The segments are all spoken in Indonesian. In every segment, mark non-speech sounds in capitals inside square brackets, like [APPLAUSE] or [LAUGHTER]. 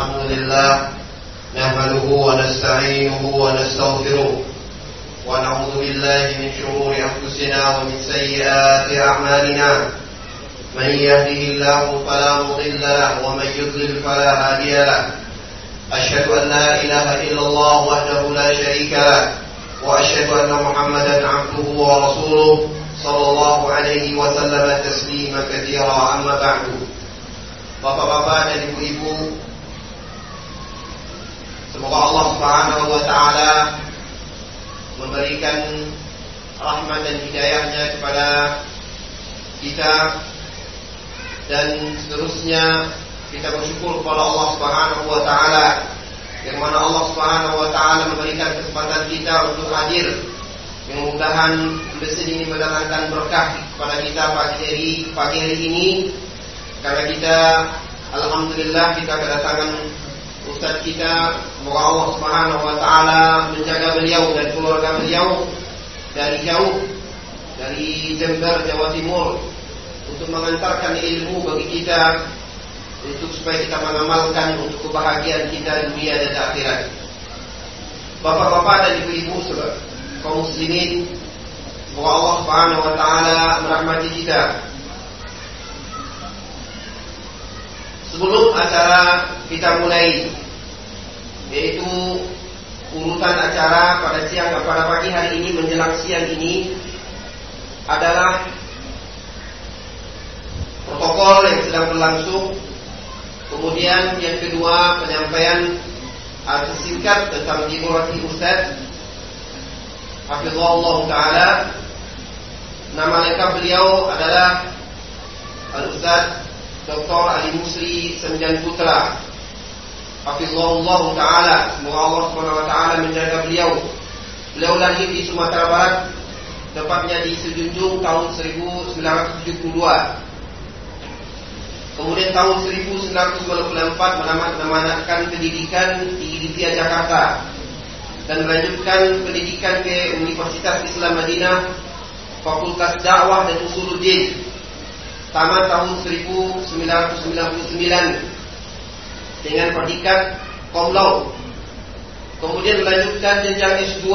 الحمد لله نحمده ونستعينه ونستغفره ونعوذ بالله من شرور أنفسنا ومن سيئات أعمالنا. من يهده الله فلا مضل له ومن يضلل فلا هادي له. أشهد أن لا إله إلا الله وحده لا شريك له وأشهد أن محمدا عبده ورسوله صلى الله عليه وسلم تسليما كثيرا. أما بعد Bapak-bapak dan ibu-ibu Semoga Allah subhanahu wa ta'ala Memberikan rahmat dan hidayahnya kepada kita Dan seterusnya kita bersyukur kepada Allah subhanahu wa ta'ala Yang mana Allah subhanahu wa ta'ala memberikan kesempatan kita untuk hadir yang mudahan mesin ini mendatangkan berkah kepada kita pagi hari pagi hari ini. Karena kita alhamdulillah kita kedatangan ustaz kita semoga Allah Subhanahu wa taala menjaga beliau dan keluarga beliau dari jauh dari Jember Jawa Timur untuk mengantarkan ilmu bagi kita untuk supaya kita mengamalkan untuk kebahagiaan kita dunia dan akhirat. Bapak-bapak dan ibu-ibu kaum muslimin semoga Allah Subhanahu wa taala merahmati kita. Sebelum acara kita mulai yaitu urutan acara pada siang pada pagi hari ini menjelang siang ini adalah protokol yang sedang berlangsung. Kemudian yang kedua penyampaian arti singkat tentang dimulasi Ustaz Hafizullah Ta'ala Nama lengkap beliau adalah Al-Ustaz Dr. Ali Musri Sembilan Putra Hafizullah Ta'ala. Semoga Allah SWT menjaga beliau. Beliau lahir di Sumatera Barat Tepatnya di Sejunjung tahun 1972 Kemudian tahun 1994 menamatkan pendidikan di Libya Jakarta dan melanjutkan pendidikan ke Universitas Islam Madinah Fakultas Dakwah dan Usuluddin. Tamat tahun 1999 dengan predikat cum laude. Kemudian melanjutkan jenjang S2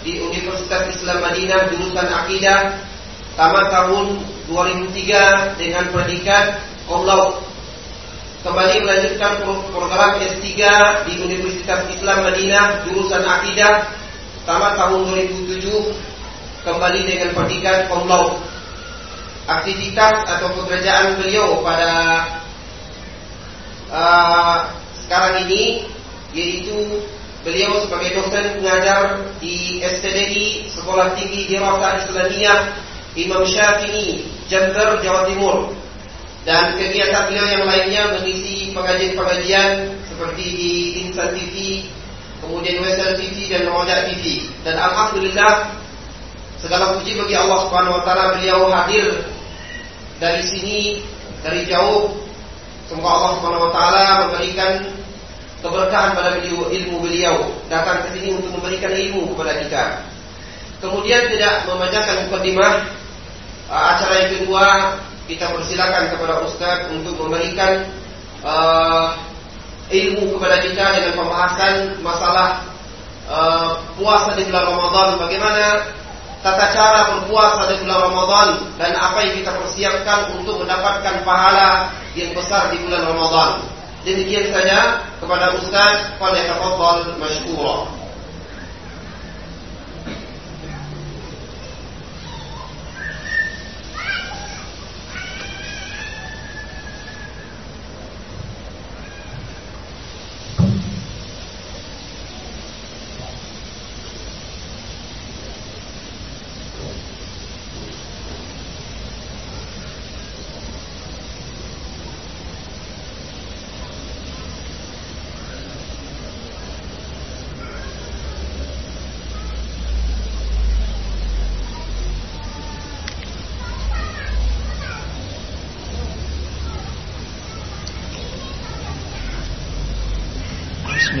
di Universitas Islam Madinah jurusan Akidah tamat tahun 2003 dengan predikat cum laude. Kembali melanjutkan program S3 di Universitas Islam Madinah jurusan Akidah tamat tahun 2007 kembali dengan predikat cum laude. Aktivitas atau pekerjaan beliau pada uh, sekarang ini yaitu beliau sebagai dosen pengajar di STDI Sekolah Tinggi Dirasa Islamiyah Imam Syafi'i Jember Jawa Timur dan kegiatan beliau yang lainnya mengisi pengajian-pengajian seperti di Insan TV, kemudian Western TV dan Rojak TV. Dan alhamdulillah segala puji bagi Allah Subhanahu wa taala beliau hadir dari sini dari jauh. Semoga Allah Subhanahu wa taala memberikan keberkahan pada beliau, ilmu beliau datang ke sini untuk memberikan ilmu kepada kita. Kemudian tidak memanjangkan mukadimah acara yang kedua kita persilakan kepada Ustaz untuk memberikan uh, ilmu kepada kita dengan pembahasan masalah uh, puasa di bulan Ramadan, bagaimana tata cara berpuasa di bulan Ramadan dan apa yang kita persiapkan untuk mendapatkan pahala yang besar di bulan Ramadan. Demikian saja kepada Ustaz, pada tafadhal masykurah.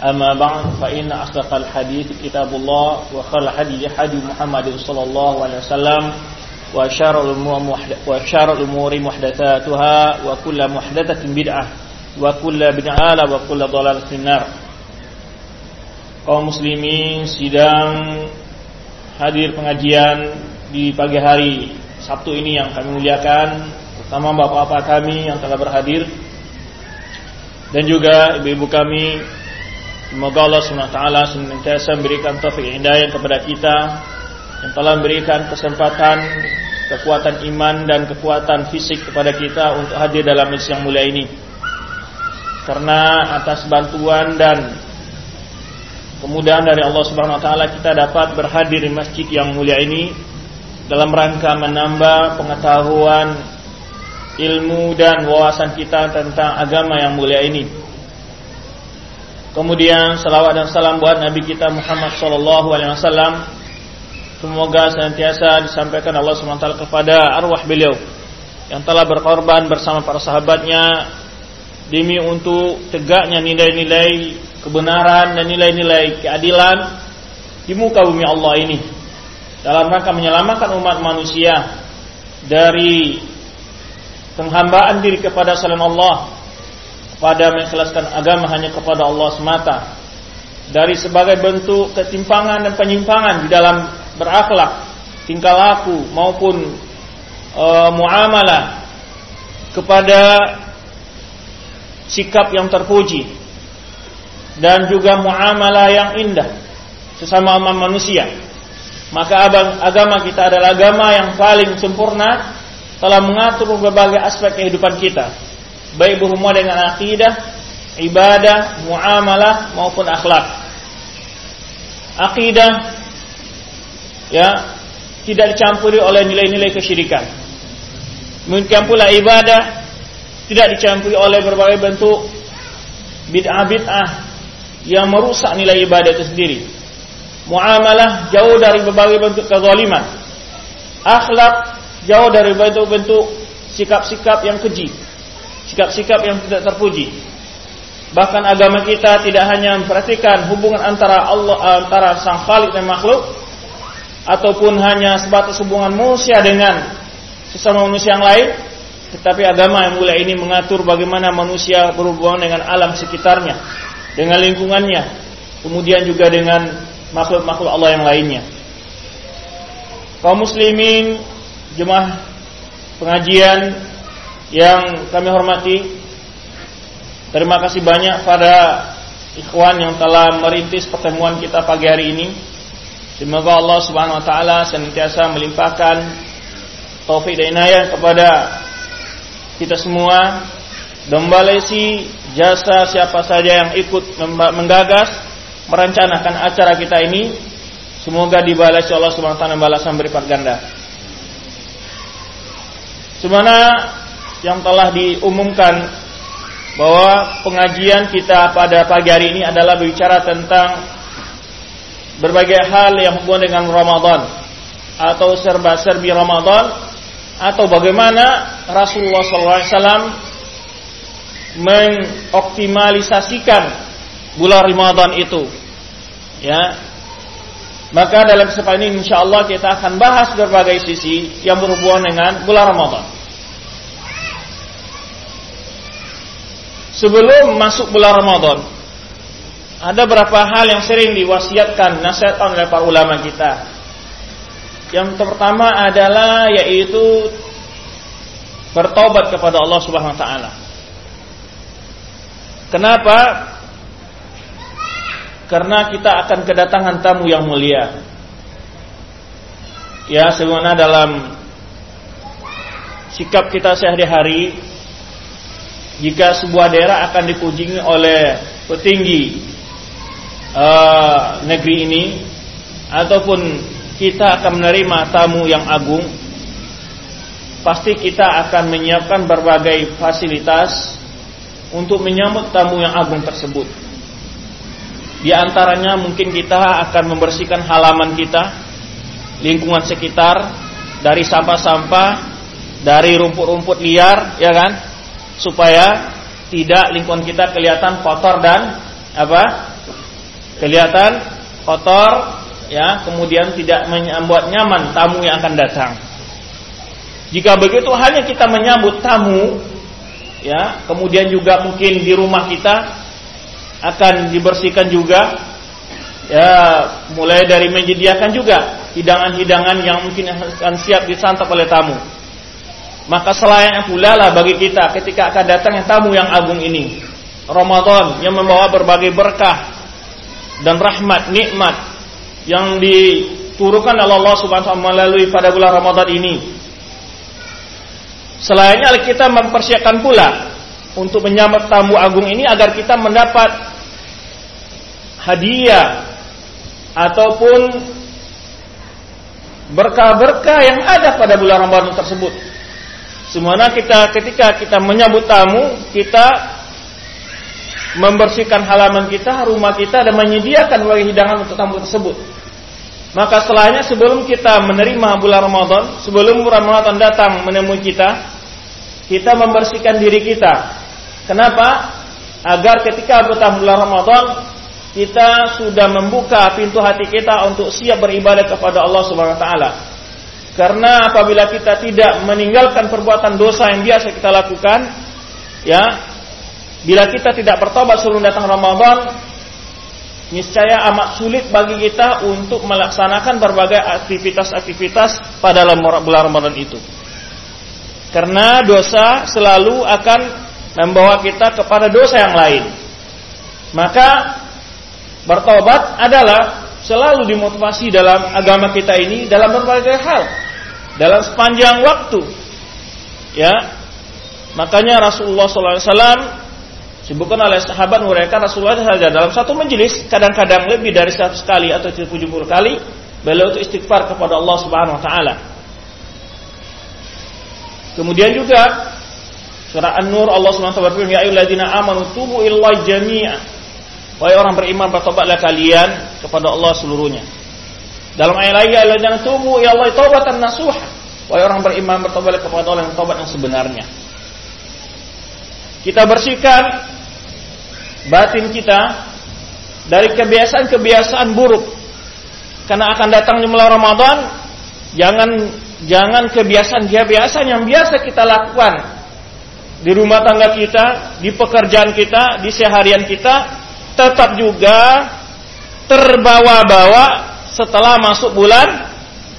أما بعد فإن أصدق الحديث كتاب الله وخير الحديث حديث محمد صلى الله عليه وسلم وشر الأمور وشر الأمور محدثاتها وكل محدثة بدعة وكل بدعة وكل ضلالة في النار kaum muslimin sidang hadir pengajian di pagi hari Sabtu ini yang kami muliakan Pertama bapak-bapak kami yang telah berhadir Dan juga ibu-ibu kami Semoga Allah SWT senantiasa memberikan taufik hidayah kepada kita Yang telah memberikan kesempatan Kekuatan iman dan kekuatan fisik kepada kita Untuk hadir dalam majlis yang mulia ini Karena atas bantuan dan Kemudahan dari Allah taala kita dapat berhadir di masjid yang mulia ini dalam rangka menambah pengetahuan ilmu dan wawasan kita tentang agama yang mulia ini. Kemudian salawat dan salam buat Nabi kita Muhammad sallallahu alaihi wasallam. Semoga senantiasa disampaikan Allah taala kepada arwah beliau yang telah berkorban bersama para sahabatnya demi untuk tegaknya nilai-nilai kebenaran dan nilai-nilai keadilan di muka bumi Allah ini dalam rangka menyelamatkan umat manusia dari penghambaan diri kepada selain Allah kepada mengikhlaskan agama hanya kepada Allah semata dari sebagai bentuk ketimpangan dan penyimpangan di dalam berakhlak tingkah laku maupun e, muamalah kepada sikap yang terpuji dan juga muamalah yang indah sesama manusia. Maka agama kita adalah agama yang paling sempurna telah mengatur berbagai aspek kehidupan kita, baik berhubungan dengan akidah, ibadah, muamalah maupun akhlak. Akidah ya tidak dicampuri oleh nilai-nilai kesyirikan. Mungkin pula ibadah tidak dicampuri oleh berbagai bentuk bid'ah-bid'ah yang merusak nilai ibadah itu sendiri. Muamalah jauh dari berbagai bentuk kezaliman. Akhlak jauh dari bentuk-bentuk sikap-sikap yang keji. Sikap-sikap yang tidak terpuji. Bahkan agama kita tidak hanya memperhatikan hubungan antara Allah antara sang Khalik dan makhluk ataupun hanya sebatas hubungan manusia dengan sesama manusia yang lain, tetapi agama yang mulia ini mengatur bagaimana manusia berhubungan dengan alam sekitarnya, dengan lingkungannya, kemudian juga dengan makhluk-makhluk Allah yang lainnya. Kaum muslimin, jemaah pengajian yang kami hormati, terima kasih banyak pada ikhwan yang telah merintis pertemuan kita pagi hari ini. Semoga Allah Subhanahu wa taala senantiasa melimpahkan taufik dan inayah kepada kita semua dan membalesi jasa siapa saja yang ikut menggagas merencanakan acara kita ini semoga dibalasi Allah Subhanahu wa taala balasan berlipat ganda. Semana yang telah diumumkan bahwa pengajian kita pada pagi hari ini adalah berbicara tentang berbagai hal yang hubungan dengan Ramadan atau serba-serbi Ramadan atau bagaimana Rasulullah SAW mengoptimalisasikan bulan Ramadan itu. Ya. Maka dalam kesempatan ini insya Allah kita akan bahas berbagai sisi yang berhubungan dengan bulan Ramadan. Sebelum masuk bulan Ramadan, ada beberapa hal yang sering diwasiatkan nasihatkan oleh para ulama kita. Yang pertama adalah yaitu bertobat kepada Allah Subhanahu wa taala. Kenapa? Karena kita akan kedatangan tamu yang mulia. Ya, sebagaimana dalam sikap kita sehari-hari jika sebuah daerah akan dikunjungi oleh petinggi uh, negeri ini ataupun kita akan menerima tamu yang agung pasti kita akan menyiapkan berbagai fasilitas untuk menyambut tamu yang agung tersebut. Di antaranya mungkin kita akan membersihkan halaman kita, lingkungan sekitar dari sampah-sampah, dari rumput-rumput liar, ya kan? Supaya tidak lingkungan kita kelihatan kotor dan apa? Kelihatan kotor, ya, kemudian tidak membuat nyaman tamu yang akan datang. Jika begitu hanya kita menyambut tamu, ya, kemudian juga mungkin di rumah kita akan dibersihkan juga ya mulai dari menyediakan juga hidangan-hidangan yang mungkin akan siap disantap oleh tamu. Maka selayaknya pula lah bagi kita ketika akan datang yang tamu yang agung ini. Ramadan yang membawa berbagai berkah dan rahmat, nikmat yang diturunkan oleh Allah Subhanahu wa taala melalui pada bulan Ramadan ini. Selayaknya kita mempersiapkan pula untuk menyambut tamu agung ini agar kita mendapat hadiah ataupun berkah-berkah yang ada pada bulan Ramadan tersebut. Semuanya kita ketika kita menyambut tamu, kita membersihkan halaman kita, rumah kita dan menyediakan bagi hidangan untuk tamu tersebut. Maka setelahnya sebelum kita menerima bulan Ramadan, sebelum bulan Ramadan datang menemui kita, kita membersihkan diri kita. Kenapa? Agar ketika bertahun bulan Ramadan kita sudah membuka pintu hati kita untuk siap beribadah kepada Allah Subhanahu wa taala. Karena apabila kita tidak meninggalkan perbuatan dosa yang biasa kita lakukan, ya, bila kita tidak bertobat sebelum datang Ramadan, niscaya amat sulit bagi kita untuk melaksanakan berbagai aktivitas-aktivitas pada bulan Ramadan itu. Karena dosa selalu akan membawa kita kepada dosa yang lain. Maka Bertobat adalah selalu dimotivasi dalam agama kita ini dalam berbagai hal. Dalam sepanjang waktu. Ya. Makanya Rasulullah SAW Sebutkan oleh sahabat mereka Rasulullah saja dalam satu majelis kadang-kadang lebih dari 100 kali atau 70 kali beliau itu istighfar kepada Allah Subhanahu wa taala. Kemudian juga surah An-Nur Allah Subhanahu wa taala ya ayyuhalladzina amanu tubu ilallahi jami'a Wahai orang beriman bertobatlah kalian kepada Allah seluruhnya. Dalam ayat Allah jangan tubu ya Allah taubatan nasuha. Wahai orang beriman bertobatlah kepada Allah yang taubat yang sebenarnya. Kita bersihkan batin kita dari kebiasaan-kebiasaan buruk. Karena akan datang di bulan Ramadan, jangan jangan kebiasaan-kebiasaan yang biasa kita lakukan di rumah tangga kita, di pekerjaan kita, di seharian kita tetap juga terbawa-bawa setelah masuk bulan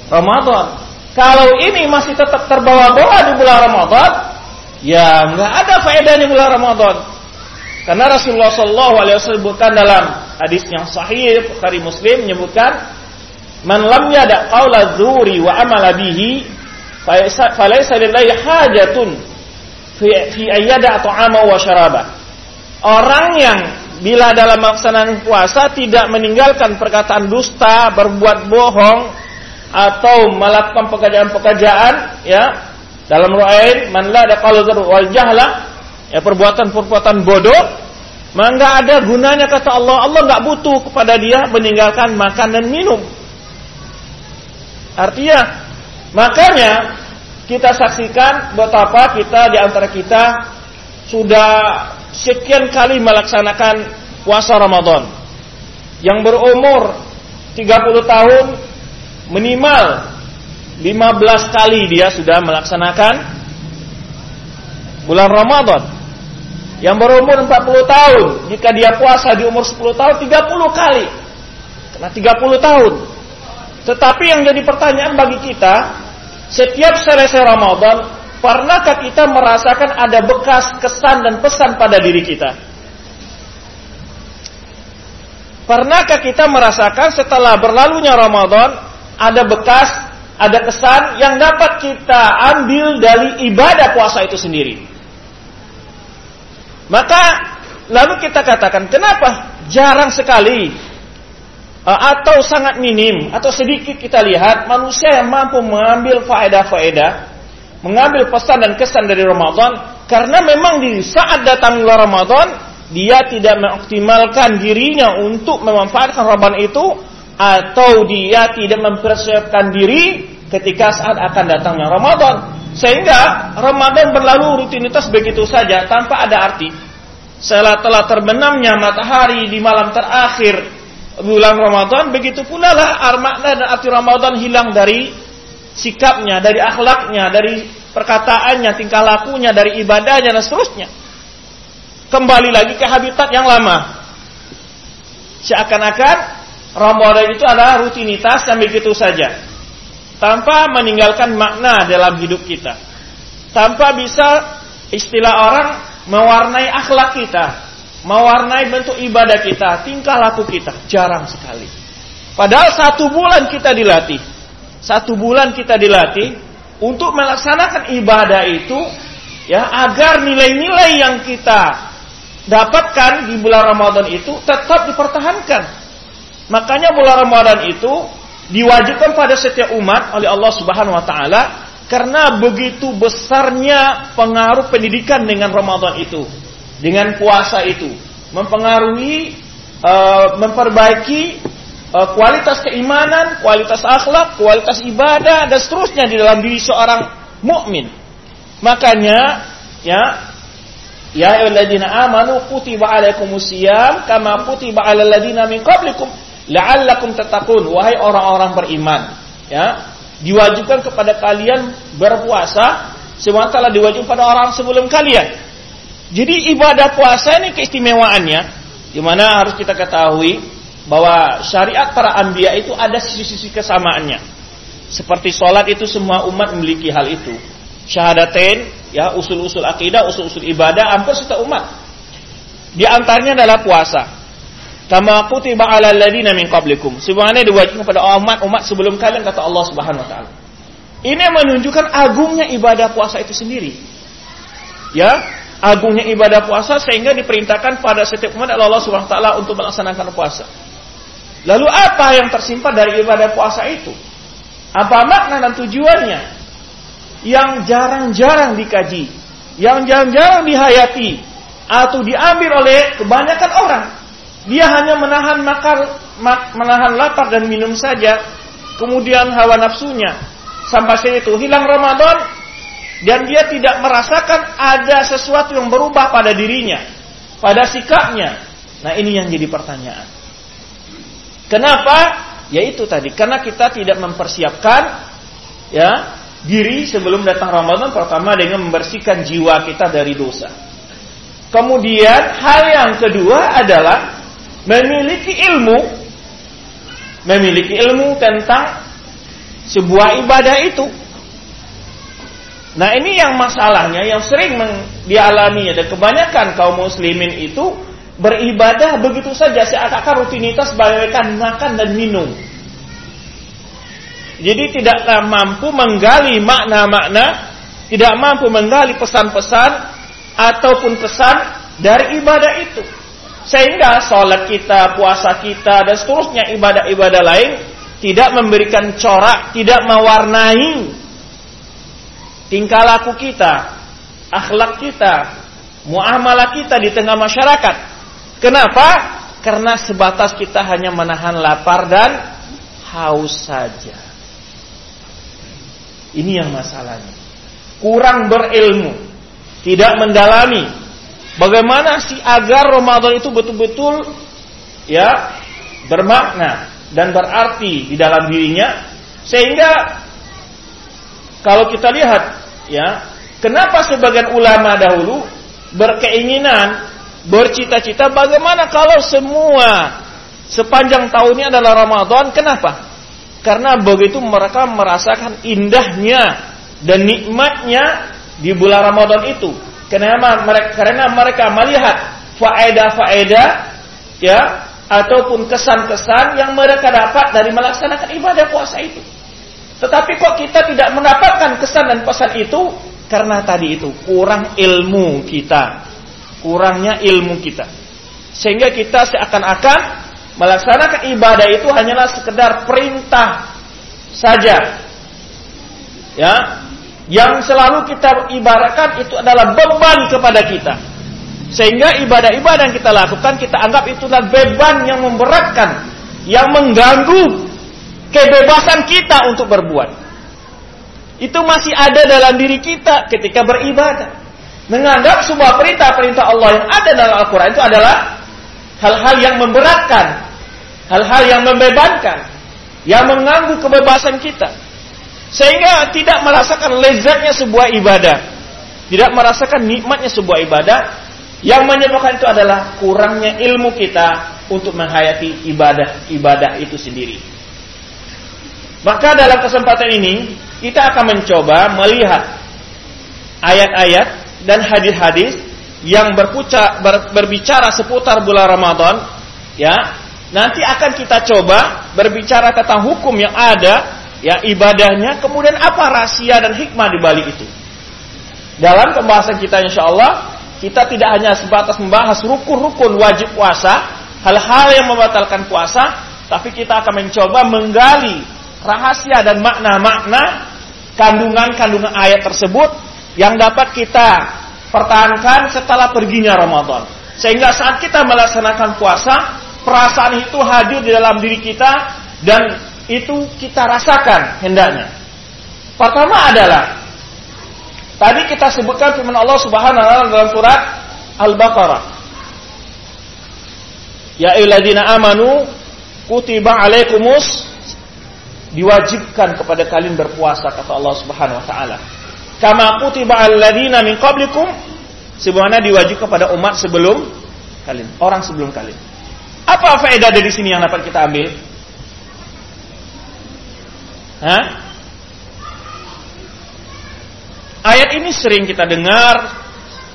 Ramadan. Kalau ini masih tetap terbawa-bawa di bulan Ramadan, ya nggak ada faedahnya bulan Ramadan. Karena Rasulullah Shallallahu Alaihi Wasallam sebutkan dalam hadis yang sahih Bukhari Muslim menyebutkan, "Man lam yada qaula dzuri wa amala bihi, falaysa lillahi hajatun fi ayyada ta'ama wa syaraba." Orang yang bila dalam melaksanakan puasa tidak meninggalkan perkataan dusta, berbuat bohong atau melakukan pekerjaan-pekerjaan ya dalam ru'ain man la wal jahla ya perbuatan-perbuatan bodoh maka ada gunanya kata Allah Allah nggak butuh kepada dia meninggalkan makan dan minum. Artinya makanya kita saksikan betapa kita di antara kita sudah sekian kali melaksanakan puasa Ramadan. Yang berumur 30 tahun minimal 15 kali dia sudah melaksanakan bulan Ramadan. Yang berumur 40 tahun, jika dia puasa di umur 10 tahun 30 kali. Karena 30 tahun. Tetapi yang jadi pertanyaan bagi kita, setiap selesai Ramadan, Pernahkah kita merasakan ada bekas kesan dan pesan pada diri kita? Pernahkah kita merasakan setelah berlalunya Ramadan ada bekas, ada kesan yang dapat kita ambil dari ibadah puasa itu sendiri? Maka lalu kita katakan, kenapa jarang sekali eh, atau sangat minim atau sedikit kita lihat manusia yang mampu mengambil faedah-faedah mengambil pesan dan kesan dari Ramadan Karena memang di saat datang bulan Ramadan, dia tidak mengoptimalkan dirinya untuk memanfaatkan Ramadan itu atau dia tidak mempersiapkan diri ketika saat akan datangnya Ramadan. Sehingga Ramadan berlalu rutinitas begitu saja tanpa ada arti. Setelah telah terbenamnya matahari di malam terakhir bulan Ramadan, begitu pula lah makna dan arti Ramadan hilang dari sikapnya, dari akhlaknya, dari perkataannya, tingkah lakunya, dari ibadahnya dan seterusnya. Kembali lagi ke habitat yang lama. Seakan-akan Ramadan itu adalah rutinitas yang begitu saja. Tanpa meninggalkan makna dalam hidup kita. Tanpa bisa istilah orang mewarnai akhlak kita. Mewarnai bentuk ibadah kita, tingkah laku kita. Jarang sekali. Padahal satu bulan kita dilatih satu bulan kita dilatih untuk melaksanakan ibadah itu ya agar nilai-nilai yang kita dapatkan di bulan Ramadan itu tetap dipertahankan. Makanya bulan Ramadan itu diwajibkan pada setiap umat oleh Allah Subhanahu wa taala karena begitu besarnya pengaruh pendidikan dengan Ramadan itu, dengan puasa itu, mempengaruhi uh, memperbaiki Eh, kualitas keimanan, kualitas akhlak, kualitas ibadah dan seterusnya di dalam diri seorang mukmin. Makanya ya ya ayyuhalladzina amanu kutiba alaikumusiyam kama kutiba alal ladzina min qablikum la'allakum tattaqun wahai orang-orang beriman ya diwajibkan kepada kalian berpuasa sementara diwajibkan pada orang sebelum kalian. Jadi ibadah puasa ini keistimewaannya di mana harus kita ketahui bahwa syariat para anbiya itu ada sisi-sisi kesamaannya. Seperti sholat itu semua umat memiliki hal itu. Syahadatain, ya usul-usul akidah, usul-usul ibadah, hampir setiap umat. Di antaranya adalah puasa. Kama kutiba ala alladziina min qablikum. Sebenarnya diwajibkan kepada umat-umat sebelum kalian kata Allah Subhanahu wa taala. Ini menunjukkan agungnya ibadah puasa itu sendiri. Ya, agungnya ibadah puasa sehingga diperintahkan pada setiap umat Allah Subhanahu wa taala untuk melaksanakan puasa. Lalu apa yang tersimpan dari ibadah puasa itu? Apa makna dan tujuannya? Yang jarang-jarang dikaji, yang jarang-jarang dihayati, atau diambil oleh kebanyakan orang. Dia hanya menahan makar, mak, menahan lapar dan minum saja, kemudian hawa nafsunya. Sampai saat itu hilang Ramadan, dan dia tidak merasakan ada sesuatu yang berubah pada dirinya, pada sikapnya. Nah ini yang jadi pertanyaan. Kenapa? Yaitu tadi karena kita tidak mempersiapkan ya diri sebelum datang Ramadan pertama dengan membersihkan jiwa kita dari dosa. Kemudian hal yang kedua adalah memiliki ilmu memiliki ilmu tentang sebuah ibadah itu. Nah ini yang masalahnya yang sering dialami ada kebanyakan kaum muslimin itu beribadah begitu saja seakan-akan rutinitas bagaikan makan dan minum. Jadi tidaklah mampu menggali makna-makna, tidak mampu menggali pesan-pesan ataupun pesan dari ibadah itu. Sehingga sholat kita, puasa kita, dan seterusnya ibadah-ibadah lain tidak memberikan corak, tidak mewarnai tingkah laku kita, akhlak kita, muamalah kita di tengah masyarakat. Kenapa? Karena sebatas kita hanya menahan lapar dan haus saja. Ini yang masalahnya. Kurang berilmu, tidak mendalami bagaimana sih agar Ramadan itu betul-betul ya bermakna dan berarti di dalam dirinya sehingga kalau kita lihat ya kenapa sebagian ulama dahulu berkeinginan bercita-cita bagaimana kalau semua sepanjang tahunnya adalah Ramadan. Kenapa? Karena begitu mereka merasakan indahnya dan nikmatnya di bulan Ramadan itu. Kenapa mereka karena mereka melihat faedah-faedah ya ataupun kesan-kesan yang mereka dapat dari melaksanakan ibadah puasa itu. Tetapi kok kita tidak mendapatkan kesan dan pesan itu karena tadi itu kurang ilmu kita kurangnya ilmu kita. Sehingga kita seakan-akan melaksanakan ibadah itu hanyalah sekedar perintah saja. Ya. yang selalu kita ibaratkan itu adalah beban kepada kita. Sehingga ibadah-ibadah yang kita lakukan kita anggap itu adalah beban yang memberatkan, yang mengganggu kebebasan kita untuk berbuat. Itu masih ada dalam diri kita ketika beribadah. Menganggap sebuah perintah-perintah Allah yang ada dalam Al-Quran itu adalah hal-hal yang memberatkan, hal-hal yang membebankan, yang mengganggu kebebasan kita. Sehingga tidak merasakan lezatnya sebuah ibadah. Tidak merasakan nikmatnya sebuah ibadah. Yang menyebabkan itu adalah kurangnya ilmu kita untuk menghayati ibadah-ibadah itu sendiri. Maka dalam kesempatan ini kita akan mencoba melihat ayat-ayat dan hadis-hadis yang berpuca, ber, berbicara seputar bulan Ramadan, ya. Nanti akan kita coba berbicara tentang hukum yang ada ya ibadahnya, kemudian apa rahasia dan hikmah di balik itu. Dalam pembahasan kita insya Allah, kita tidak hanya sebatas membahas rukun-rukun wajib puasa, hal-hal yang membatalkan puasa, tapi kita akan mencoba menggali rahasia dan makna-makna kandungan-kandungan ayat tersebut yang dapat kita pertahankan setelah perginya Ramadan. Sehingga saat kita melaksanakan puasa, perasaan itu hadir di dalam diri kita dan itu kita rasakan hendaknya. Pertama adalah tadi kita sebutkan firman Allah Subhanahu wa taala dalam surat Al-Baqarah. Ya ayyuhalladzina amanu kutiba alaikumus diwajibkan kepada kalian berpuasa kata Allah Subhanahu wa taala. Kama kutiba alladzina min qablikum sebagaimana diwajibkan kepada umat sebelum kalian, orang sebelum kalian. Apa faedah dari sini yang dapat kita ambil? Hah? Ayat ini sering kita dengar,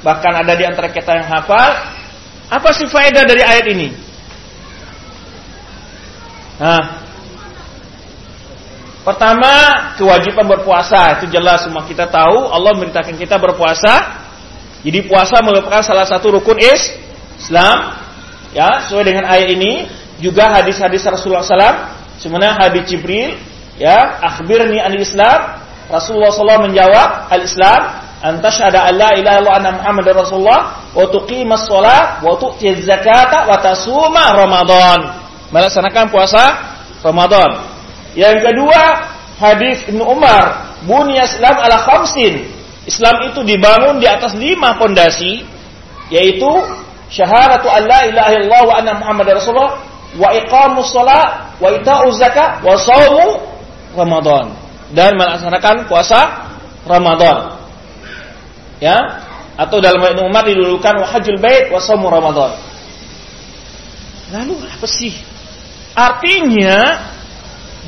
bahkan ada di antara kita yang hafal. Apa sih faedah dari ayat ini? Hah? Pertama, kewajiban berpuasa itu jelas semua kita tahu. Allah memerintahkan kita berpuasa. Jadi puasa merupakan salah satu rukun is Islam. Ya, sesuai dengan ayat ini juga hadis-hadis Rasulullah SAW. Sebenarnya hadis Jibril Ya, akhbirni an Islam. Rasulullah SAW menjawab, al-Islam antashhada an la ilaha illallah anna Muhammadar Rasulullah wa tuqimas shalah wa tu'tiz zakata wa tasuma Ramadan. Melaksanakan puasa Ramadan. Yang kedua, hadis Ibnu Umar, bunya Islam ala khamsin. Islam itu dibangun di atas lima pondasi, yaitu syahadatu an la ilaha illallah wa anna Muhammadar Rasulullah wa iqamus shalah wa ita'uz zakat wa shaumu Ramadan dan melaksanakan puasa Ramadan. Ya, atau dalam ayat Umar didulukan wahajul bait wa Ramadan. Lalu apa sih? Artinya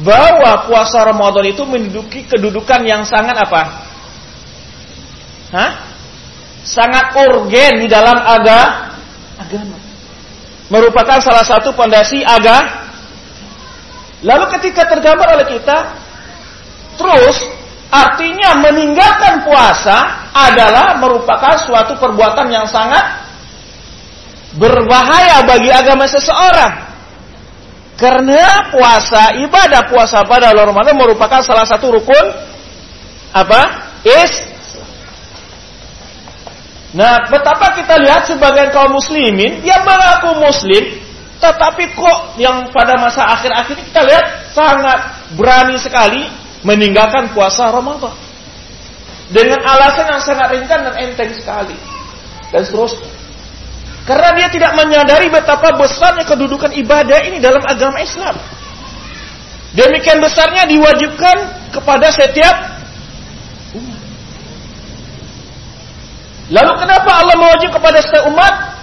bahwa puasa Ramadan itu menduduki kedudukan yang sangat apa? Hah? Sangat urgen di dalam aga, agama. Merupakan salah satu pondasi agama Lalu ketika tergambar oleh kita, terus artinya meninggalkan puasa adalah merupakan suatu perbuatan yang sangat berbahaya bagi agama seseorang. Karena puasa, ibadah puasa pada bulan Ramadan merupakan salah satu rukun apa? Is Nah, betapa kita lihat sebagian kaum muslimin yang mengaku muslim tetapi kok yang pada masa akhir-akhir kita lihat sangat berani sekali meninggalkan puasa Ramadan. Dengan alasan yang sangat ringan dan enteng sekali. Dan seterusnya. Karena dia tidak menyadari betapa besarnya kedudukan ibadah ini dalam agama Islam. Demikian besarnya diwajibkan kepada setiap. Lalu kenapa Allah mewajib kepada setiap umat?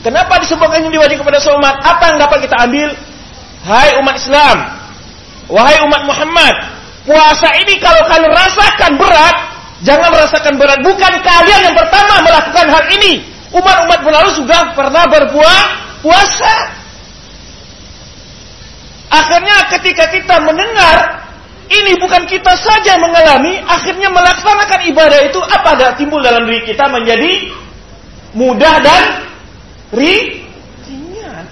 Kenapa disebutkan ini diwajibkan kepada semua umat? Apa yang dapat kita ambil? Hai umat Islam, wahai umat Muhammad, puasa ini kalau kalian rasakan berat, jangan merasakan berat. Bukan kalian yang pertama melakukan hal ini. Umat-umat berlalu sudah pernah berbuat puasa. Akhirnya ketika kita mendengar ini bukan kita saja mengalami, akhirnya melaksanakan ibadah itu apa ada timbul dalam diri kita menjadi mudah dan ringan.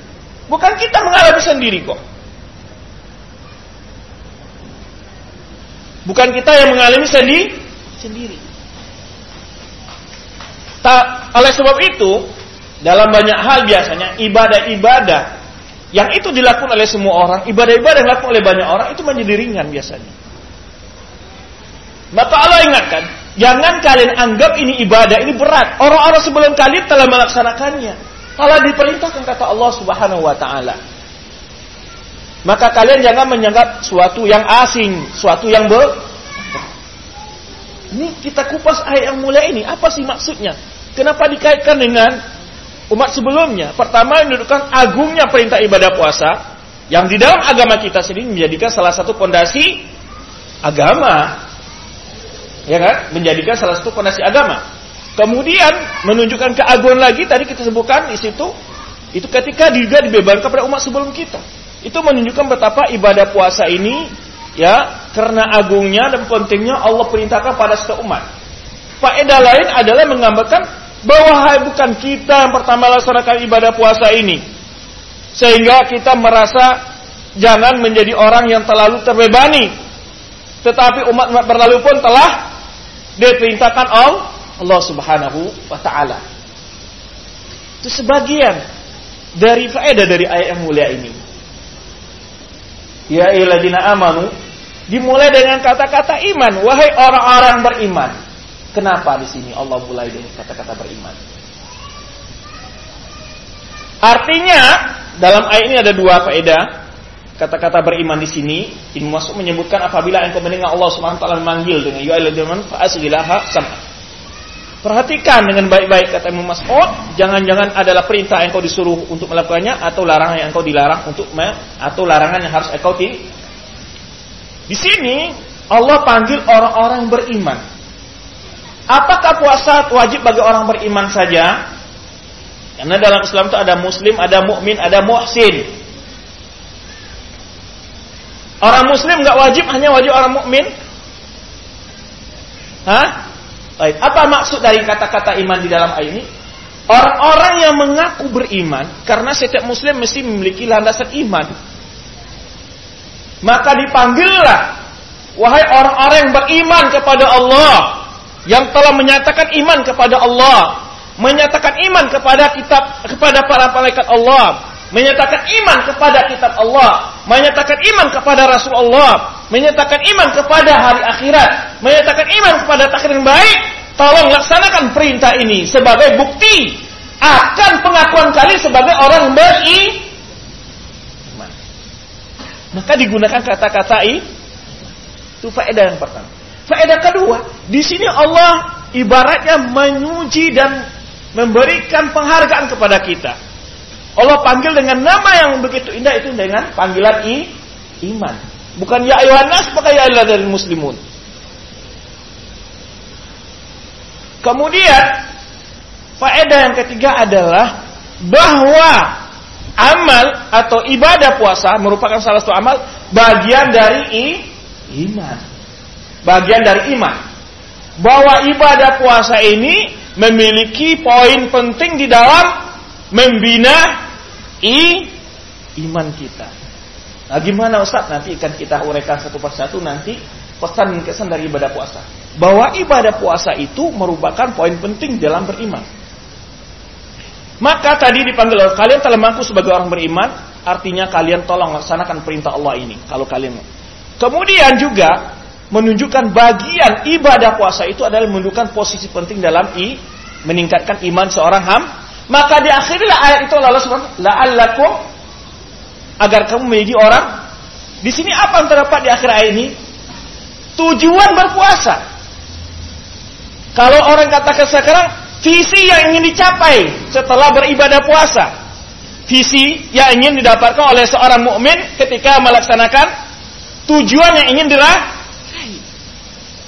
Bukan kita mengalami sendiri kok. Bukan kita yang mengalami sendiri, sendiri. Tak, oleh sebab itu, dalam banyak hal biasanya ibadah-ibadah yang itu dilakukan oleh semua orang, ibadah-ibadah yang dilakukan oleh banyak orang itu menjadi ringan biasanya. Maka Allah ingatkan, jangan kalian anggap ini ibadah, ini berat. Orang-orang sebelum kalian telah melaksanakannya. Telah diperintahkan kata Allah Subhanahu wa taala. Maka kalian jangan menyanggap suatu yang asing, suatu yang ber Ini kita kupas ayat yang mulai ini, apa sih maksudnya? Kenapa dikaitkan dengan umat sebelumnya? Pertama menunjukkan agungnya perintah ibadah puasa yang di dalam agama kita sendiri menjadikan salah satu pondasi agama. Ya kan? Menjadikan salah satu pondasi agama. Kemudian menunjukkan keagungan lagi tadi kita sebutkan di situ itu ketika juga dibebankan kepada umat sebelum kita. Itu menunjukkan betapa ibadah puasa ini ya karena agungnya dan pentingnya Allah perintahkan pada setiap umat. Faedah lain adalah menggambarkan bahwa bukan kita yang pertama laksanakan ibadah puasa ini. Sehingga kita merasa jangan menjadi orang yang terlalu terbebani. Tetapi umat-umat berlalu pun telah diperintahkan Allah Subhanahu wa taala. Itu sebagian dari faedah dari ayat yang mulia ini. Ya ayyuhalladzina amanu dimulai dengan kata-kata iman, wahai orang-orang beriman. Kenapa di sini Allah mulai dengan kata-kata beriman? Artinya dalam ayat ini ada dua faedah. Kata-kata beriman di sini ini masuk menyebutkan apabila engkau mendengar Allah Subhanahu wa taala memanggil dengan ya ayyuhalladzina sam'a. Perhatikan dengan baik-baik kata Imam Mas'ud, jangan-jangan adalah perintah yang kau disuruh untuk melakukannya atau larangan yang kau dilarang untuk me, atau larangan yang harus engkau di. Di sini Allah panggil orang-orang beriman. Apakah puasa wajib bagi orang beriman saja? Karena dalam Islam itu ada muslim, ada mukmin, ada muhsin. Orang muslim nggak wajib, hanya wajib orang mukmin. Hah? Baik, apa maksud dari kata-kata iman di dalam ayat ini? Orang-orang yang mengaku beriman karena setiap muslim mesti memiliki landasan iman. Maka dipanggillah wahai orang-orang yang beriman kepada Allah yang telah menyatakan iman kepada Allah, menyatakan iman kepada kitab kepada para malaikat Allah, menyatakan iman kepada kitab Allah, menyatakan iman kepada Rasul Allah, menyatakan iman kepada hari akhirat, menyatakan iman kepada takdir yang baik, tolong laksanakan perintah ini sebagai bukti akan pengakuan kalian sebagai orang beriman. Maka digunakan kata-kata itu faedah yang pertama. Faedah kedua, di sini Allah ibaratnya menyuji dan memberikan penghargaan kepada kita. Allah panggil dengan nama yang begitu indah itu dengan panggilan i, iman. Bukan ya ayuhan nas, maka ya dari muslimun. Kemudian faedah yang ketiga adalah bahwa amal atau ibadah puasa merupakan salah satu amal bagian dari i, iman. Bagian dari iman. Bahwa ibadah puasa ini memiliki poin penting di dalam membina i iman kita. Nah, gimana Ustaz? Nanti akan kita uraikan satu persatu nanti pesan kesan dari ibadah puasa. Bahwa ibadah puasa itu merupakan poin penting dalam beriman. Maka tadi dipanggil kalian telah mengaku sebagai orang beriman, artinya kalian tolong laksanakan perintah Allah ini. Kalau kalian Kemudian juga menunjukkan bagian ibadah puasa itu adalah menunjukkan posisi penting dalam i meningkatkan iman seorang ham maka di akhirnya ayat itu Allah Subhanahu la'allakum agar kamu menjadi orang. Di sini apa yang terdapat di akhir ayat ini? Tujuan berpuasa. Kalau orang katakan sekarang visi yang ingin dicapai setelah beribadah puasa. Visi yang ingin didapatkan oleh seorang mukmin ketika melaksanakan tujuan yang ingin diraih.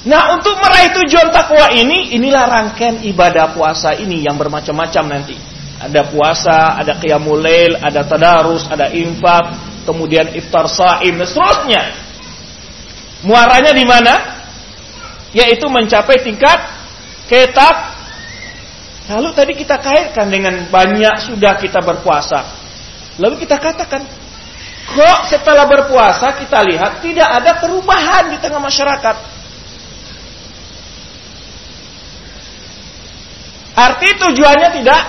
Nah, untuk meraih tujuan takwa ini, inilah rangkaian ibadah puasa ini yang bermacam-macam nanti. Ada puasa, ada qiyamul ada tadarus, ada infak, kemudian iftar saim dan seterusnya. Muaranya di mana? Yaitu mencapai tingkat ketak. Lalu tadi kita kaitkan dengan banyak sudah kita berpuasa. Lalu kita katakan, kok setelah berpuasa kita lihat tidak ada perubahan di tengah masyarakat. Arti tujuannya tidak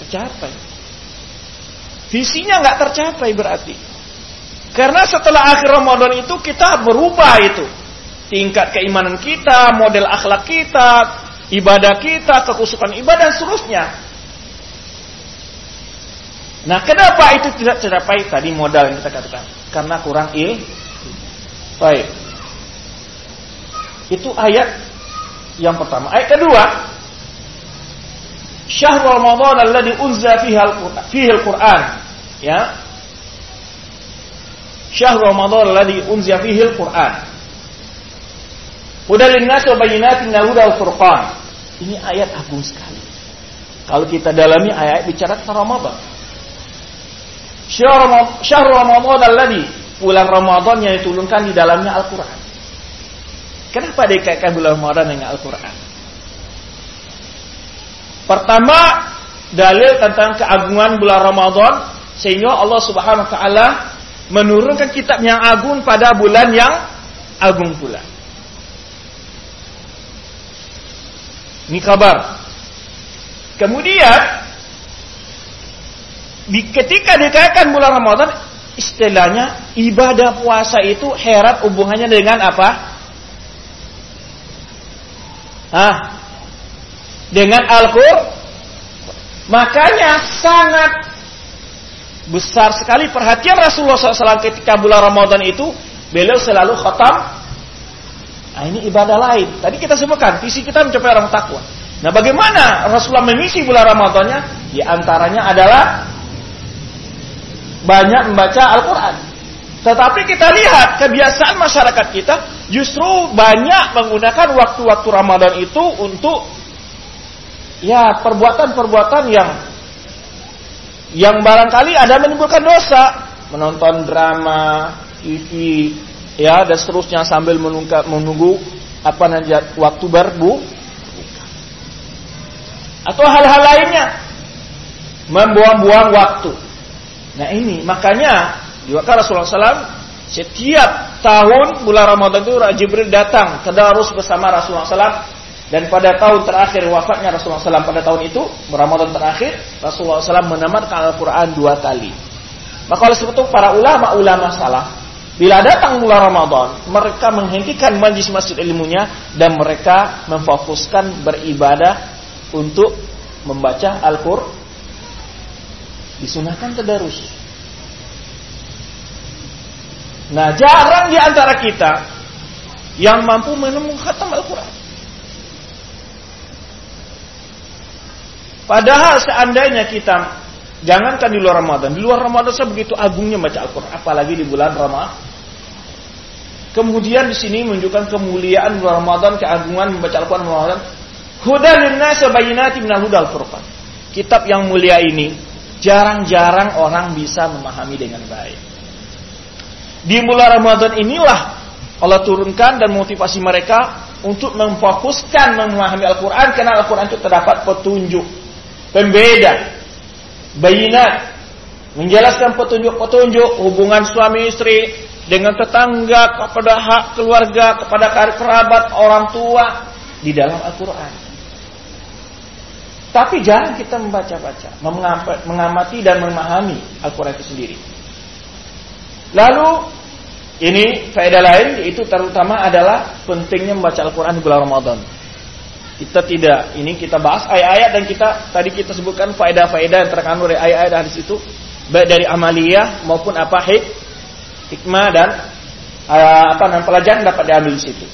tercapai. Visinya nggak tercapai berarti. Karena setelah akhir Ramadan itu kita berubah itu. Tingkat keimanan kita, model akhlak kita, ibadah kita, kekusukan ibadah dan seterusnya. Nah, kenapa itu tidak tercapai? Tadi modal yang kita katakan. Karena kurang il. Baik. Itu ayat yang pertama. Ayat kedua, Syahrul Ramadan alladhi unza fihi al-Qur'an. Ya. Syahrul Ramadan alladhi unza fihi al-Qur'an. Hudal linnas wa bayyinatin minal furqan. Ini ayat agung sekali. Kalau kita dalami ayat bicara tentang Ramadan. Syahrul Ramadan alladhi bulan Ramadan yang diturunkan di dalamnya Al-Qur'an. Kenapa dikaitkan bulan Ramadan dengan Al-Qur'an? Pertama, dalil tentang keagungan bulan Ramadan sehingga Allah Subhanahu wa taala menurunkan kitab yang agung pada bulan yang agung pula. Ini kabar. Kemudian di ketika dikaitkan bulan Ramadan istilahnya ibadah puasa itu herat hubungannya dengan apa? Ah, dengan Al-Qur'an. Makanya sangat besar sekali perhatian Rasulullah SAW ketika bulan Ramadan itu beliau selalu khatam. Nah, ini ibadah lain. Tadi kita sebutkan visi kita mencapai orang takwa. Nah, bagaimana Rasulullah mengisi bulan Ramadannya? Di antaranya adalah banyak membaca Al-Quran. Tetapi kita lihat kebiasaan masyarakat kita justru banyak menggunakan waktu-waktu Ramadan itu untuk ya perbuatan-perbuatan yang yang barangkali ada menimbulkan dosa, menonton drama, TV, ya dan seterusnya sambil menunggu, menunggu apa namanya waktu berbu. Atau hal-hal lainnya. Membuang-buang waktu. Nah ini makanya juga Rasulullah SAW setiap tahun bulan Ramadan itu Jibril datang tadarus bersama Rasulullah SAW dan pada tahun terakhir wafatnya Rasulullah SAW pada tahun itu, Ramadan terakhir, Rasulullah SAW menamatkan Al-Quran dua kali. Maka oleh sebab para ulama-ulama salah, bila datang bulan Ramadan, mereka menghentikan majlis masjid ilmunya dan mereka memfokuskan beribadah untuk membaca Al-Quran. Disunahkan tadarus. Nah, jarang di antara kita yang mampu menemukan khatam Al-Quran. Padahal seandainya kita jangankan di luar Ramadan, di luar Ramadan saya begitu agungnya baca Al-Qur'an, apalagi di bulan Ramadan. Kemudian di sini menunjukkan kemuliaan bulan Ramadan, keagungan membaca Al-Qur'an Ramadan. Hudan linnas wa bayyinatin minal hudal furqan. Kitab yang mulia ini jarang-jarang orang bisa memahami dengan baik. Di bulan Ramadan inilah Allah turunkan dan motivasi mereka untuk memfokuskan memahami Al-Quran karena Al-Quran itu terdapat petunjuk pembeda, bayinat, menjelaskan petunjuk-petunjuk hubungan suami istri dengan tetangga, kepada hak keluarga, kepada kerabat, orang tua di dalam Al-Quran. Tapi jangan kita membaca-baca, mengamati dan memahami Al-Quran itu sendiri. Lalu ini faedah lain yaitu terutama adalah pentingnya membaca Al-Quran di bulan Ramadan. Kita tidak, ini kita bahas ayat-ayat dan kita tadi kita sebutkan faedah-faedah yang terkandung dari ayat-ayat hadis itu baik dari amaliyah maupun apa hik, hikmah dan uh, apa namanya pelajaran dapat diambil di situ.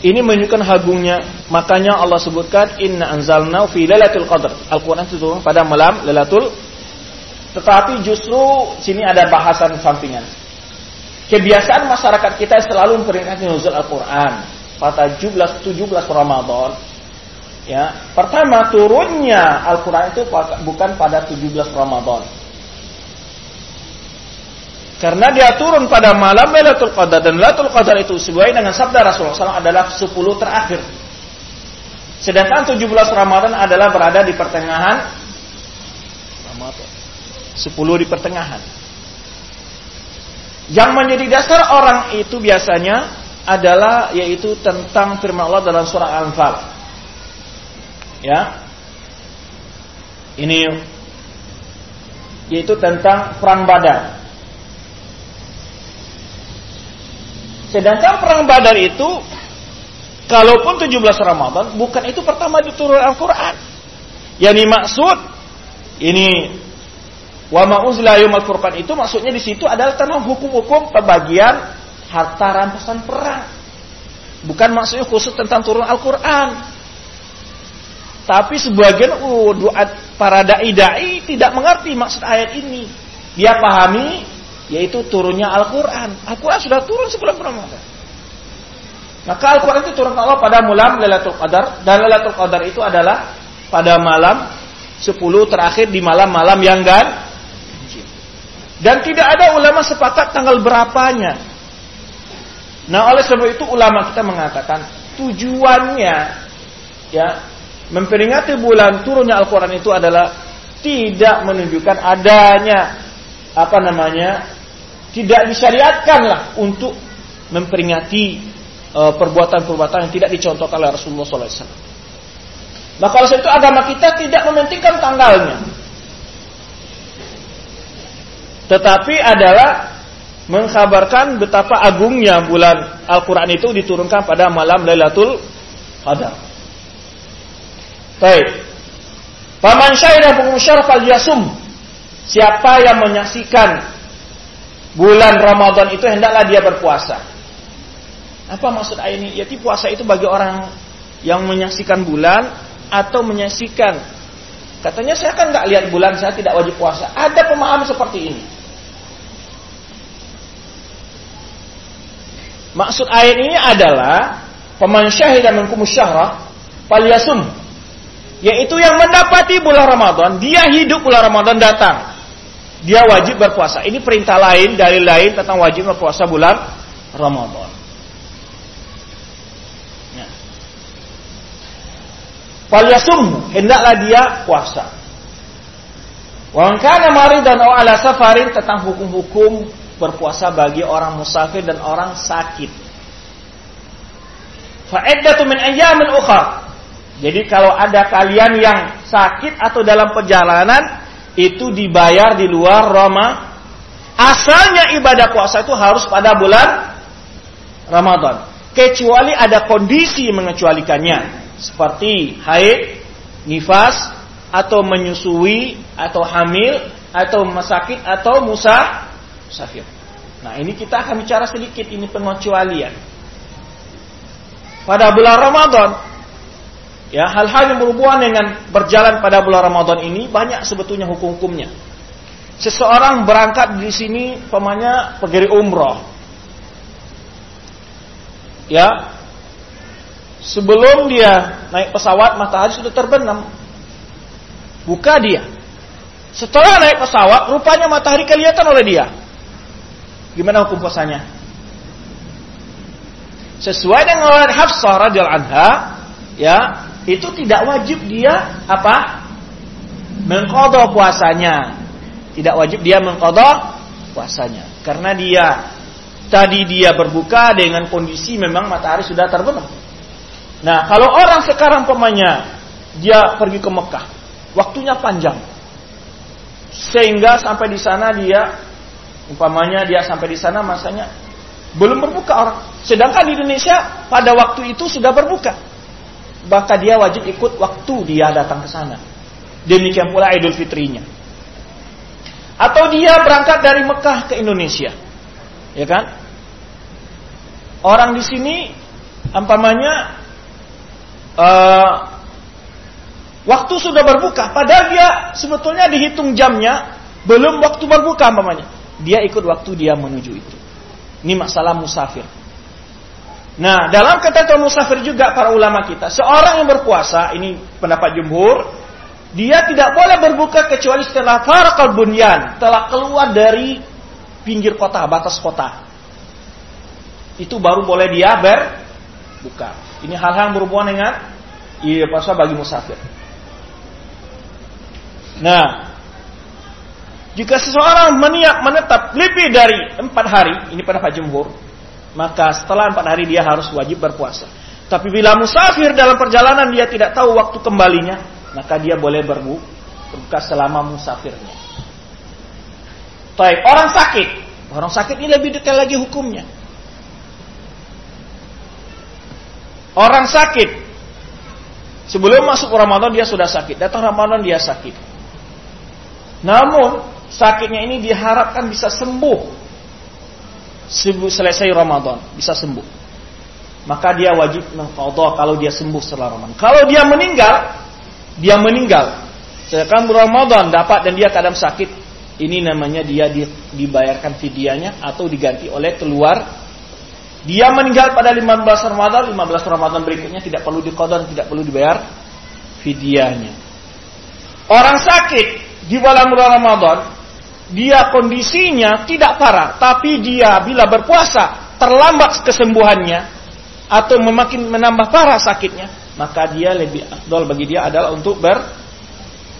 Ini menunjukkan agungnya, makanya Allah sebutkan inna anzalna fi lailatul qadr. Al-Qur'an itu turun pada malam Lailatul tetapi justru sini ada bahasan sampingan. Kebiasaan masyarakat kita selalu memperingati nuzul Al-Qur'an pada 17 17 Ramadan ya pertama turunnya Al-Qur'an itu bukan pada 17 Ramadan karena dia turun pada malam Lailatul Qadar dan Lailatul Qadar itu sesuai dengan sabda Rasulullah SAW adalah 10 terakhir. Sedangkan 17 Ramadan adalah berada di pertengahan Ramadan. 10 di pertengahan. Yang menjadi dasar orang itu biasanya adalah yaitu tentang firman Allah dalam surah Al-Anfal. Ya. Ini yaitu tentang perang Badar. Sedangkan perang Badar itu kalaupun 17 Ramadan bukan itu pertama diturun Al-Qur'an. Yang dimaksud ini wa ma'uzla yaumul furqan itu maksudnya di situ adalah tentang hukum-hukum pembagian harta rampasan perang. Bukan maksudnya khusus tentang turun Al-Qur'an. Tapi sebagian uh, doa para dai-dai tidak mengerti maksud ayat ini. Dia pahami yaitu turunnya Al-Qur'an. Al-Qur'an sudah turun sebelum Ramadan. Maka Al-Qur'an itu turun Allah pada malam Lailatul Qadar dan Lailatul Qadar itu adalah pada malam 10 terakhir di malam-malam yang gan dan tidak ada ulama sepakat tanggal berapanya. Nah, oleh sebab itu ulama kita mengatakan tujuannya ya memperingati bulan turunnya Al-Qur'an itu adalah tidak menunjukkan adanya apa namanya tidak disyariatkanlah untuk memperingati uh, perbuatan-perbuatan yang tidak dicontohkan oleh Rasulullah SAW. Maka oleh itu agama kita tidak mementingkan tanggalnya, tetapi adalah mengkabarkan betapa agungnya bulan Al-Quran itu diturunkan pada malam Lailatul Qadar. Baik. Paman syairah pengusyar yasum. Siapa yang menyaksikan bulan Ramadan itu hendaklah dia berpuasa. Apa maksud ayat ini? Yaitu puasa itu bagi orang yang menyaksikan bulan atau menyaksikan. Katanya saya kan nggak lihat bulan, saya tidak wajib puasa. Ada pemahaman seperti ini. Maksud ayat ini adalah Paman syahidah minkum syahra. Yaitu yang mendapati bulan Ramadan, dia hidup bulan Ramadan datang. Dia wajib berpuasa. Ini perintah lain dari lain tentang wajib berpuasa bulan Ramadan. Ya. Falyasum, hendaklah dia puasa. Wa kana maridan aw ala safarin tentang hukum-hukum berpuasa bagi orang musafir dan orang sakit. Fa'iddatu min ayyamin ukhra. Jadi kalau ada kalian yang sakit atau dalam perjalanan itu dibayar di luar Roma. Asalnya ibadah puasa itu harus pada bulan Ramadan. Kecuali ada kondisi mengecualikannya. Seperti haid, nifas, atau menyusui, atau hamil, atau masakit, atau musah, musafir. Nah, ini kita akan bicara sedikit ini pengecualian. Pada bulan Ramadan, ya hal-hal yang berhubungan dengan berjalan pada bulan Ramadan ini banyak sebetulnya hukum-hukumnya. Seseorang berangkat di sini, pemanya pergi umroh. Ya, sebelum dia naik pesawat matahari sudah terbenam. Buka dia. Setelah naik pesawat, rupanya matahari kelihatan oleh dia. Gimana hukum puasanya? Sesuai dengan riwayat Hafsah radhiyallahu anha, ya, itu tidak wajib dia apa? Mengqadha puasanya. Tidak wajib dia mengqadha puasanya karena dia tadi dia berbuka dengan kondisi memang matahari sudah terbenam. Nah, kalau orang sekarang pemanya dia pergi ke Mekah, waktunya panjang. Sehingga sampai di sana dia Umpamanya dia sampai di sana masanya belum berbuka orang. Sedangkan di Indonesia pada waktu itu sudah berbuka. Maka dia wajib ikut waktu dia datang ke sana. Demikian pula Idul Fitrinya. Atau dia berangkat dari Mekah ke Indonesia. Ya kan? Orang di sini umpamanya uh, waktu sudah berbuka padahal dia sebetulnya dihitung jamnya belum waktu berbuka umpamanya dia ikut waktu dia menuju itu. Ini masalah musafir. Nah, dalam kata musafir juga para ulama kita, seorang yang berpuasa, ini pendapat jumhur, dia tidak boleh berbuka kecuali setelah farakal bunyan, telah keluar dari pinggir kota, batas kota. Itu baru boleh dia berbuka. Ini hal-hal yang berhubungan dengan iya puasa bagi musafir. Nah, jika seseorang meniak menetap lebih dari empat hari, ini pada Pak Jumhur, maka setelah empat hari dia harus wajib berpuasa. Tapi bila musafir dalam perjalanan dia tidak tahu waktu kembalinya, maka dia boleh berbuka selama musafirnya. Baik, orang sakit. Orang sakit ini lebih detail lagi hukumnya. Orang sakit. Sebelum masuk Ramadan dia sudah sakit. Datang Ramadan dia sakit. Namun sakitnya ini diharapkan bisa sembuh. Selesai Ramadan bisa sembuh maka dia wajib mengqadha kalau dia sembuh setelah Ramadan. Kalau dia meninggal, dia meninggal. Sedangkan Ramadan dapat dan dia kadang sakit, ini namanya dia dibayarkan fidyahnya atau diganti oleh keluar. Dia meninggal pada 15 Ramadan, 15 Ramadan berikutnya tidak perlu diqadha tidak perlu dibayar fidyahnya. Orang sakit di bulan Ramadan, dia kondisinya tidak parah, tapi dia bila berpuasa terlambat kesembuhannya, atau memakin menambah parah sakitnya, maka dia lebih afdol bagi dia adalah untuk ber,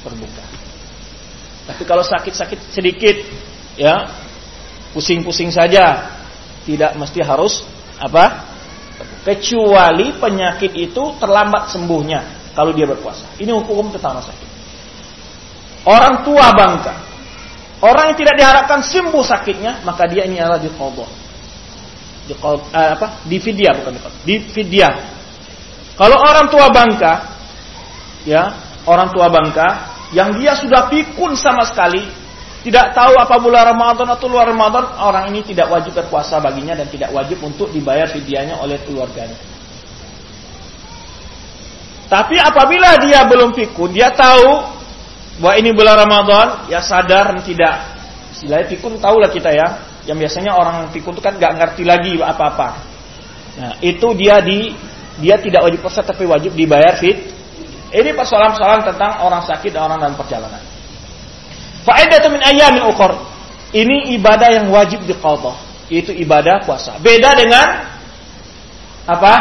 berbuka. Tapi kalau sakit-sakit sedikit, ya pusing-pusing saja, tidak mesti harus apa? Kecuali penyakit itu terlambat sembuhnya kalau dia berpuasa. Ini hukum tentang sakit. Orang tua bangka, orang yang tidak diharapkan sembuh sakitnya, maka dia ini adalah diqadha di uh, apa? Di fidyah bukan di di fidyah. Kalau orang tua bangka ya orang tua bangka yang dia sudah pikun sama sekali tidak tahu apa bulan Ramadan atau luar Ramadan orang ini tidak wajib berpuasa baginya dan tidak wajib untuk dibayar fidyahnya oleh keluarganya. Tapi apabila dia belum pikun dia tahu bahwa ini bulan Ramadan ya sadar dan tidak istilahnya pikun tahulah kita ya yang biasanya orang pikun itu kan nggak ngerti lagi apa-apa. Nah, itu dia di dia tidak wajib puasa tapi wajib dibayar fit. Ini persoalan-persoalan tentang orang sakit dan orang dalam perjalanan. Faedah min ayamin ukhur. Ini ibadah yang wajib diqadha, yaitu ibadah puasa. Beda dengan apa?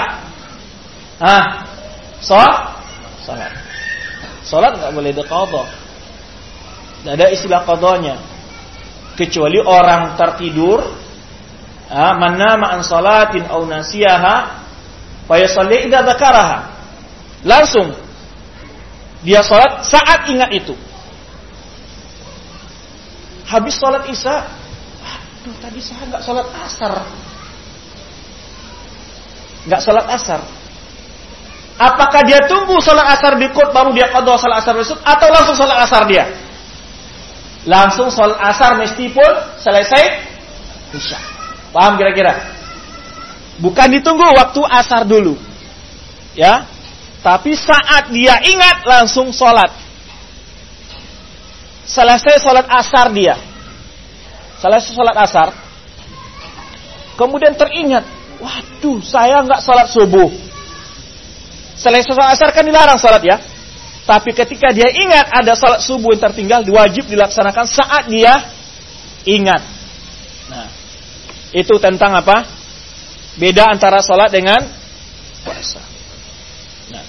Ah, salat. Salat. Salat nggak boleh diqadha. Tidak ada istilah qadanya. Kecuali orang tertidur mana ma'an salatin au nasiyaha fa yusalli idza dzakaraha langsung. Dia salat saat ingat itu. Habis salat isya aduh tadi saya nggak salat asar. Nggak salat asar. Apakah dia tunggu salat asar di kot baru dia qada salat asar besok atau langsung salat asar dia langsung sholat asar meskipun selesai isya. Paham kira-kira? Bukan ditunggu waktu asar dulu. Ya. Tapi saat dia ingat langsung sholat. Selesai sholat asar dia. Selesai sholat asar. Kemudian teringat. Waduh, saya nggak sholat subuh. Selesai sholat asar kan dilarang sholat ya. Tapi ketika dia ingat ada salat subuh yang tertinggal, wajib dilaksanakan saat dia ingat. Nah, itu tentang apa? Beda antara salat dengan puasa. Nah,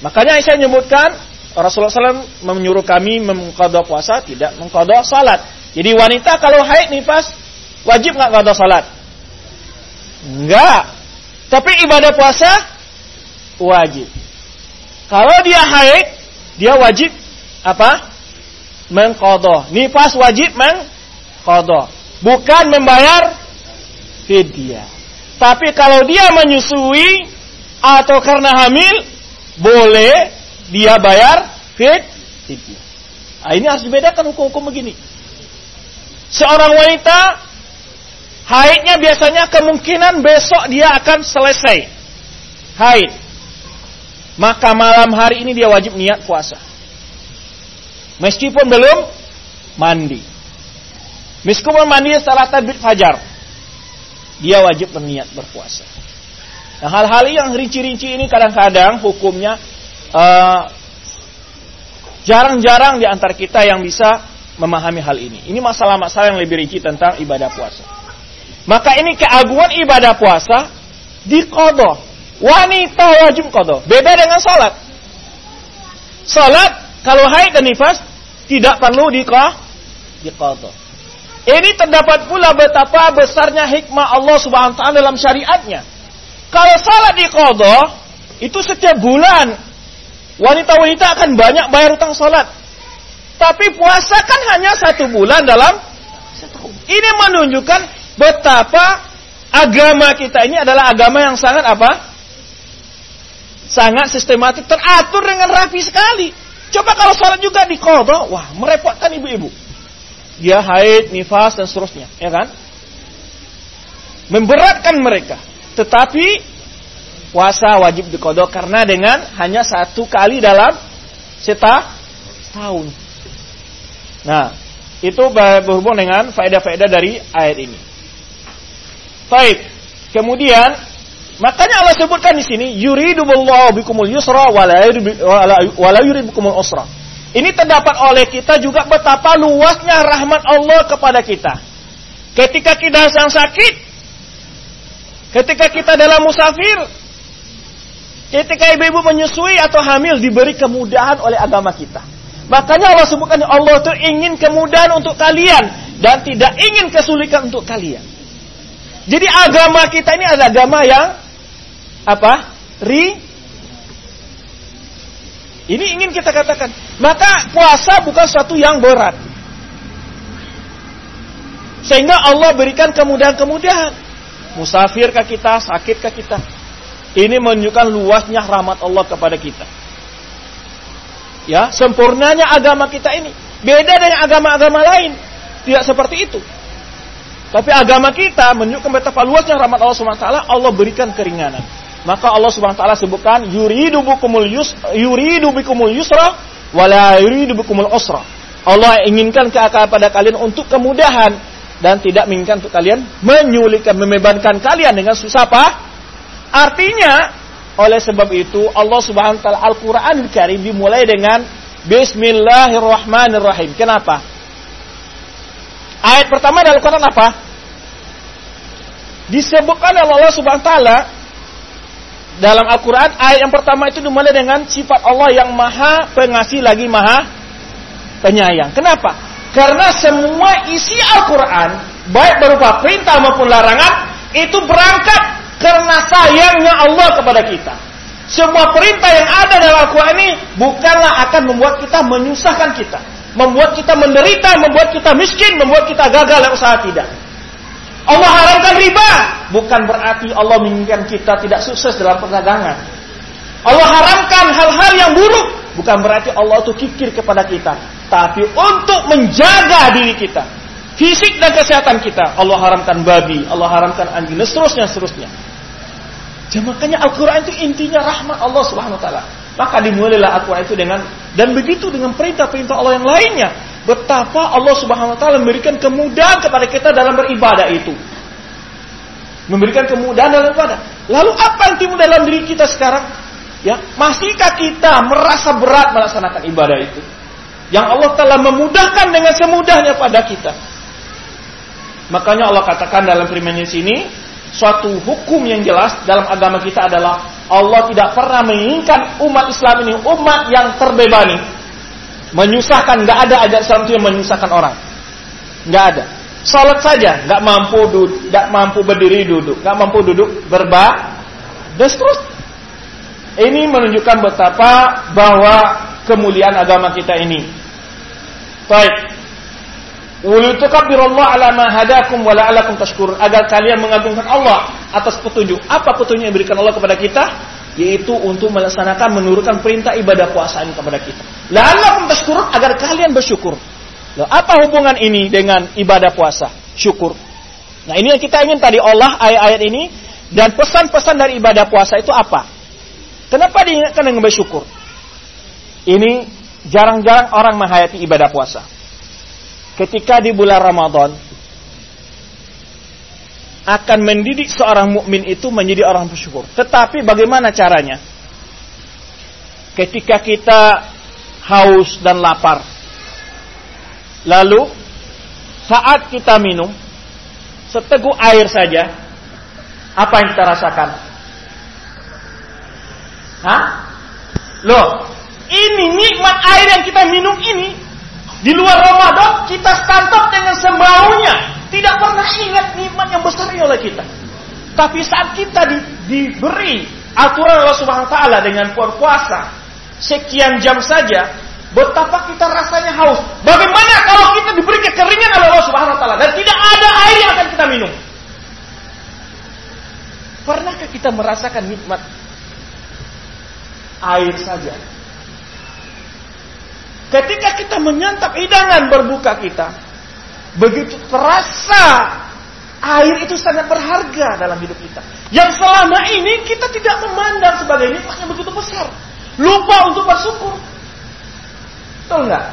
makanya saya menyebutkan Rasulullah SAW menyuruh kami mengkodok puasa, tidak mengkodok salat. Jadi wanita kalau haid nifas, wajib nggak kodok salat? Enggak. Tapi ibadah puasa wajib. Kalau dia haid, dia wajib apa? Mengkodoh. Nifas wajib mengkodoh. Bukan membayar fidyah. Tapi kalau dia menyusui atau karena hamil, boleh dia bayar fidyah. Nah, ini harus dibedakan hukum-hukum begini. Seorang wanita haidnya biasanya kemungkinan besok dia akan selesai. Haid maka malam hari ini dia wajib niat puasa. Meskipun belum mandi. Meskipun mandi setelah terbit fajar, dia wajib berniat berpuasa. Nah, hal-hal yang rinci-rinci ini kadang-kadang hukumnya eh, jarang-jarang di antara kita yang bisa memahami hal ini. Ini masalah-masalah yang lebih rinci tentang ibadah puasa. Maka ini keagungan ibadah puasa dikodok Wanita wajib qadha. Beda dengan salat. Salat kalau haid dan nifas tidak perlu diqadha. Ini terdapat pula betapa besarnya hikmah Allah Subhanahu wa taala dalam syariatnya. Kalau salat diqadha, Itu setiap bulan wanita-wanita akan banyak bayar utang sholat. Tapi puasa kan hanya satu bulan dalam. Ini menunjukkan betapa agama kita ini adalah agama yang sangat apa? Sangat sistematik, teratur dengan rapi sekali. Coba kalau sholat juga di kodok, wah merepotkan ibu-ibu. Dia haid, nifas, dan seterusnya. Ya kan? Memberatkan mereka. Tetapi puasa wajib dikodok karena dengan hanya satu kali dalam setah setahun. Nah, itu berhubung dengan faedah-faedah dari ayat ini. Baik. Kemudian makanya Allah sebutkan di sini yuridu billahu bikumul yusra wa la yuridu bikumul usra. Ini terdapat oleh kita juga betapa luasnya rahmat Allah kepada kita. Ketika kita sedang sakit, ketika kita dalam musafir, ketika ibu-ibu menyusui atau hamil diberi kemudahan oleh agama kita. Makanya Allah sebutkan Allah itu ingin kemudahan untuk kalian dan tidak ingin kesulitan untuk kalian. Jadi agama kita ini adalah agama yang apa? Ri. Ini ingin kita katakan. Maka puasa bukan sesuatu yang berat. Sehingga Allah berikan kemudahan-kemudahan. Musafirkah kita, sakitkah kita? Ini menunjukkan luasnya rahmat Allah kepada kita. Ya, sempurnanya agama kita ini. Beda dengan agama-agama lain. Tidak seperti itu. Tapi agama kita menunjukkan betapa luasnya rahmat Allah SWT, Allah berikan keringanan. Maka Allah SWT sebutkan yuridu bikumul yus yuridu bikumul yusra wala yuridu bikumul usra. Allah inginkan kepada kalian untuk kemudahan dan tidak menginginkan untuk kalian menyulitkan, memebankan kalian dengan susah apa? Artinya oleh sebab itu Allah Subhanahu wa taala Al-Qur'anul Karim dimulai dengan Bismillahirrahmanirrahim. Kenapa? Ayat pertama dalam Al-Qur'an apa? Disebutkan oleh Allah Subhanahu wa taala dalam Al-Qur'an ayat yang pertama itu dimulai dengan sifat Allah yang Maha Pengasih lagi Maha Penyayang. Kenapa? Karena semua isi Al-Qur'an baik berupa perintah maupun larangan itu berangkat karena sayangnya Allah kepada kita. Semua perintah yang ada dalam Al-Quran ini bukanlah akan membuat kita menyusahkan kita. Membuat kita menderita, membuat kita miskin, membuat kita gagal dalam usaha tidak. Allah haramkan riba. Bukan berarti Allah menginginkan kita tidak sukses dalam perdagangan. Allah haramkan hal-hal yang buruk. Bukan berarti Allah itu kikir kepada kita. Tapi untuk menjaga diri kita. Fisik dan kesehatan kita. Allah haramkan babi. Allah haramkan anjing. Dan seterusnya, seterusnya. Ya, makanya Al-Quran itu intinya rahmat Allah Subhanahu Wa Taala. Maka dimulailah Al-Quran itu dengan dan begitu dengan perintah-perintah Allah yang lainnya. Betapa Allah Subhanahu Wa Taala memberikan kemudahan kepada kita dalam beribadah itu. Memberikan kemudahan dalam ibadah. Lalu apa yang timbul dalam diri kita sekarang? Ya, masihkah kita merasa berat melaksanakan ibadah itu? Yang Allah telah memudahkan dengan semudahnya pada kita. Makanya Allah katakan dalam firman di sini, suatu hukum yang jelas dalam agama kita adalah Allah tidak pernah menginginkan umat Islam ini umat yang terbebani. Menyusahkan nggak ada ajar Islam itu yang menyusahkan orang. Nggak ada. Salat saja nggak mampu duduk nggak mampu berdiri duduk nggak mampu duduk berba dan terus. Ini menunjukkan betapa bahwa kemuliaan agama kita ini. Baik Walitukabirullah ala ma hadakum wa la'alakum tashkurun agar kalian mengagungkan Allah atas petunjuk. Apa petunjuk yang diberikan Allah kepada kita? Yaitu untuk melaksanakan menurunkan perintah ibadah puasa ini kepada kita. La'alakum tashkurun agar kalian bersyukur. Loh, apa hubungan ini dengan ibadah puasa? Syukur. Nah, ini yang kita ingin tadi Allah ayat-ayat ini dan pesan-pesan dari ibadah puasa itu apa? Kenapa diingatkan dengan bersyukur? Ini jarang-jarang orang menghayati ibadah puasa ketika di bulan Ramadan akan mendidik seorang mukmin itu menjadi orang bersyukur. Tetapi bagaimana caranya? Ketika kita haus dan lapar. Lalu saat kita minum seteguk air saja, apa yang kita rasakan? Hah? Loh, ini nikmat air yang kita minum ini di luar Ramadan kita stantap dengan semaunya. Tidak pernah ingat nikmat yang besar oleh kita. Tapi saat kita di, diberi aturan Allah Subhanahu taala dengan puasa sekian jam saja, betapa kita rasanya haus. Bagaimana kalau kita diberi kekeringan oleh Allah Subhanahu taala dan tidak ada air yang akan kita minum? Pernahkah kita merasakan nikmat air saja? Ketika kita menyantap hidangan berbuka kita, begitu terasa air itu sangat berharga dalam hidup kita. Yang selama ini kita tidak memandang sebagai nikmatnya begitu besar. Lupa untuk bersyukur. Betul nggak?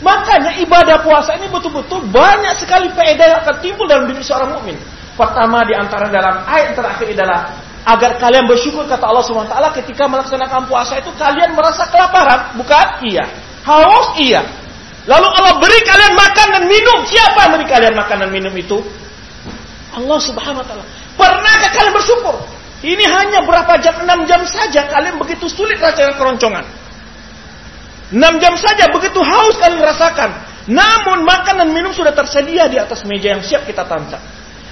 Makanya ibadah puasa ini betul-betul banyak sekali faedah yang akan timbul dalam diri seorang mukmin. Pertama di antara dalam ayat terakhir adalah agar kalian bersyukur kata Allah SWT ketika melaksanakan puasa itu kalian merasa kelaparan, bukan? Iya. Haus? Iya. Lalu Allah beri kalian makan dan minum. Siapa yang beri kalian makan dan minum itu? Allah Subhanahu wa taala. Pernahkah kalian bersyukur? Ini hanya berapa jam? 6 jam saja kalian begitu sulit rasanya keroncongan. 6 jam saja begitu haus kalian rasakan. Namun makan dan minum sudah tersedia di atas meja yang siap kita tancap.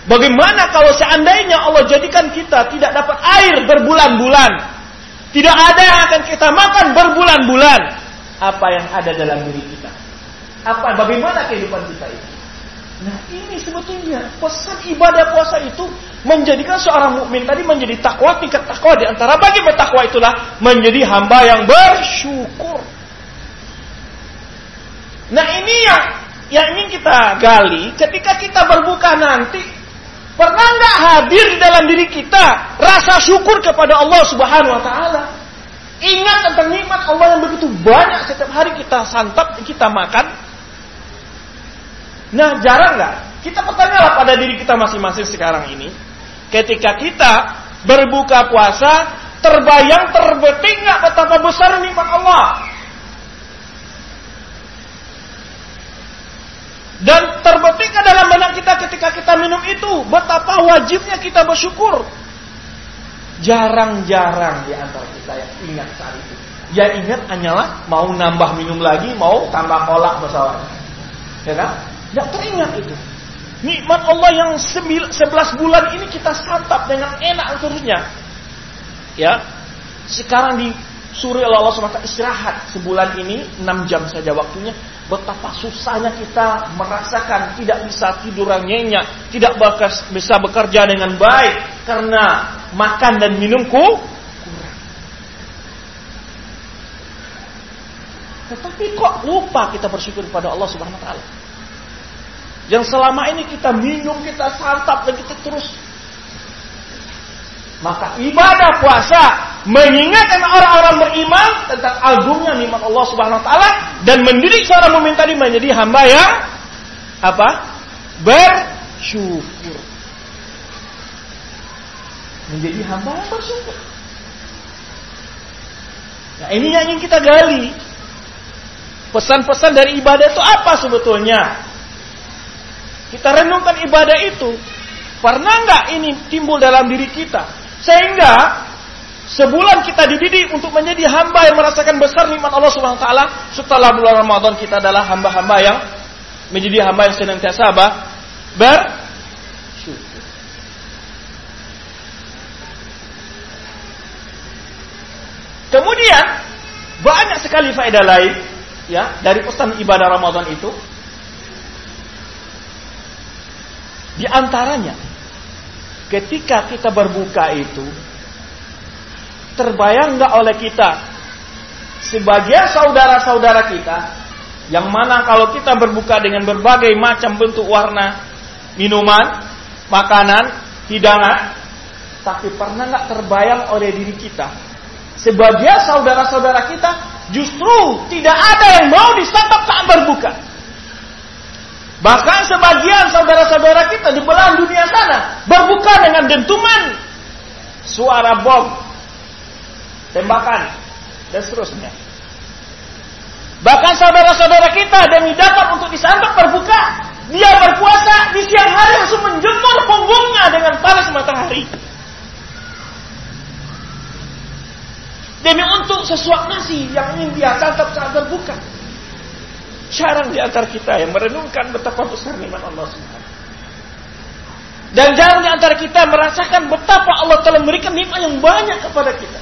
Bagaimana kalau seandainya Allah jadikan kita tidak dapat air berbulan-bulan? Tidak ada yang akan kita makan berbulan-bulan. Apa yang ada dalam diri kita? Apa bagaimana kehidupan kita itu? Nah ini sebetulnya pesan ibadah puasa itu menjadikan seorang mukmin tadi menjadi takwa tingkat takwa di antara bagi bertakwa itulah menjadi hamba yang bersyukur. Nah ini yang yang ingin kita gali ketika kita berbuka nanti pernah nggak hadir di dalam diri kita rasa syukur kepada Allah Subhanahu Wa Taala? Ingat tentang nikmat Allah yang begitu banyak setiap hari kita santap, kita makan, Nah, jarang nggak? Kita bertanyalah pada diri kita masing-masing sekarang ini. Ketika kita berbuka puasa, terbayang terbeting nggak betapa besar nikmat Allah? Dan terbetik dalam benak kita ketika kita minum itu, betapa wajibnya kita bersyukur. Jarang-jarang di antara kita yang ingat saat itu. Ya ingat hanyalah mau nambah minum lagi, mau tambah kolak bersama. Ya kan? Tidak teringat itu. Nikmat Allah yang 11 bulan ini kita santap dengan enak seterusnya. Ya. Sekarang di suri Allah SWT istirahat sebulan ini 6 jam saja waktunya. Betapa susahnya kita merasakan tidak bisa tidur nyenyak, tidak bisa bekerja dengan baik karena makan dan minumku kurang. Tetapi kok lupa kita bersyukur kepada Allah Subhanahu wa taala? Yang selama ini kita minum, kita santap, dan kita terus. Maka ibadah puasa mengingatkan orang-orang beriman tentang agungnya nikmat Allah Subhanahu wa taala dan mendidik seorang mukmin tadi menjadi hamba yang apa? bersyukur. Menjadi hamba yang bersyukur. Nah, ini yang ingin kita gali. Pesan-pesan dari ibadah itu apa sebetulnya? Kita renungkan ibadah itu. Pernah nggak ini timbul dalam diri kita? Sehingga sebulan kita dididik untuk menjadi hamba yang merasakan besar nikmat Allah Subhanahu wa taala. Setelah bulan Ramadan kita adalah hamba-hamba yang menjadi hamba yang senantiasa apa? bersyukur. Kemudian banyak sekali faedah lain ya dari pesan ibadah Ramadan itu Di antaranya, ketika kita berbuka itu, terbayang nggak oleh kita sebagian saudara-saudara kita yang mana kalau kita berbuka dengan berbagai macam bentuk warna minuman, makanan, hidangan, tapi pernah nggak terbayang oleh diri kita sebagian saudara-saudara kita justru tidak ada yang mau disantap saat berbuka. Bahkan sebagian saudara-saudara kita di belahan dunia sana berbuka dengan dentuman suara bom, tembakan, dan seterusnya. Bahkan saudara-saudara kita demi dapat untuk disantap berbuka, dia berpuasa di siang hari langsung menjemur punggungnya dengan panas matahari. Demi untuk sesuap nasi yang ingin dia santap saat berbuka. Jarang di antara kita yang merenungkan betapa besar nikmat Allah SWT. Dan jarang di antara kita merasakan betapa Allah telah memberikan nikmat yang banyak kepada kita.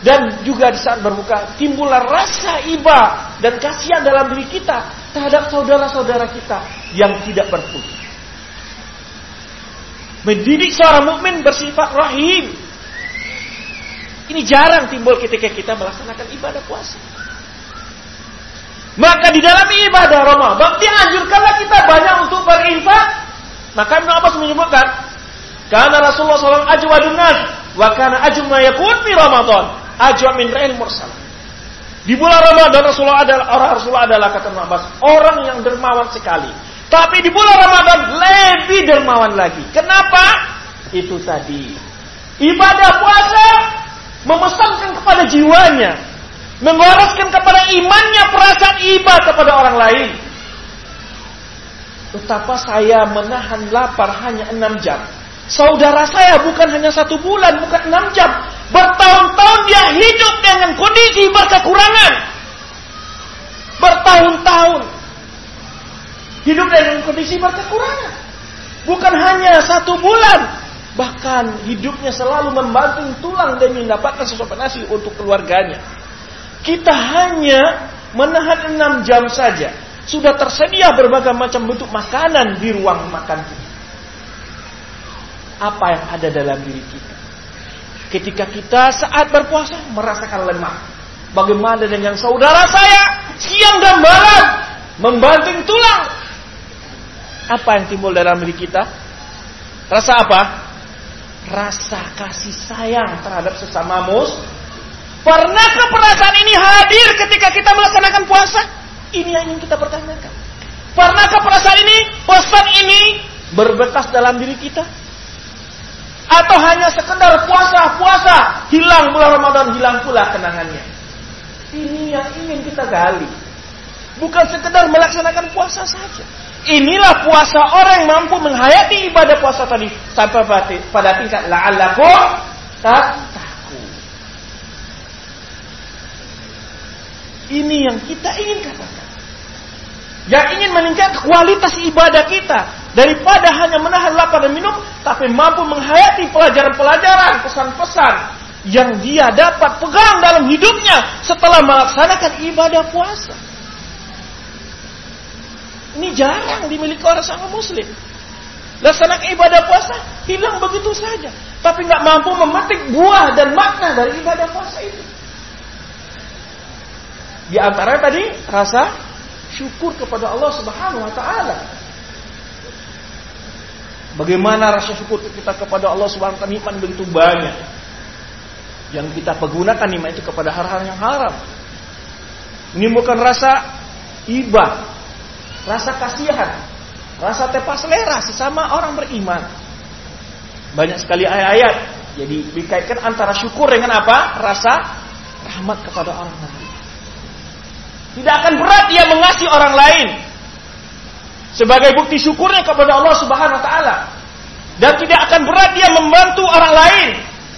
Dan juga di saat berbuka timbullah rasa iba dan kasihan dalam diri kita terhadap saudara-saudara kita yang tidak berputus. Mendidik seorang mukmin bersifat rahim. Ini jarang timbul ketika kita melaksanakan ibadah puasa. Maka di dalam ibadah Ramadan dianjurkanlah kita banyak untuk berinfak maka Ibnu Abbas menyebutkan, karena Rasulullah SAW ajwadun nas wa kana ajma yakun fi Ramadan, ajwa min ra'il mursal. Di bulan Ramadan Rasulullah adalah orang Rasulullah adalah kata Ibnu Abbas, orang yang dermawan sekali. Tapi di bulan Ramadan lebih dermawan lagi. Kenapa? Itu tadi. Ibadah puasa memesankan kepada jiwanya, mengoroskan kepada imannya perasaan iba kepada orang lain. Betapa saya menahan lapar hanya enam jam. Saudara saya bukan hanya satu bulan, bukan enam jam. Bertahun-tahun dia hidup dengan kondisi berkekurangan. Bertahun-tahun. Hidup dengan kondisi berkekurangan. Bukan hanya satu bulan. Bahkan hidupnya selalu membantu tulang demi mendapatkan sesuatu nasi untuk keluarganya. Kita hanya menahan enam jam saja sudah tersedia berbagai macam bentuk makanan di ruang makan kita. Apa yang ada dalam diri kita? Ketika kita saat berpuasa merasakan lemah. Bagaimana dengan saudara saya siang dan malam membanting tulang? Apa yang timbul dalam diri kita? Rasa apa? Rasa kasih sayang terhadap sesama mus. Pernahkah perasaan ini hadir ketika kita melaksanakan puasa? Ini yang ingin kita pertanyakan. Pernahkah perasaan ini, pesan ini berbekas dalam diri kita? Atau hanya sekedar puasa-puasa, hilang bulan Ramadan, hilang pula kenangannya. Ini yang ingin kita gali. Bukan sekedar melaksanakan puasa saja. Inilah puasa orang yang mampu menghayati ibadah puasa tadi sampai pada tingkat la'allakum tattaqu. Ini yang kita ingin katakan yang ingin meningkatkan kualitas ibadah kita daripada hanya menahan lapar dan minum tapi mampu menghayati pelajaran-pelajaran pesan-pesan yang dia dapat pegang dalam hidupnya setelah melaksanakan ibadah puasa. Ini jarang dimiliki orang sama muslim. Laksanakan ibadah puasa hilang begitu saja, tapi nggak mampu memetik buah dan makna dari ibadah puasa itu. Di antara tadi rasa syukur kepada Allah Subhanahu wa taala. Bagaimana rasa syukur kita kepada Allah Subhanahu wa taala nikmat begitu banyak. Yang kita pergunakan nikmat itu kepada hal-hal yang haram. Menimbulkan rasa ibah, rasa kasihan, rasa tepas selera sesama orang beriman. Banyak sekali ayat-ayat. Jadi dikaitkan antara syukur dengan apa? Rasa rahmat kepada orang lain. Tidak akan berat dia mengasihi orang lain. Sebagai bukti syukurnya kepada Allah Subhanahu wa taala. Dan tidak akan berat dia membantu orang lain.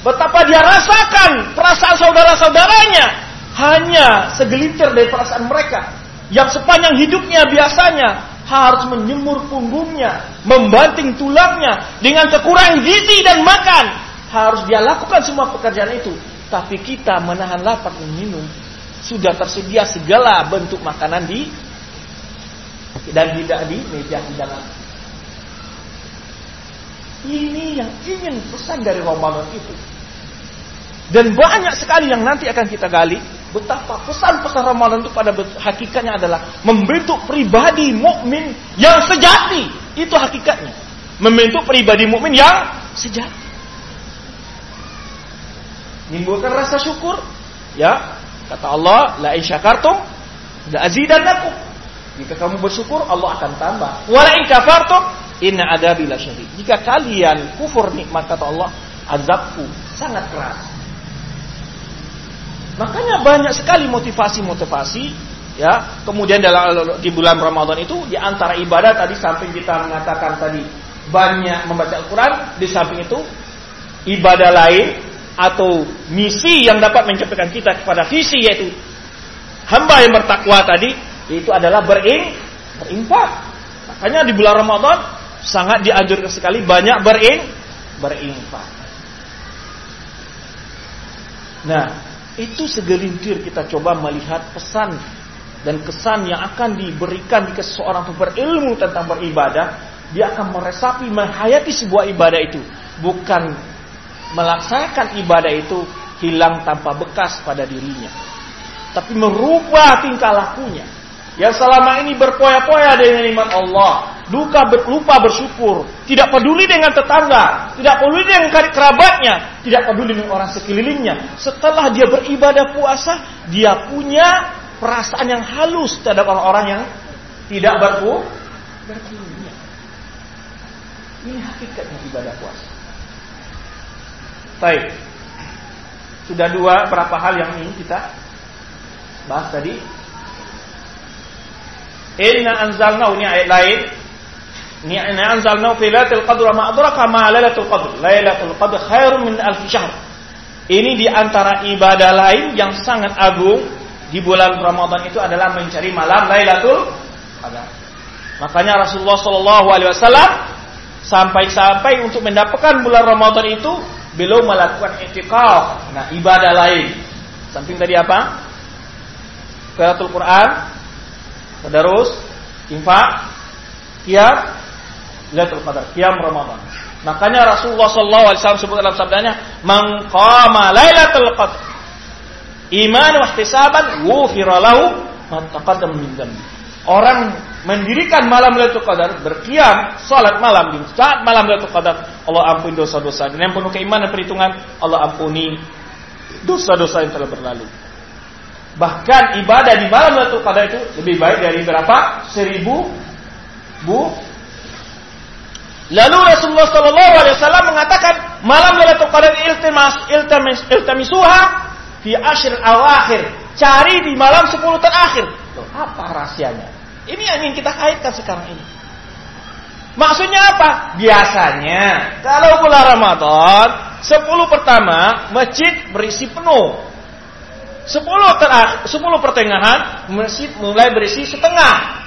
Betapa dia rasakan perasaan saudara-saudaranya hanya segelintir dari perasaan mereka yang sepanjang hidupnya biasanya harus menyemur punggungnya, membanting tulangnya dengan kekurangan gizi dan makan. Harus dia lakukan semua pekerjaan itu. Tapi kita menahan lapar dan minum sudah tersedia segala bentuk makanan di dan tidak di meja hidangan. Ini yang ingin pesan dari Ramadan itu. Dan banyak sekali yang nanti akan kita gali betapa pesan-pesan Ramadan itu pada hakikatnya adalah membentuk pribadi mukmin yang sejati. Itu hakikatnya. Membentuk pribadi mukmin yang sejati. Menimbulkan rasa syukur, ya, Kata Allah, la in syakartum la azidannakum. Jika kamu bersyukur, Allah akan tambah. Wa la in kafartum inna adabi lasyadid. Jika kalian kufur nikmat kata Allah, azabku sangat keras. Makanya banyak sekali motivasi-motivasi ya. Kemudian dalam di bulan Ramadan itu di antara ibadah tadi samping kita mengatakan tadi banyak membaca Al-Qur'an, di samping itu ibadah lain atau misi yang dapat mencapai kita kepada visi yaitu hamba yang bertakwa tadi yaitu adalah berin berinfak. Makanya di bulan Ramadan sangat dianjurkan sekali banyak berin berinfak. Nah, itu segelintir kita coba melihat pesan dan kesan yang akan diberikan jika seseorang itu berilmu tentang beribadah, dia akan meresapi menghayati sebuah ibadah itu, bukan melaksanakan ibadah itu hilang tanpa bekas pada dirinya, tapi merubah tingkah lakunya. Yang selama ini berpoya-poya dengan iman Allah, duka lupa bersyukur, tidak peduli dengan tetangga, tidak peduli dengan kerabatnya, tidak peduli dengan orang sekelilingnya. Setelah dia beribadah puasa, dia punya perasaan yang halus terhadap orang-orang yang tidak berpu. Ini hakikatnya ibadah puasa. Baik. Sudah dua berapa hal yang ingin kita bahas tadi. Inna anzalna ini ayat lain. Inna anzalna fi lailatul qadr ma adraka ma lailatul qadr. Lailatul qadr khairun min alf syahr. Ini di antara ibadah lain yang sangat agung di bulan Ramadan itu adalah mencari malam Lailatul Qadar. Makanya Rasulullah Shallallahu Alaihi Wasallam sampai-sampai untuk mendapatkan bulan Ramadan itu beliau melakukan itikaf. Nah ibadah lain. Samping tadi apa? Qiraatul Quran, tadarus, infak, qiyam, Lailatul Qadar, qiyam Ramadan. Makanya Rasulullah Shallallahu Alaihi Wasallam sebut dalam sabdanya, "Mengqama Lailatul Qadar." iman wa ihtisaban ghufira lahu ma taqaddam min Orang mendirikan malam Lailatul Qadar, berkiam salat malam di saat malam Lailatul Qadar, Allah ampuni dosa-dosa. Dan yang penuh keimanan perhitungan, Allah ampuni dosa-dosa yang telah berlalu. Bahkan ibadah di malam Lailatul Qadar itu lebih baik dari berapa? Seribu bu. Lalu Rasulullah Shallallahu Alaihi Wasallam mengatakan malam Lailatul Qadar iltimas iltamis iltamisuha fi asyir awakhir. Cari di malam 10 terakhir. Loh, apa rahasianya? Ini yang ingin kita kaitkan sekarang ini. Maksudnya apa? Biasanya kalau bulan Ramadan 10 pertama masjid berisi penuh. 10 terakhir 10 pertengahan masjid mulai berisi setengah.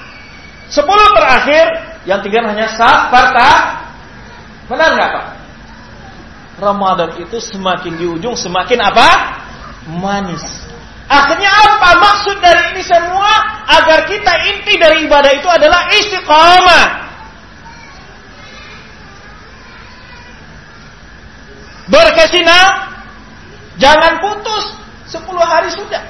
10 terakhir yang tinggal hanya sah parta. Benar nggak Pak? Ramadan itu semakin di ujung semakin apa? manis. Akhirnya apa maksud dari ini semua? Agar kita inti dari ibadah itu adalah istiqamah. Berkesinau, jangan putus. 10 hari sudah.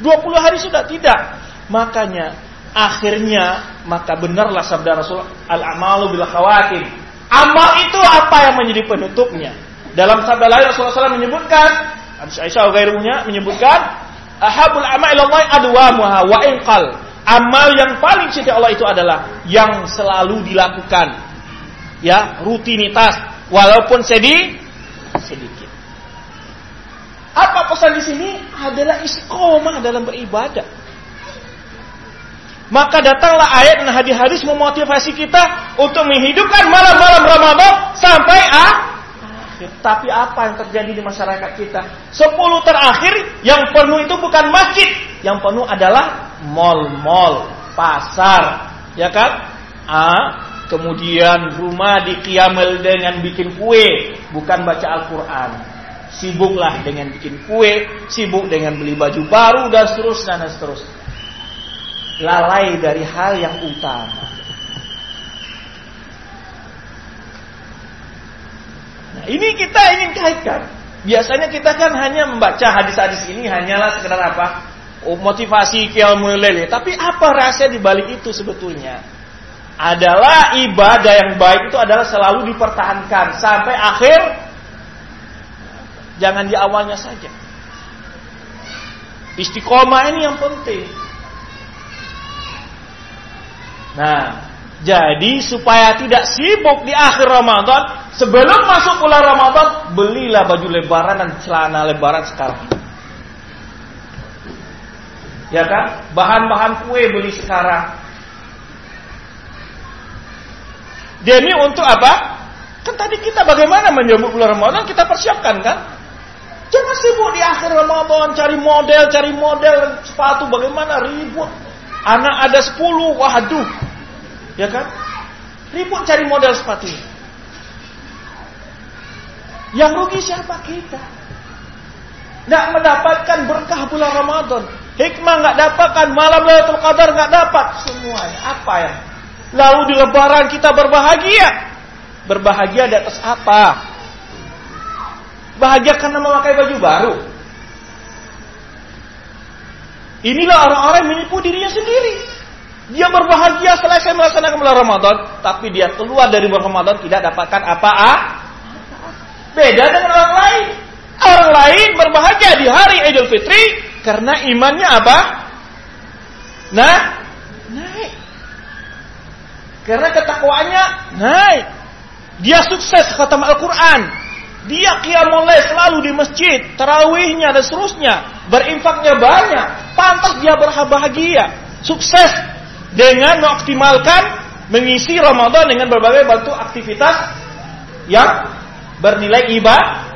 20 hari sudah tidak. Makanya akhirnya maka benarlah sabda Rasul al-amalu bil khawatim. Amal itu apa yang menjadi penutupnya? Dalam sabda lain Rasulullah SAW menyebutkan Aisyah gairunya menyebutkan ahabul amal ilallah adwamuha wa inqal. Amal yang paling cinta Allah itu adalah yang selalu dilakukan. Ya, rutinitas walaupun sedih sedikit. Apa pesan di sini? Adalah istiqomah dalam beribadah. Maka datanglah ayat dan hadis-hadis memotivasi kita untuk menghidupkan malam-malam Ramadan. Tapi apa yang terjadi di masyarakat kita? Sepuluh terakhir yang penuh itu bukan masjid. Yang penuh adalah mall-mall, pasar. Ya kan? Ah, kemudian rumah dikiamel dengan bikin kue. Bukan baca Al-Quran. Sibuklah dengan bikin kue. Sibuk dengan beli baju baru dan seterusnya dan seterusnya. Lalai dari hal yang utama. Ini kita ingin kaitkan. Biasanya kita kan hanya membaca hadis-hadis ini hanyalah sekedar apa? Oh, motivasi qiyamul lail. Tapi apa rahasia di balik itu sebetulnya? Adalah ibadah yang baik itu adalah selalu dipertahankan sampai akhir. Jangan di awalnya saja. Istiqomah ini yang penting. Nah, jadi supaya tidak sibuk di akhir Ramadan, sebelum masuk bulan Ramadan, belilah baju lebaran dan celana lebaran sekarang. Ya kan? Bahan-bahan kue beli sekarang. Demi untuk apa? Kan tadi kita bagaimana menyambut bulan Ramadan kita persiapkan kan? Jangan sibuk di akhir Ramadan cari model, cari model sepatu bagaimana ribut. Anak ada 10, waduh, Ya kan? Ribut cari model sepatunya. Yang rugi siapa kita? Tidak mendapatkan berkah bulan Ramadan. Hikmah nggak dapatkan, malam Lailatul Qadar nggak dapat semuanya. Apa ya? Lalu di Lebaran kita berbahagia. Berbahagia di atas apa? Bahagia karena memakai baju baru. Inilah orang-orang yang menipu dirinya sendiri. Dia berbahagia selesai melaksanakan bulan Ramadan, tapi dia keluar dari bulan Ramadan tidak dapatkan apa-apa. Beda dengan orang lain. Orang lain berbahagia di hari Idul Fitri karena imannya apa? Nah, naik. Karena ketakwaannya naik. Dia sukses khatam Al-Quran. Dia qiyamul selalu di masjid, tarawihnya dan seterusnya, berinfaknya banyak, pantas dia berbahagia, sukses dengan mengoptimalkan mengisi Ramadan dengan berbagai bentuk aktivitas yang bernilai ibadah.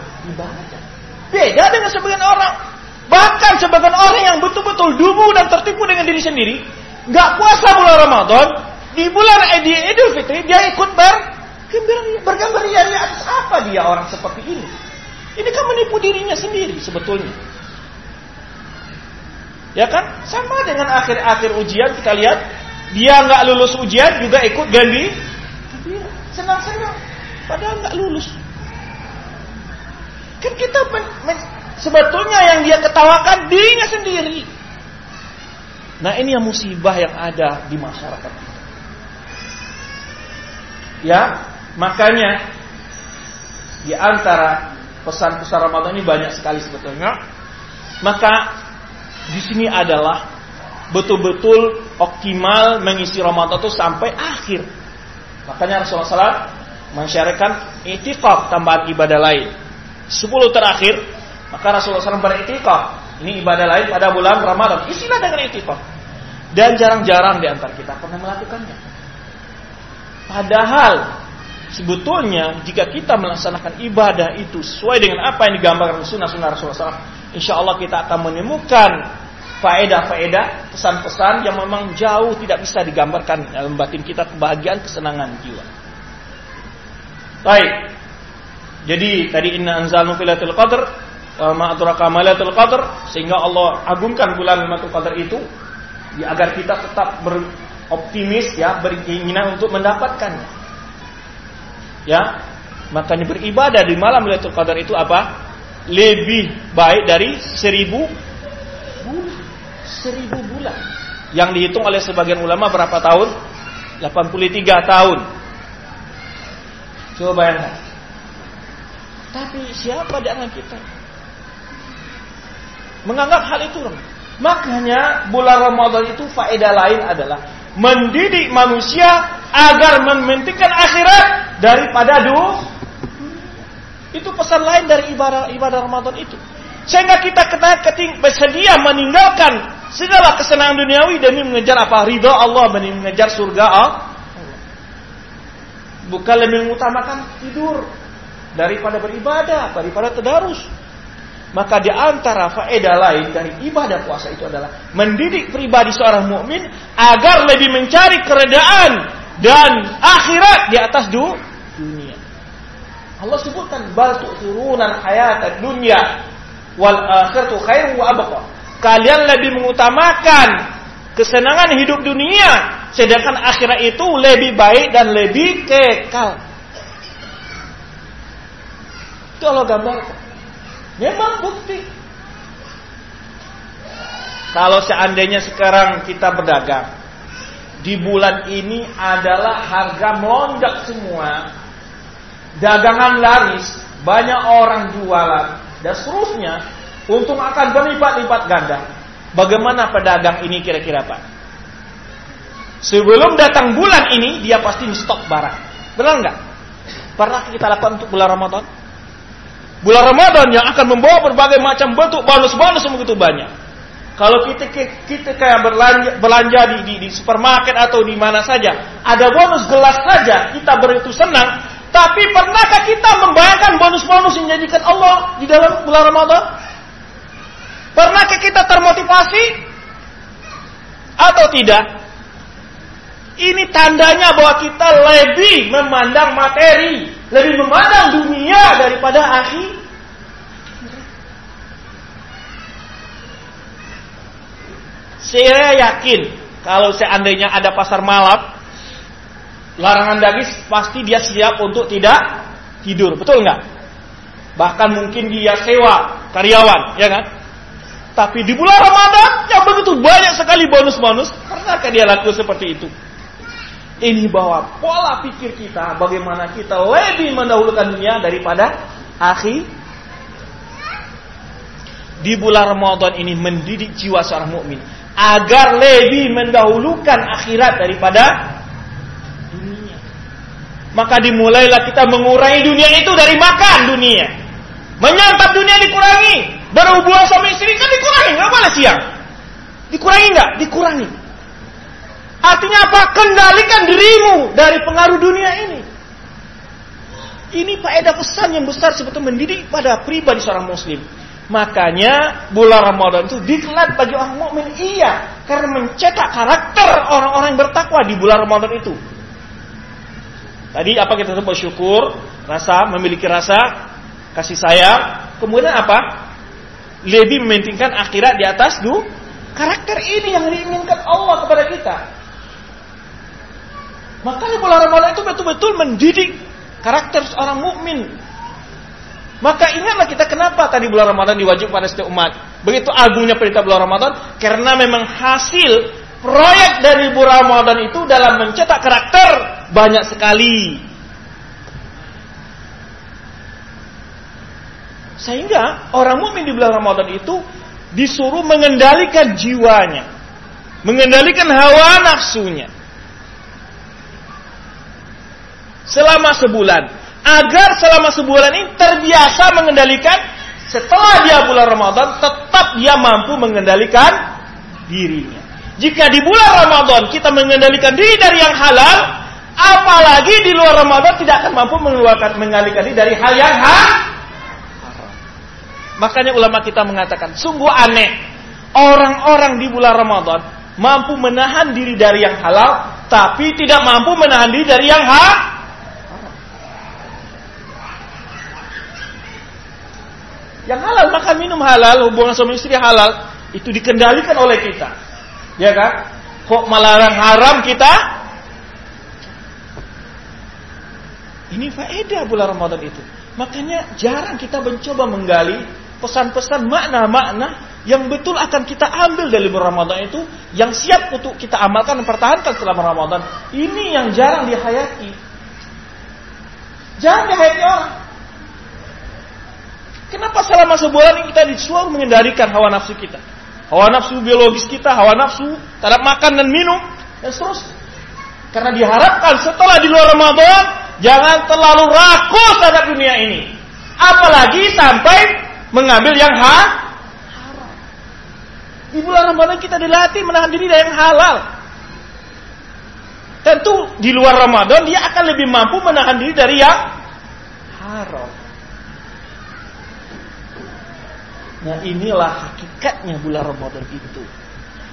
Beda dengan sebagian orang. Bahkan sebagian orang yang betul-betul dubu dan tertipu dengan diri sendiri, nggak puasa bulan Ramadan, di bulan Idul Fitri dia ikut ber bergambar ria atas apa dia orang seperti ini? Ini kan menipu dirinya sendiri sebetulnya. Ya kan? Sama dengan akhir-akhir ujian kita lihat dia nggak lulus ujian juga ikut ganti senang-senang padahal nggak lulus. Kan kita men, men, sebetulnya yang dia ketawakan dirinya sendiri. Nah ini yang musibah yang ada di masyarakat. Ya, Makanya di antara pesan-pesan Ramadan ini banyak sekali sebetulnya. Maka di sini adalah betul-betul optimal mengisi Ramadan itu sampai akhir. Makanya Rasulullah SAW mensyariatkan itikaf tambahan ibadah lain. Sepuluh terakhir, maka Rasulullah SAW beritikaf. Ini ibadah lain pada bulan Ramadan. Isilah dengan itikaf. Dan jarang-jarang di antara kita pernah melakukannya. Padahal Sebetulnya jika kita melaksanakan ibadah itu sesuai dengan apa yang digambarkan sunnah-sunnah Rasulullah SAW, insya Allah kita akan menemukan faedah-faedah, pesan-pesan yang memang jauh tidak bisa digambarkan dalam batin kita kebahagiaan, kesenangan jiwa. Baik. Jadi tadi inna anzalnu filatul qadr wa ma adraka qadr sehingga Allah agungkan bulan Lailatul Qadar itu ya, agar kita tetap beroptimis ya, berkeinginan untuk mendapatkannya ya makanya beribadah di malam Lailatul Qadar itu apa lebih baik dari seribu bulan seribu bulan. Yang dihitung oleh sebagian ulama berapa tahun? 83 tahun. Coba bayangkan. Tapi siapa di antara kita? Menganggap hal itu makanya bulan Ramadan itu faedah lain adalah mendidik manusia agar mementingkan akhirat daripada dunia. Itu pesan lain dari ibadah ibadah Ramadan itu. Sehingga kita kena keting bersedia meninggalkan segala kesenangan duniawi demi mengejar apa? Ridho Allah demi mengejar surga Allah. Bukan lebih mengutamakan tidur daripada beribadah, daripada tadarus. Maka di antara faedah lain dari ibadah puasa itu adalah mendidik pribadi seorang mukmin agar lebih mencari keredaan dan akhirat di atas dunia. Allah sebutkan bal tu'thiruna hayat dunya wal akhiratu khairu wa abqa. Kalian lebih mengutamakan kesenangan hidup dunia sedangkan akhirat itu lebih baik dan lebih kekal. Itu Allah gambarkan. Memang bukti. Kalau seandainya sekarang kita berdagang, di bulan ini adalah harga melonjak semua, dagangan laris, banyak orang jualan, dan seterusnya, untung akan berlipat-lipat ganda. Bagaimana pedagang ini kira-kira Pak? Sebelum datang bulan ini, dia pasti stok barang. Benar nggak? Pernah kita lakukan untuk bulan Ramadan? bulan Ramadan yang akan membawa berbagai macam bentuk bonus-bonus yang begitu banyak. Kalau kita kita kayak berlanja, belanja di, di, di supermarket atau di mana saja, ada bonus gelas saja, kita begitu senang. Tapi pernahkah kita membayangkan bonus-bonus yang dijadikan Allah di dalam bulan Ramadan? Pernahkah kita termotivasi atau tidak? Ini tandanya bahwa kita lebih memandang materi, lebih memandang dunia daripada akhir. Saya yakin kalau seandainya ada pasar malam, larangan daging pasti dia siap untuk tidak tidur, betul nggak? Bahkan mungkin dia sewa karyawan, ya kan? Tapi di bulan Ramadan yang begitu banyak sekali bonus-bonus, pernahkah dia laku seperti itu? Ini bahwa pola pikir kita bagaimana kita lebih mendahulukan dunia daripada akhir. Di bulan Ramadan ini mendidik jiwa seorang mukmin agar lebih mendahulukan akhirat daripada dunia. Maka dimulailah kita mengurangi dunia itu dari makan dunia. Menyantap dunia dikurangi. Berhubungan sama istri kan dikurangi, nggak boleh siang. Dikurangi nggak? Dikurangi. Artinya apa? Kendalikan dirimu dari pengaruh dunia ini. Ini faedah pesan yang besar sebetulnya mendidik pada pribadi seorang muslim. Makanya bulan Ramadan itu diklat bagi orang mukmin iya karena mencetak karakter orang-orang yang bertakwa di bulan Ramadan itu. Tadi apa kita sebut syukur, rasa memiliki rasa kasih sayang, kemudian apa? Lebih mementingkan akhirat di atas du karakter ini yang diinginkan Allah kepada kita. Makanya bulan Ramadan itu betul-betul mendidik karakter seorang mukmin maka ingatlah kita kenapa tadi bulan Ramadan diwajibkan pada setiap umat. Begitu agungnya perintah bulan Ramadan karena memang hasil proyek dari bulan Ramadan itu dalam mencetak karakter banyak sekali. Sehingga orang mukmin di bulan Ramadan itu disuruh mengendalikan jiwanya, mengendalikan hawa nafsunya. Selama sebulan agar selama sebulan ini terbiasa mengendalikan setelah dia bulan Ramadan tetap dia mampu mengendalikan dirinya. Jika di bulan Ramadan kita mengendalikan diri dari yang halal, apalagi di luar Ramadan tidak akan mampu mengeluarkan mengendalikan diri dari hal yang haram. Makanya ulama kita mengatakan sungguh aneh orang-orang di bulan Ramadan mampu menahan diri dari yang halal tapi tidak mampu menahan diri dari yang haram. Yang halal makan minum halal, hubungan suami istri halal, itu dikendalikan oleh kita. Ya kan? Kok melarang haram kita? Ini faedah bulan Ramadan itu. Makanya jarang kita mencoba menggali pesan-pesan makna-makna yang betul akan kita ambil dari bulan Ramadan itu yang siap untuk kita amalkan dan pertahankan selama Ramadan. Ini yang jarang dihayati. Jarang dihayati orang. Kenapa selama sebulan ini kita disuruh mengendalikan hawa nafsu kita? Hawa nafsu biologis kita, hawa nafsu terhadap makan dan minum, dan seterusnya. Karena diharapkan setelah di luar Ramadan, jangan terlalu rakus terhadap dunia ini. Apalagi sampai mengambil yang ha haram. Di bulan Ramadan kita dilatih menahan diri dari yang halal. Tentu di luar Ramadan dia akan lebih mampu menahan diri dari yang haram. Nah inilah hakikatnya bulan Ramadan itu.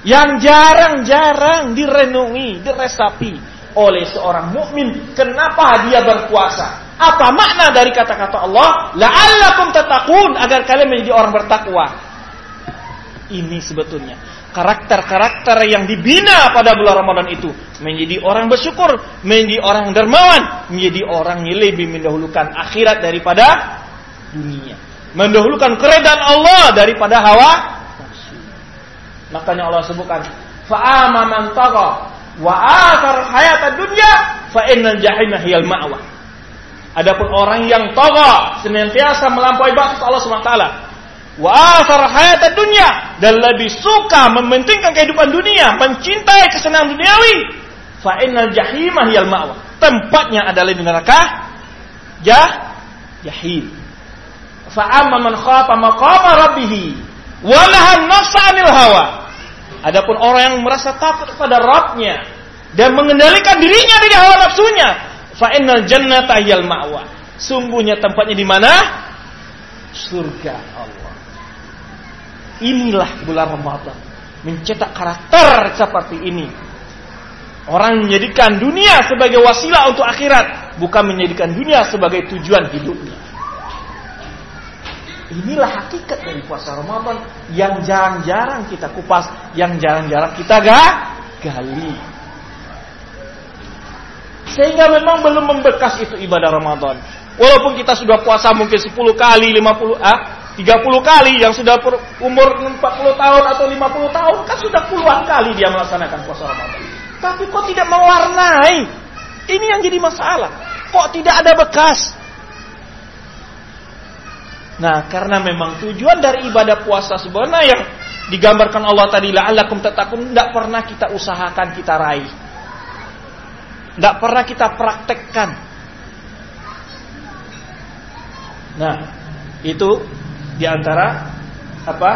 Yang jarang-jarang direnungi, diresapi oleh seorang mukmin. Kenapa dia berpuasa? Apa makna dari kata-kata Allah? La'allakum tatakun agar kalian menjadi orang bertakwa. Ini sebetulnya karakter-karakter yang dibina pada bulan Ramadan itu menjadi orang bersyukur, menjadi orang dermawan, menjadi orang yang lebih mendahulukan akhirat daripada dunia mendahulukan keredaan Allah daripada hawa. Makanya Allah sebutkan, fa'ama man tagha wa athar hayat dunya fa innal jahima hiyal ma'wa. Adapun orang yang toga senantiasa melampaui batas Allah SWT wa athar hayat dunya dan lebih suka mementingkan kehidupan dunia, mencintai kesenangan duniawi, fa innal jahima hiyal ma'wa. Tempatnya adalah di neraka jah jahim. Fa'amma man khafa maqama rabbih wa nafsa 'anil hawa. Adapun orang yang merasa takut kepada Rabbnya dan mengendalikan dirinya dari hawa nafsunya, fa innal jannata ma'wa. Sungguhnya tempatnya di mana? Surga Allah. Inilah bulan Ramadan mencetak karakter seperti ini. Orang menjadikan dunia sebagai wasilah untuk akhirat, bukan menjadikan dunia sebagai tujuan hidupnya. Inilah hakikat dari puasa Ramadan yang jarang-jarang kita kupas, yang jarang-jarang kita gali. Sehingga memang belum membekas itu ibadah Ramadan. Walaupun kita sudah puasa mungkin 10 kali, 50 ah, 30 kali yang sudah umur 40 tahun atau 50 tahun kan sudah puluhan kali dia melaksanakan puasa Ramadan. Tapi kok tidak mewarnai? Ini yang jadi masalah. Kok tidak ada bekas? Nah, karena memang tujuan dari ibadah puasa sebenarnya yang digambarkan Allah tadi la'allakum tatakun tidak pernah kita usahakan kita raih. Tidak pernah kita praktekkan. Nah, itu di antara apa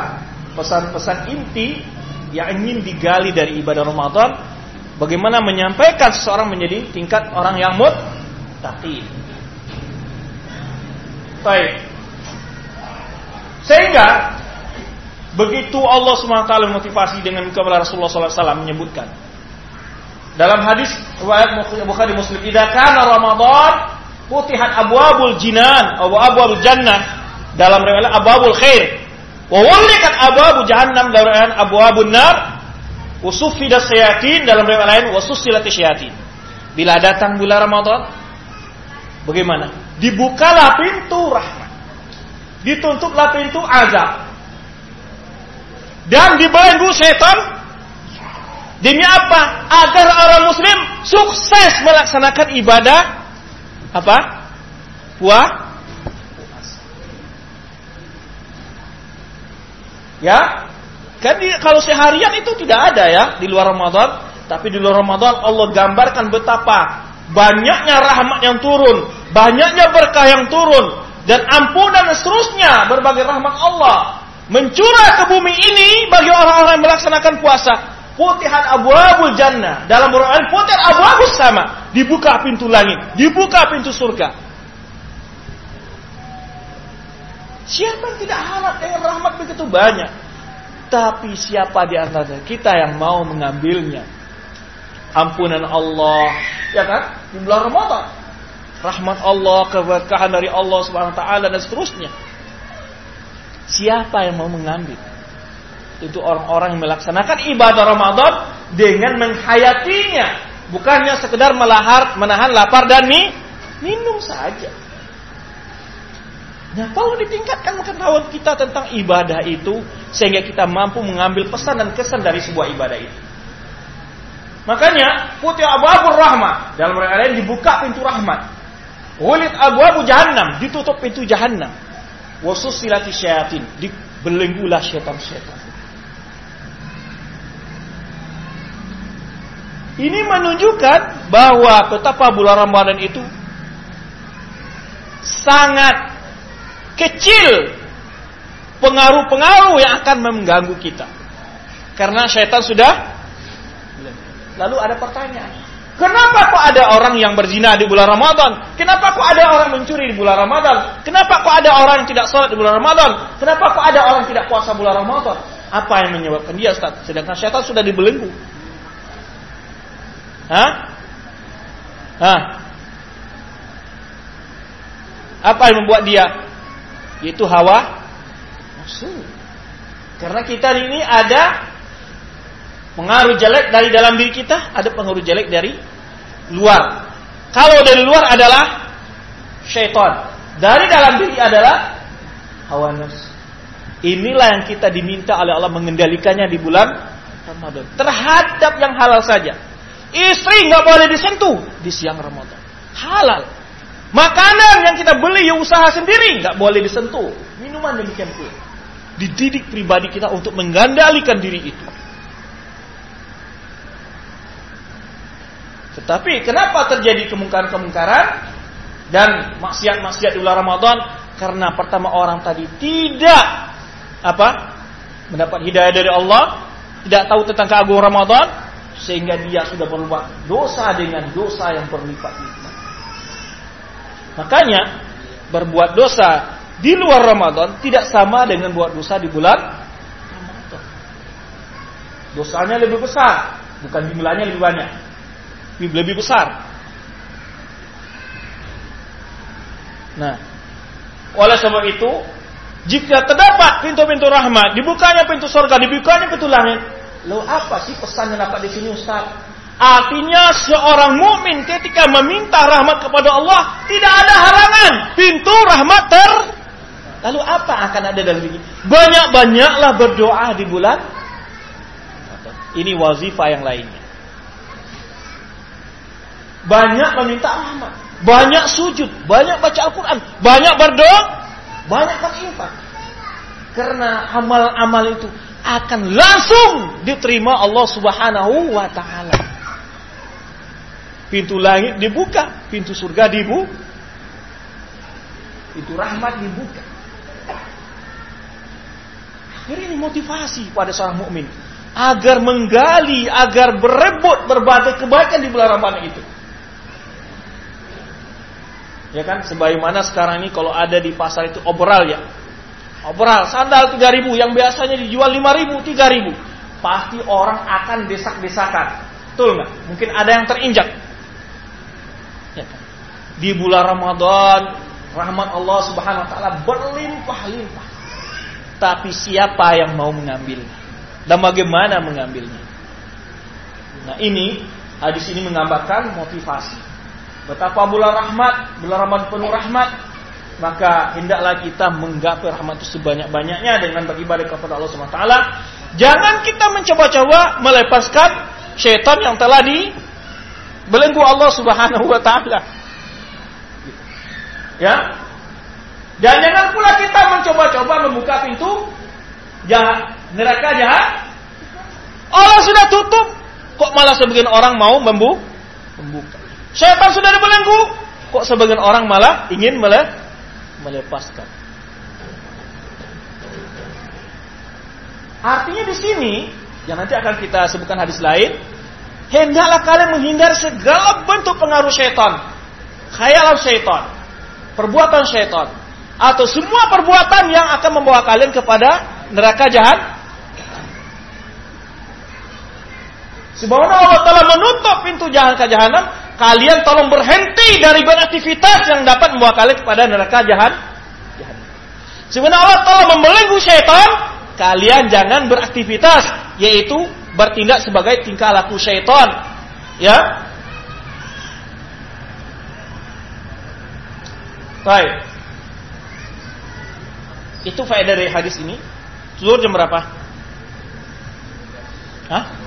pesan-pesan inti yang ingin digali dari ibadah Ramadan Bagaimana menyampaikan seseorang menjadi tingkat orang yang muttaqi. Baik. Sehingga begitu Allah SWT motivasi dengan kepada Rasulullah SAW menyebutkan dalam hadis riwayat Bukhari Muslim, "Idza kana Ramadan putihat abwabul jinan, abu abwabul jannah." Dalam riwayat abwabul khair. Wa wulikat abwabul jahannam dalam riwayat abwabun nar Usufidas syayatin dalam riwayat lain wasusilati syayatin. Bila datang bulan Ramadan, bagaimana? Dibukalah pintu rahmat. Dituntutlah pintu azab. Dan dibelenggu setan Demi apa? Agar orang muslim sukses melaksanakan ibadah apa? Puah Ya, Kan di, kalau seharian itu tidak ada ya di luar Ramadan, tapi di luar Ramadan Allah gambarkan betapa banyaknya rahmat yang turun, banyaknya berkah yang turun, dan ampunan dan seterusnya berbagai rahmat Allah mencurah ke bumi ini bagi orang-orang yang melaksanakan puasa. Putihan abu abu jannah dalam Quran putihan abu abu sama dibuka pintu langit, dibuka pintu surga. Siapa yang tidak harap dengan rahmat begitu banyak? Tapi siapa di antara kita yang mau mengambilnya? Ampunan Allah, ya kan? Di bulan Ramadan. Rahmat Allah, keberkahan dari Allah taala dan seterusnya. Siapa yang mau mengambil? Itu orang-orang yang melaksanakan ibadah Ramadan dengan menghayatinya, bukannya sekedar melahar, menahan lapar dan minum saja. Nah, kalau ditingkatkan pengetahuan kita tentang ibadah itu sehingga kita mampu mengambil pesan dan kesan dari sebuah ibadah itu. Makanya putih abu-abu rahmat dalam riwayat lain dibuka pintu rahmat. Ulid abu-abu jahannam ditutup pintu jahannam. Wasusilati syayatin dibelenggulah syaitan-syaitan. Ini menunjukkan bahwa betapa bulan Ramadan itu sangat kecil pengaruh-pengaruh yang akan mengganggu kita. Karena syaitan sudah Lalu ada pertanyaan. Kenapa kok ada orang yang berzina di bulan Ramadan? Kenapa kok ada orang mencuri di bulan Ramadan? Kenapa kok ada orang yang tidak sholat di bulan Ramadan? Kenapa kok ada orang yang tidak puasa bulan Ramadan? Apa yang menyebabkan dia Ustaz? Sedangkan syaitan sudah dibelenggu. Hah? Hah? Apa yang membuat dia yaitu hawa nafsu. Karena kita ini ada pengaruh jelek dari dalam diri kita, ada pengaruh jelek dari luar. Kalau dari luar adalah syaitan, dari dalam diri adalah hawa nafsu. Inilah yang kita diminta oleh Allah mengendalikannya di bulan Ramadan. Terhadap yang halal saja. Istri nggak boleh disentuh di siang Ramadan. Halal. Makanan yang kita beli ya usaha sendiri, nggak boleh disentuh. Minuman demikian pula. Dididik pribadi kita untuk menggandalikan diri itu. Tetapi kenapa terjadi kemungkaran-kemungkaran dan maksiat-maksiat di bulan Ramadan? Karena pertama orang tadi tidak apa mendapat hidayah dari Allah, tidak tahu tentang keagungan Ramadan, sehingga dia sudah berbuat dosa dengan dosa yang berlipat-lipat. Makanya berbuat dosa di luar Ramadan tidak sama dengan buat dosa di bulan Ramadan. Dosanya lebih besar, bukan jumlahnya lebih banyak. lebih besar. Nah, oleh sebab itu, jika terdapat pintu-pintu rahmat, dibukanya pintu surga, dibukanya pintu langit, lo apa sih pesan yang dapat di sini Ustaz? Artinya seorang mukmin ketika meminta rahmat kepada Allah tidak ada halangan pintu rahmat ter. Lalu apa akan ada dalam ini? Banyak-banyaklah berdoa di bulan. Ini wazifah yang lainnya. Banyak meminta rahmat, banyak sujud, banyak baca Al-Quran, banyak berdoa, banyak berinfak. Karena amal-amal itu akan langsung diterima Allah Subhanahu wa taala. Pintu langit dibuka, pintu surga dibuka. Pintu rahmat dibuka. Akhirnya ini motivasi pada seorang mukmin agar menggali, agar berebut berbagai kebaikan di bulan Ramadan itu. Ya kan, sebagaimana sekarang ini kalau ada di pasar itu obral ya. Obral, sandal 3000 yang biasanya dijual 5000, 3000. Pasti orang akan desak-desakan. Betul nggak? Mungkin ada yang terinjak. Ya? Di bulan Ramadan, rahmat Allah Subhanahu wa taala berlimpah-limpah. Tapi siapa yang mau mengambilnya? Dan bagaimana mengambilnya? Nah, ini hadis ini menggambarkan motivasi Betapa bulan rahmat, bulan Ramadan penuh rahmat, maka hendaklah kita menggapai rahmat itu sebanyak-banyaknya dengan beribadah kepada Allah SWT. Jangan kita mencoba-coba melepaskan syaitan yang telah dibelenggu Allah Subhanahu wa taala. Ya. Dan jangan pula kita mencoba-coba membuka pintu jahat, neraka jahat. Allah sudah tutup, kok malah sebagian orang mau membu membuka. Syaitan sudah dibelenggu. Kok sebagian orang malah ingin mele melepaskan. Artinya di sini, yang nanti akan kita sebutkan hadis lain, hendaklah kalian menghindar segala bentuk pengaruh syaitan, khayalan syaitan, perbuatan syaitan, atau semua perbuatan yang akan membawa kalian kepada neraka jahat. Sebagaimana Allah telah menutup pintu jahat ke jahanam, kalian tolong berhenti dari beraktivitas yang dapat membawa kalian kepada neraka jahat. Sebenarnya Allah telah membelenggu syaitan, kalian jangan beraktivitas, yaitu bertindak sebagai tingkah laku syaitan. Ya. Baik. Itu faedah dari hadis ini. Seluruh jam berapa? Hah?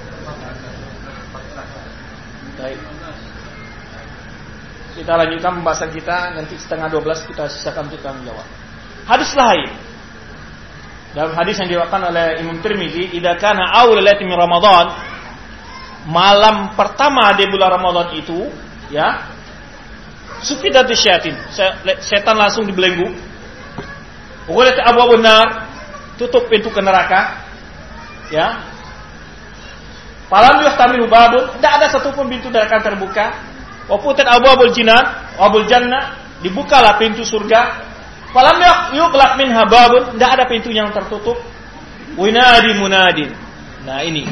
Kita lanjutkan pembahasan kita nanti setengah 12 kita sisakan untuk menjawab. Hadis lain. Dalam hadis yang diwakilkan oleh Imam Tirmizi, "Idza kana awal min Ramadan" malam pertama di bulan Ramadan itu, ya. Sufidatu syaitin. Setan langsung dibelenggu. Pokoknya abu benar, tutup pintu ke neraka. Ya. Falam yuhtamilu babun, tidak ada satupun pintu neraka terbuka Waputat abu jinan, abul jannah, dibukalah pintu surga. Falam yuqlaq minha babun, tidak ada pintu yang tertutup. Winadi munadin. Nah ini,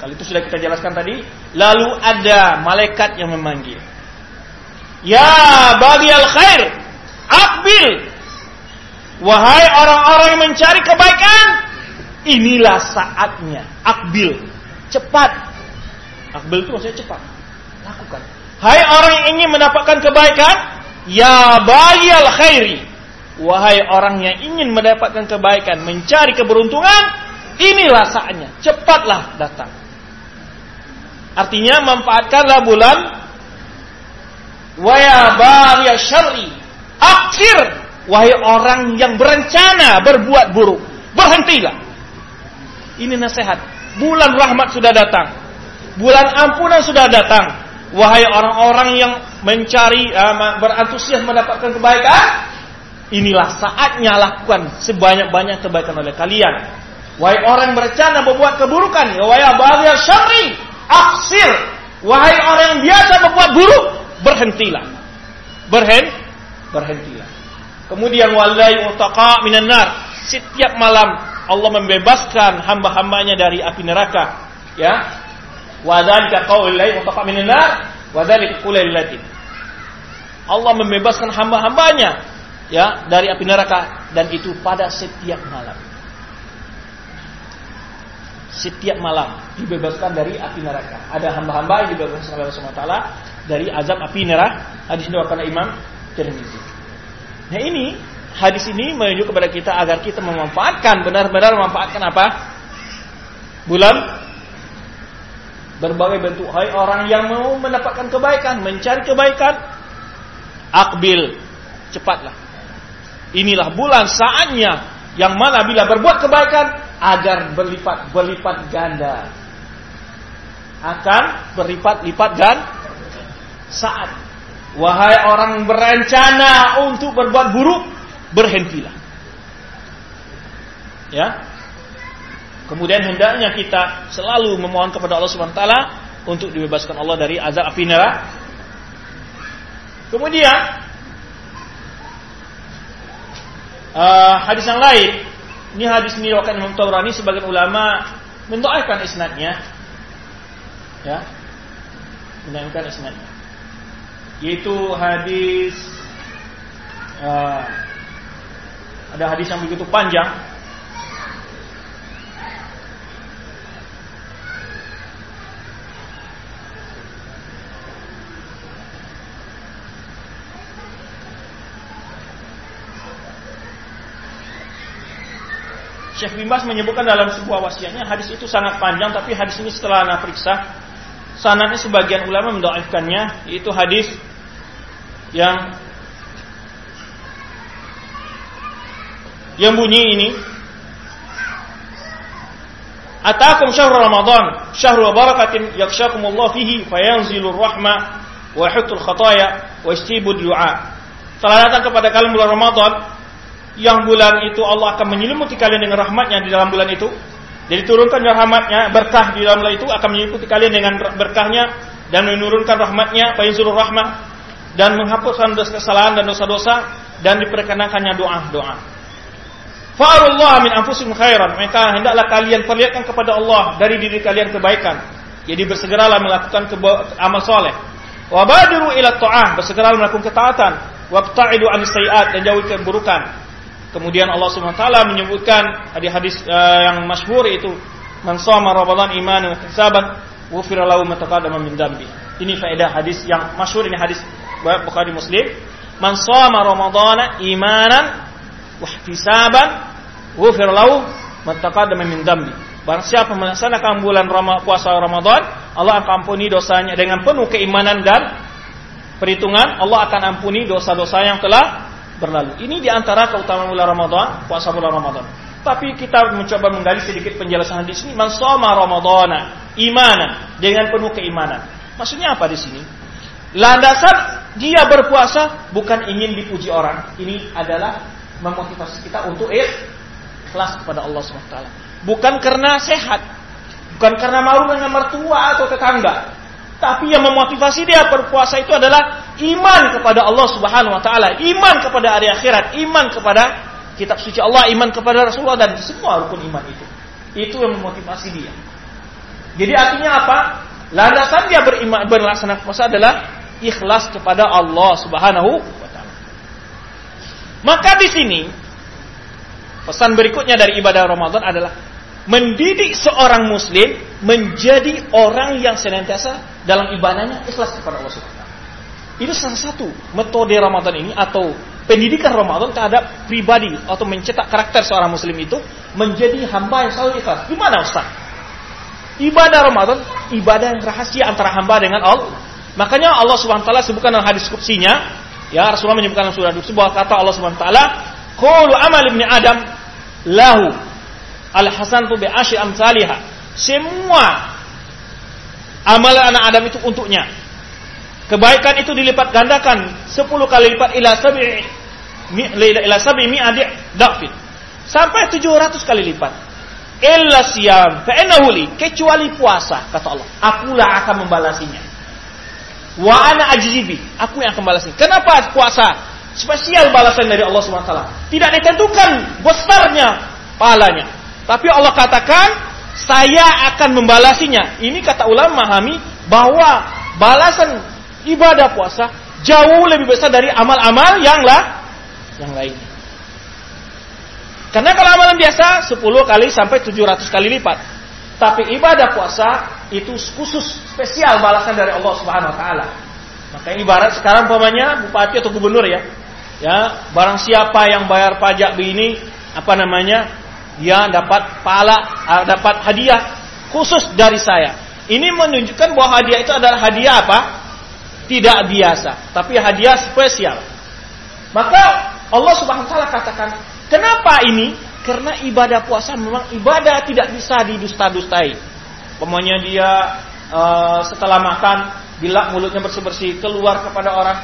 kalau itu sudah kita jelaskan tadi. Lalu ada malaikat yang memanggil. Ya bagi al khair, akbil. Wahai orang-orang yang mencari kebaikan, inilah saatnya. Akbil, cepat. Akbil itu maksudnya cepat. Lakukan. Hai orang yang ingin mendapatkan kebaikan, ya bayal khairi. Wahai orang yang ingin mendapatkan kebaikan, mencari keberuntungan, inilah saatnya. Cepatlah datang. Artinya manfaatkanlah bulan Waya ya syar'i. Akhir wahai orang yang berencana berbuat buruk, berhentilah. Ini nasihat. Bulan rahmat sudah datang. Bulan ampunan sudah datang Wahai orang-orang yang mencari uh, berantusias mendapatkan kebaikan, inilah saatnya lakukan sebanyak-banyak kebaikan oleh kalian. Wahai orang yang berencana membuat keburukan, ya wahai aksir. Wahai orang yang biasa membuat buruk, berhentilah. Berhen, berhentilah. Kemudian walai utaqa minan nar. Setiap malam Allah membebaskan hamba-hambanya dari api neraka. Ya, Wa dzalika qaulul lail utaqa minan nar Wadalik kulailatin. Allah membebaskan hamba-hambanya ya dari api neraka dan itu pada setiap malam. Setiap malam dibebaskan dari api neraka. Ada hamba-hamba yang dibebaskan oleh Allah SWT dari azab api neraka. Hadis diriwayatkan Imam Tirmizi. Nah ini hadis ini menunjuk kepada kita agar kita memanfaatkan benar-benar memanfaatkan apa? Bulan berbagai bentuk. Hai orang yang mau mendapatkan kebaikan, mencari kebaikan, akbil, cepatlah. Inilah bulan saatnya yang mana bila berbuat kebaikan agar berlipat berlipat ganda. Akan berlipat-lipat gan saat wahai orang berencana untuk berbuat buruk berhentilah. Ya, Kemudian hendaknya kita selalu memohon kepada Allah Subhanahu wa taala untuk dibebaskan Allah dari azab api neraka. Kemudian uh, hadis yang lain, ini hadis ini diriwayatkan Imam Tabrani sebagian ulama mendoakan isnadnya. Ya. Mendoakan isnadnya. Yaitu hadis uh, ada hadis yang begitu panjang Syekh Bimbas menyebutkan dalam sebuah wasiatnya hadis itu sangat panjang tapi hadis ini setelah anda periksa sanadnya sebagian ulama mendoaifkannya itu hadis yang yang bunyi ini Atakum syahrul Ramadan syahrul barakatin yakshakumullah fihi fayanzilur rahmah wa yahutul khataya wa istibud du'a. Telah datang kepada kalian bulan Ramadan yang bulan itu Allah akan menyelimuti kalian dengan rahmatnya di dalam bulan itu. Jadi turunkan rahmatnya, berkah di dalam bulan itu akan menyelimuti kalian dengan berkahnya dan menurunkan rahmatnya, fayzul rahmah dan menghapuskan dosa kesalahan dan dosa-dosa dan diperkenankannya doa-doa. Fa'arullah min anfusikum khairan. Maka hendaklah kalian perlihatkan kepada Allah dari diri kalian kebaikan. Jadi bersegeralah melakukan amal soleh. Wabadiru ila ta'ah. Bersegeralah melakukan ketaatan. Wabta'idu anis dan jauhi keburukan. Kemudian Allah Subhanahu wa taala menyebutkan hadis-hadis uh, yang masyhur itu man shoma ramadan imanan wa ihtisaban ghufira lahu ma taqaddama min dambi. Ini faedah hadis yang masyhur ini hadis Bukhari Muslim. Man shoma ramadan imanan wa ihtisaban ghufira lahu ma taqaddama min dambi. Barang siapa melaksanakan bulan Ramadan, puasa Ramadan, Allah akan ampuni dosanya dengan penuh keimanan dan perhitungan. Allah akan ampuni dosa-dosa yang telah berlalu. Ini di antara keutamaan bulan Ramadan, puasa bulan Ramadan. Tapi kita mencoba menggali sedikit penjelasan di sini. Man soma Ramadana imanan dengan penuh keimanan. Maksudnya apa di sini? Landasan dia berpuasa bukan ingin dipuji orang. Ini adalah memotivasi kita untuk ikhlas kepada Allah SWT. Bukan karena sehat, bukan karena malu dengan mertua atau tetangga, tapi yang memotivasi dia berpuasa itu adalah iman kepada Allah Subhanahu wa taala, iman kepada hari akhirat, iman kepada kitab suci Allah, iman kepada Rasulullah dan semua rukun iman itu. Itu yang memotivasi dia. Jadi artinya apa? Landasan dia beriman berlaksana puasa adalah ikhlas kepada Allah Subhanahu wa taala. Maka di sini pesan berikutnya dari ibadah Ramadan adalah mendidik seorang muslim menjadi orang yang senantiasa dalam ibadahnya ikhlas kepada Allah Subhanahu Itu salah satu metode Ramadan ini atau pendidikan Ramadan terhadap pribadi atau mencetak karakter seorang muslim itu menjadi hamba yang selalu ikhlas. Gimana Ustaz? Ibadah Ramadan, ibadah yang rahasia antara hamba dengan Allah. Makanya Allah Subhanahu wa taala sebutkan dalam hadis kutsinya, ya Rasulullah menyebutkan dalam surah sebuah kata Allah Subhanahu wa taala, "Qulu amal ibni Adam lahu al hasan tu asyri amsalihah. Semua amalan anak Adam itu untuknya. Kebaikan itu dilipat gandakan 10 kali lipat ila sabi ila sabi mi'adi dafin. Sampai 700 kali lipat. Illa siyam fa li kecuali puasa kata Allah. Akulah akan membalasinya. Wa ana ajribi, aku yang akan balasnya. Kenapa puasa? Spesial balasan dari Allah SWT. Tidak ditentukan besarnya pahalanya. Tapi Allah katakan, saya akan membalasinya. Ini kata ulama memahami bahwa balasan ibadah puasa jauh lebih besar dari amal-amal yang lah yang lain. Karena kalau amalan biasa 10 kali sampai 700 kali lipat. Tapi ibadah puasa itu khusus spesial balasan dari Allah Subhanahu wa taala. Maka ibarat sekarang pamannya bupati atau gubernur ya. Ya, barang siapa yang bayar pajak begini apa namanya? Dia dapat pahala, ah, dapat hadiah khusus dari saya. Ini menunjukkan bahwa hadiah itu adalah hadiah apa? Tidak biasa, tapi hadiah spesial. Maka Allah Subhanahu wa taala katakan, "Kenapa ini? Karena ibadah puasa memang ibadah tidak bisa didusta-dustai." Pokoknya dia uh, setelah makan bila mulutnya bersih-bersih keluar kepada orang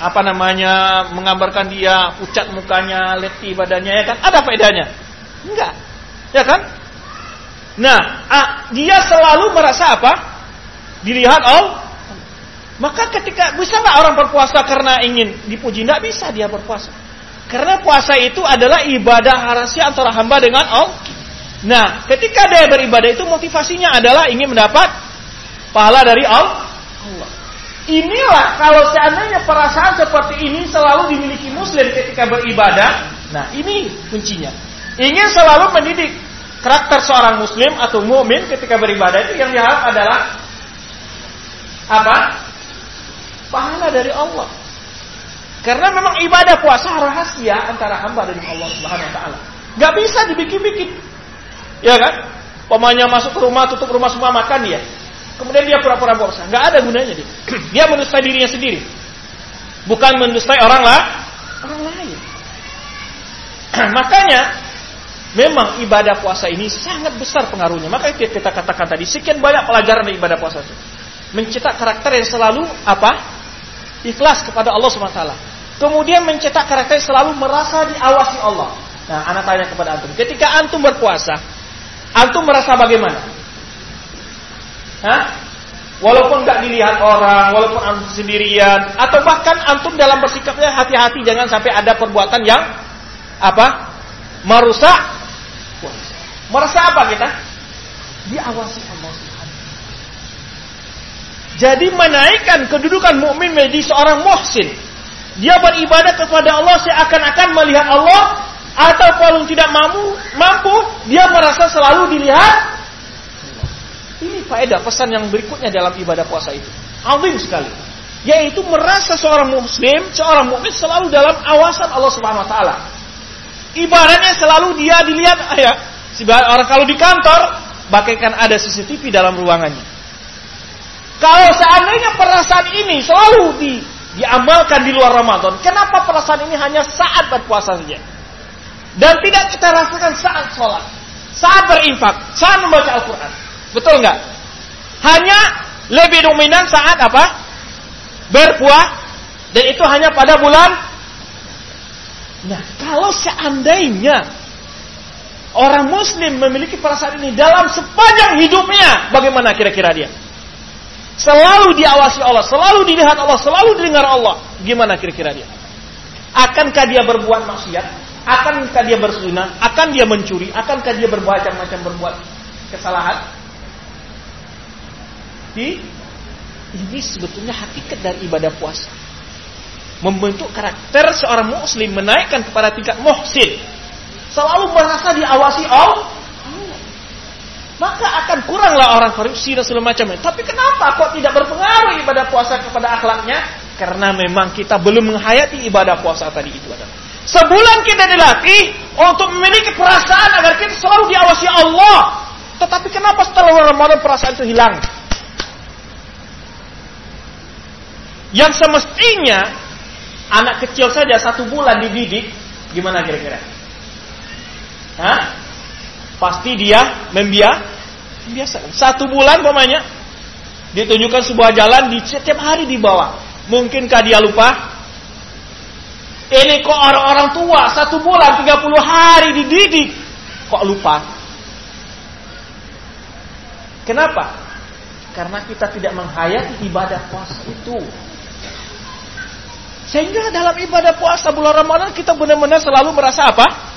apa namanya menggambarkan dia pucat mukanya, letih badannya ya kan? Ada faedahnya? Enggak. Ya kan? Nah, ah, dia selalu merasa apa? Dilihat Allah maka ketika bisa nggak orang berpuasa karena ingin dipuji? Nggak bisa dia berpuasa. Karena puasa itu adalah ibadah rahasia antara hamba dengan Allah. Nah, ketika dia beribadah itu motivasinya adalah ingin mendapat pahala dari Allah. Inilah kalau seandainya perasaan seperti ini selalu dimiliki muslim ketika beribadah. Nah, ini kuncinya. Ingin selalu mendidik karakter seorang muslim atau mukmin ketika beribadah itu yang diharap adalah apa? pahala dari Allah. Karena memang ibadah puasa rahasia antara hamba dan Allah Subhanahu wa taala. Gak bisa dibikin-bikin. Ya kan? Pemanya masuk ke rumah, tutup rumah semua makan dia. Kemudian dia pura-pura puasa. Gak ada gunanya dia. [CLEARS THROAT] Dia mendustai dirinya sendiri. Bukan mendustai orang lah, orang lain. [CLEARS THROAT] Makanya memang ibadah puasa ini sangat besar pengaruhnya. Maka itu kita katakan tadi sekian banyak pelajaran dari ibadah puasa itu. Mencetak karakter yang selalu apa? ikhlas kepada Allah SWT. Kemudian mencetak karakter selalu merasa diawasi Allah. Nah, anak tanya kepada antum, ketika antum berpuasa, antum merasa bagaimana? Hah? Walaupun nggak dilihat orang, walaupun antum sendirian, atau bahkan antum dalam bersikapnya hati-hati jangan sampai ada perbuatan yang apa? Merusak Merasa apa kita? Diawasi Allah jadi menaikkan kedudukan mukmin menjadi seorang muhsin. Dia beribadah kepada Allah seakan-akan melihat Allah atau kalau tidak mampu, mampu dia merasa selalu dilihat. Ini faedah pesan yang berikutnya dalam ibadah puasa itu. Azim sekali. Yaitu merasa seorang muslim, seorang mukmin selalu dalam awasan Allah Subhanahu wa taala. Ibaratnya selalu dia dilihat ya. Orang kalau di kantor, bagaikan ada CCTV dalam ruangannya. Kalau seandainya perasaan ini selalu di, diamalkan di luar Ramadan, kenapa perasaan ini hanya saat berpuasa saja? Dan tidak kita rasakan saat sholat, saat berinfak, saat membaca Al-Quran. Betul nggak? Hanya lebih dominan saat apa? Berpuah, dan itu hanya pada bulan. Nah, kalau seandainya orang Muslim memiliki perasaan ini dalam sepanjang hidupnya, bagaimana kira-kira dia? Selalu diawasi Allah, selalu dilihat Allah, selalu didengar Allah. Gimana kira-kira dia? Akankah dia berbuat maksiat? Akankah dia berzina? Akan dia mencuri? Akankah dia berbuat macam berbuat kesalahan? Di ini sebetulnya hakikat dari ibadah puasa. Membentuk karakter seorang muslim menaikkan kepada tingkat muhsin. Selalu merasa diawasi Allah maka akan kuranglah orang korupsi dan segala macamnya. Tapi kenapa kok tidak berpengaruh ibadah puasa kepada akhlaknya? Karena memang kita belum menghayati ibadah puasa tadi itu adalah. Sebulan kita dilatih untuk memiliki perasaan agar kita selalu diawasi Allah. Tetapi kenapa setelah Ramadan perasaan itu hilang? Yang semestinya anak kecil saja satu bulan dididik, gimana kira-kira? Hah? pasti dia membia membiasakan. Satu bulan pokoknya ditunjukkan sebuah jalan di setiap hari dibawa. Mungkinkah dia lupa? Ini kok orang-orang tua satu bulan 30 hari dididik kok lupa? Kenapa? Karena kita tidak menghayati ibadah puasa itu. Sehingga dalam ibadah puasa bulan Ramadan kita benar-benar selalu merasa apa?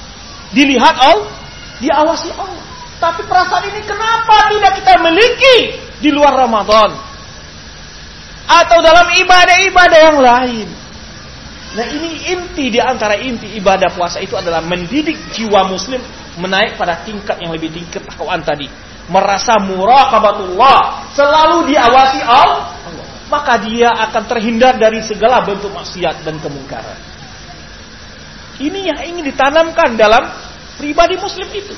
Dilihat Allah diawasi Allah. Tapi perasaan ini kenapa tidak kita miliki di luar Ramadan? atau dalam ibadah-ibadah yang lain. Nah ini inti di antara inti ibadah puasa itu adalah mendidik jiwa muslim menaik pada tingkat yang lebih tinggi ketakwaan tadi. Merasa muraqabatullah, selalu diawasi Allah, maka dia akan terhindar dari segala bentuk maksiat dan kemungkaran. Ini yang ingin ditanamkan dalam pribadi muslim itu.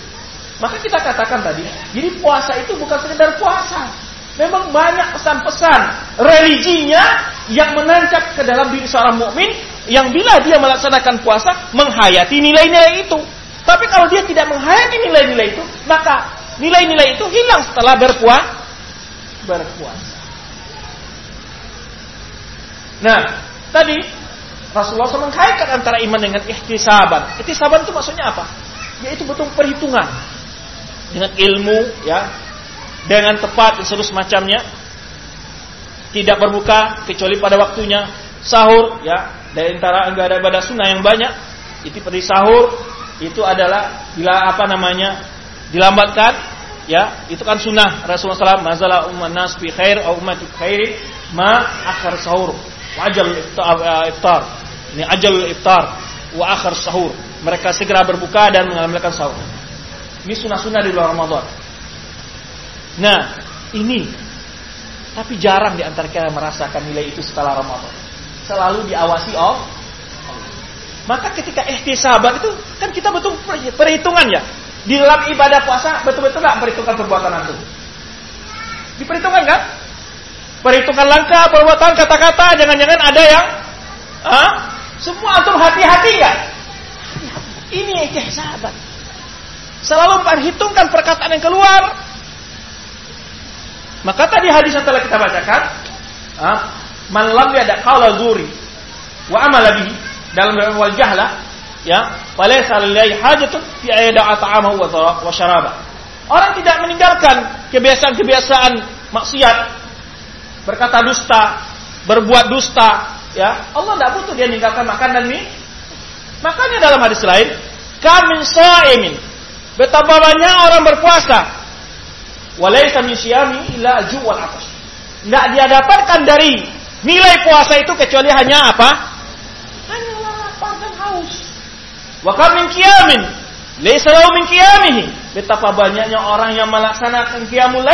Maka kita katakan tadi, jadi puasa itu bukan sekedar puasa. Memang banyak pesan-pesan religinya yang menancap ke dalam diri seorang mukmin yang bila dia melaksanakan puasa menghayati nilai-nilai itu. Tapi kalau dia tidak menghayati nilai-nilai itu, maka nilai-nilai itu hilang setelah berpuasa. Berpuasa. Nah, tadi Rasulullah SAW mengkaitkan antara iman dengan ihtisaban. Ihtisaban itu maksudnya apa? Yaitu betul perhitungan. Dengan ilmu ya. Dengan tepat dan seluruh semacamnya. Tidak berbuka kecuali pada waktunya. Sahur ya. Dari antara enggak ada ibadah sunnah yang banyak itu pada sahur itu adalah bila apa namanya dilambatkan ya. Itu kan sunnah Rasulullah SAW. Mazala umman nas fi khair au ummati khairi ma akhir sahur. Wajal iftar ini ajal iftar wa akhir sahur mereka segera berbuka dan mengamalkan sahur ini sunnah-sunnah di luar Ramadan. Nah, ini tapi jarang di antara kita merasakan nilai itu setelah Ramadan. Selalu diawasi Allah. Maka ketika ihtisaban itu kan kita betul perhitungan ya. Di dalam ibadah puasa betul-betul nggak perhitungkan perbuatan antum. Diperhitungkan kan? Perhitungan langkah, perbuatan, kata-kata, jangan-jangan ada yang ah, semua antum hati-hati ya. Ini ihtisaban. Selalu memperhitungkan perkataan yang keluar. Maka tadi hadis yang telah kita bacakan, ah, man lam yada qala zuri wa amala bihi dalam wal jahla ya walaysa lillahi hajatun fi ayda ta'amahu wa syaraba. Orang tidak meninggalkan kebiasaan-kebiasaan maksiat, berkata dusta, berbuat dusta, ya. Allah tidak butuh dia meninggalkan makan dan minum. Makanya dalam hadis lain, kamin sa'imin Betapa banyak orang berpuasa. Walaysa min syiyami illa aju wal atas. Tidak dia dapatkan dari nilai puasa itu kecuali hanya apa? Hanya lapar dan haus. Wa kam min qiyamin laysa min qiyamihi. Betapa banyaknya orang yang melaksanakan qiyamul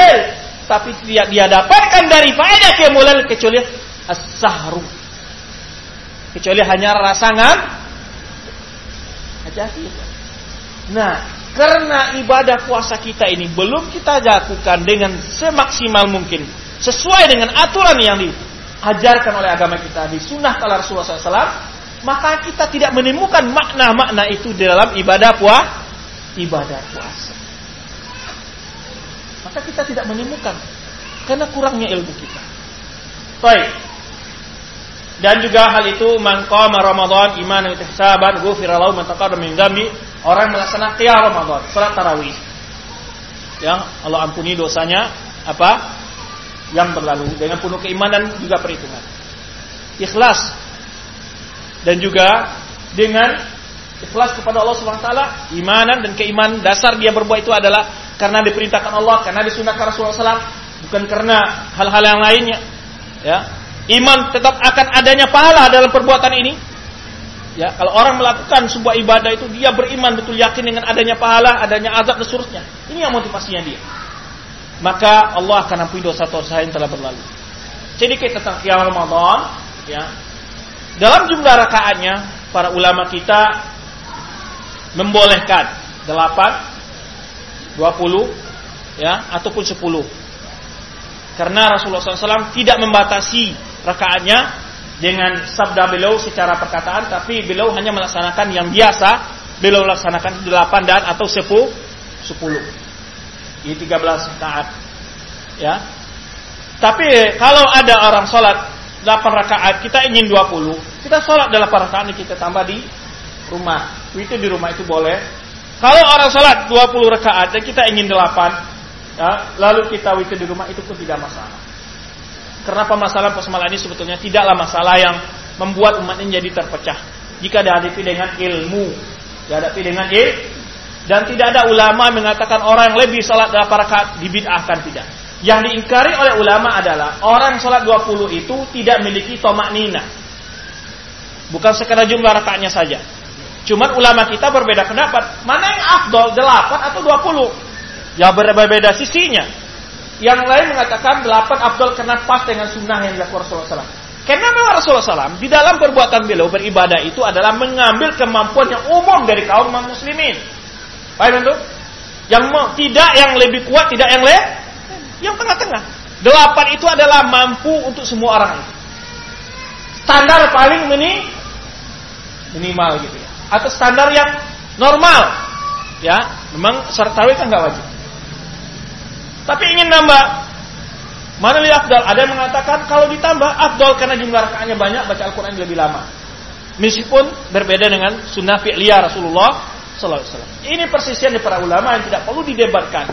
tapi tidak dia dapatkan dari faedah qiyamul lail kecuali as-sahru. Kecuali hanya rasangan aja sih. Nah, karena ibadah puasa kita ini belum kita lakukan dengan semaksimal mungkin. Sesuai dengan aturan yang diajarkan oleh agama kita di sunnah kalau Rasulullah SAW. Maka kita tidak menemukan makna-makna itu di dalam ibadah puasa. Ibadah puasa. Maka kita tidak menemukan. Karena kurangnya ilmu kita. Baik. Dan juga hal itu mangkama Ramadan iman dan ihsaban ghufira lahu man taqaddama orang melaksanakan qiyam Ramadan, salat tarawih. Yang Allah ampuni dosanya apa? Yang berlalu dengan penuh keimanan juga perhitungan. Ikhlas dan juga dengan ikhlas kepada Allah Subhanahu wa taala, imanan dan keimanan dasar dia berbuat itu adalah karena diperintahkan Allah, karena disunahkan Rasulullah SAW, bukan karena hal-hal yang lainnya. Ya, iman tetap akan adanya pahala dalam perbuatan ini Ya, kalau orang melakukan sebuah ibadah itu dia beriman betul yakin dengan adanya pahala, adanya azab dan seterusnya. Ini yang motivasinya dia. Maka Allah akan ampuni dosa-dosa yang telah berlalu. Jadi kita tentang qiyam Ramadan, ya. Dalam jumlah rakaatnya para ulama kita membolehkan 8 20 ya ataupun 10. Karena Rasulullah SAW tidak membatasi rakaatnya dengan sabda beliau secara perkataan tapi beliau hanya melaksanakan yang biasa. Beliau laksanakan 8 dan atau 10 10 ini 13 rakaat. Ya. Tapi kalau ada orang sholat 8 rakaat kita ingin 20 kita sholat 8 rakaat kita tambah di rumah. Itu di rumah itu boleh. Kalau orang sholat 20 rakaat dan kita ingin 8 ya, lalu kita witir di rumah itu pun tidak masalah Kenapa masalah persoalan ini sebetulnya tidaklah masalah yang membuat umat ini jadi terpecah. Jika dihadapi dengan ilmu, dihadapi dengan ilmu, dan tidak ada ulama mengatakan orang yang lebih salat dalam rakaat dibid'ahkan tidak. Yang diingkari oleh ulama adalah orang sholat 20 itu tidak memiliki tomak nina. Bukan sekadar jumlah rakaatnya saja. Cuman ulama kita berbeda pendapat. Mana yang afdol, 8 atau 20? Ya berbeda sisinya. Yang lain mengatakan 8 afdol karena pas dengan sunnah yang dilakukan Rasulullah SAW. Karena memang Rasulullah SAW di dalam perbuatan beliau beribadah itu adalah mengambil kemampuan yang umum dari kaum muslimin. Paham itu? Yang tidak yang lebih kuat, tidak yang lebih yang tengah-tengah. Delapan itu adalah mampu untuk semua orang. Standar paling mini, minimal gitu ya. Atau standar yang normal. Ya, memang sertawi kan nggak wajib. Tapi ingin nambah Mana lebih afdal? Ada yang mengatakan kalau ditambah afdal karena jumlah rakaatnya banyak, baca Al-Quran lebih lama. Meskipun berbeda dengan sunnah fi'liyah Rasulullah Sallallahu Alaihi Wasallam. Ini persisian dari para ulama yang tidak perlu didebatkan.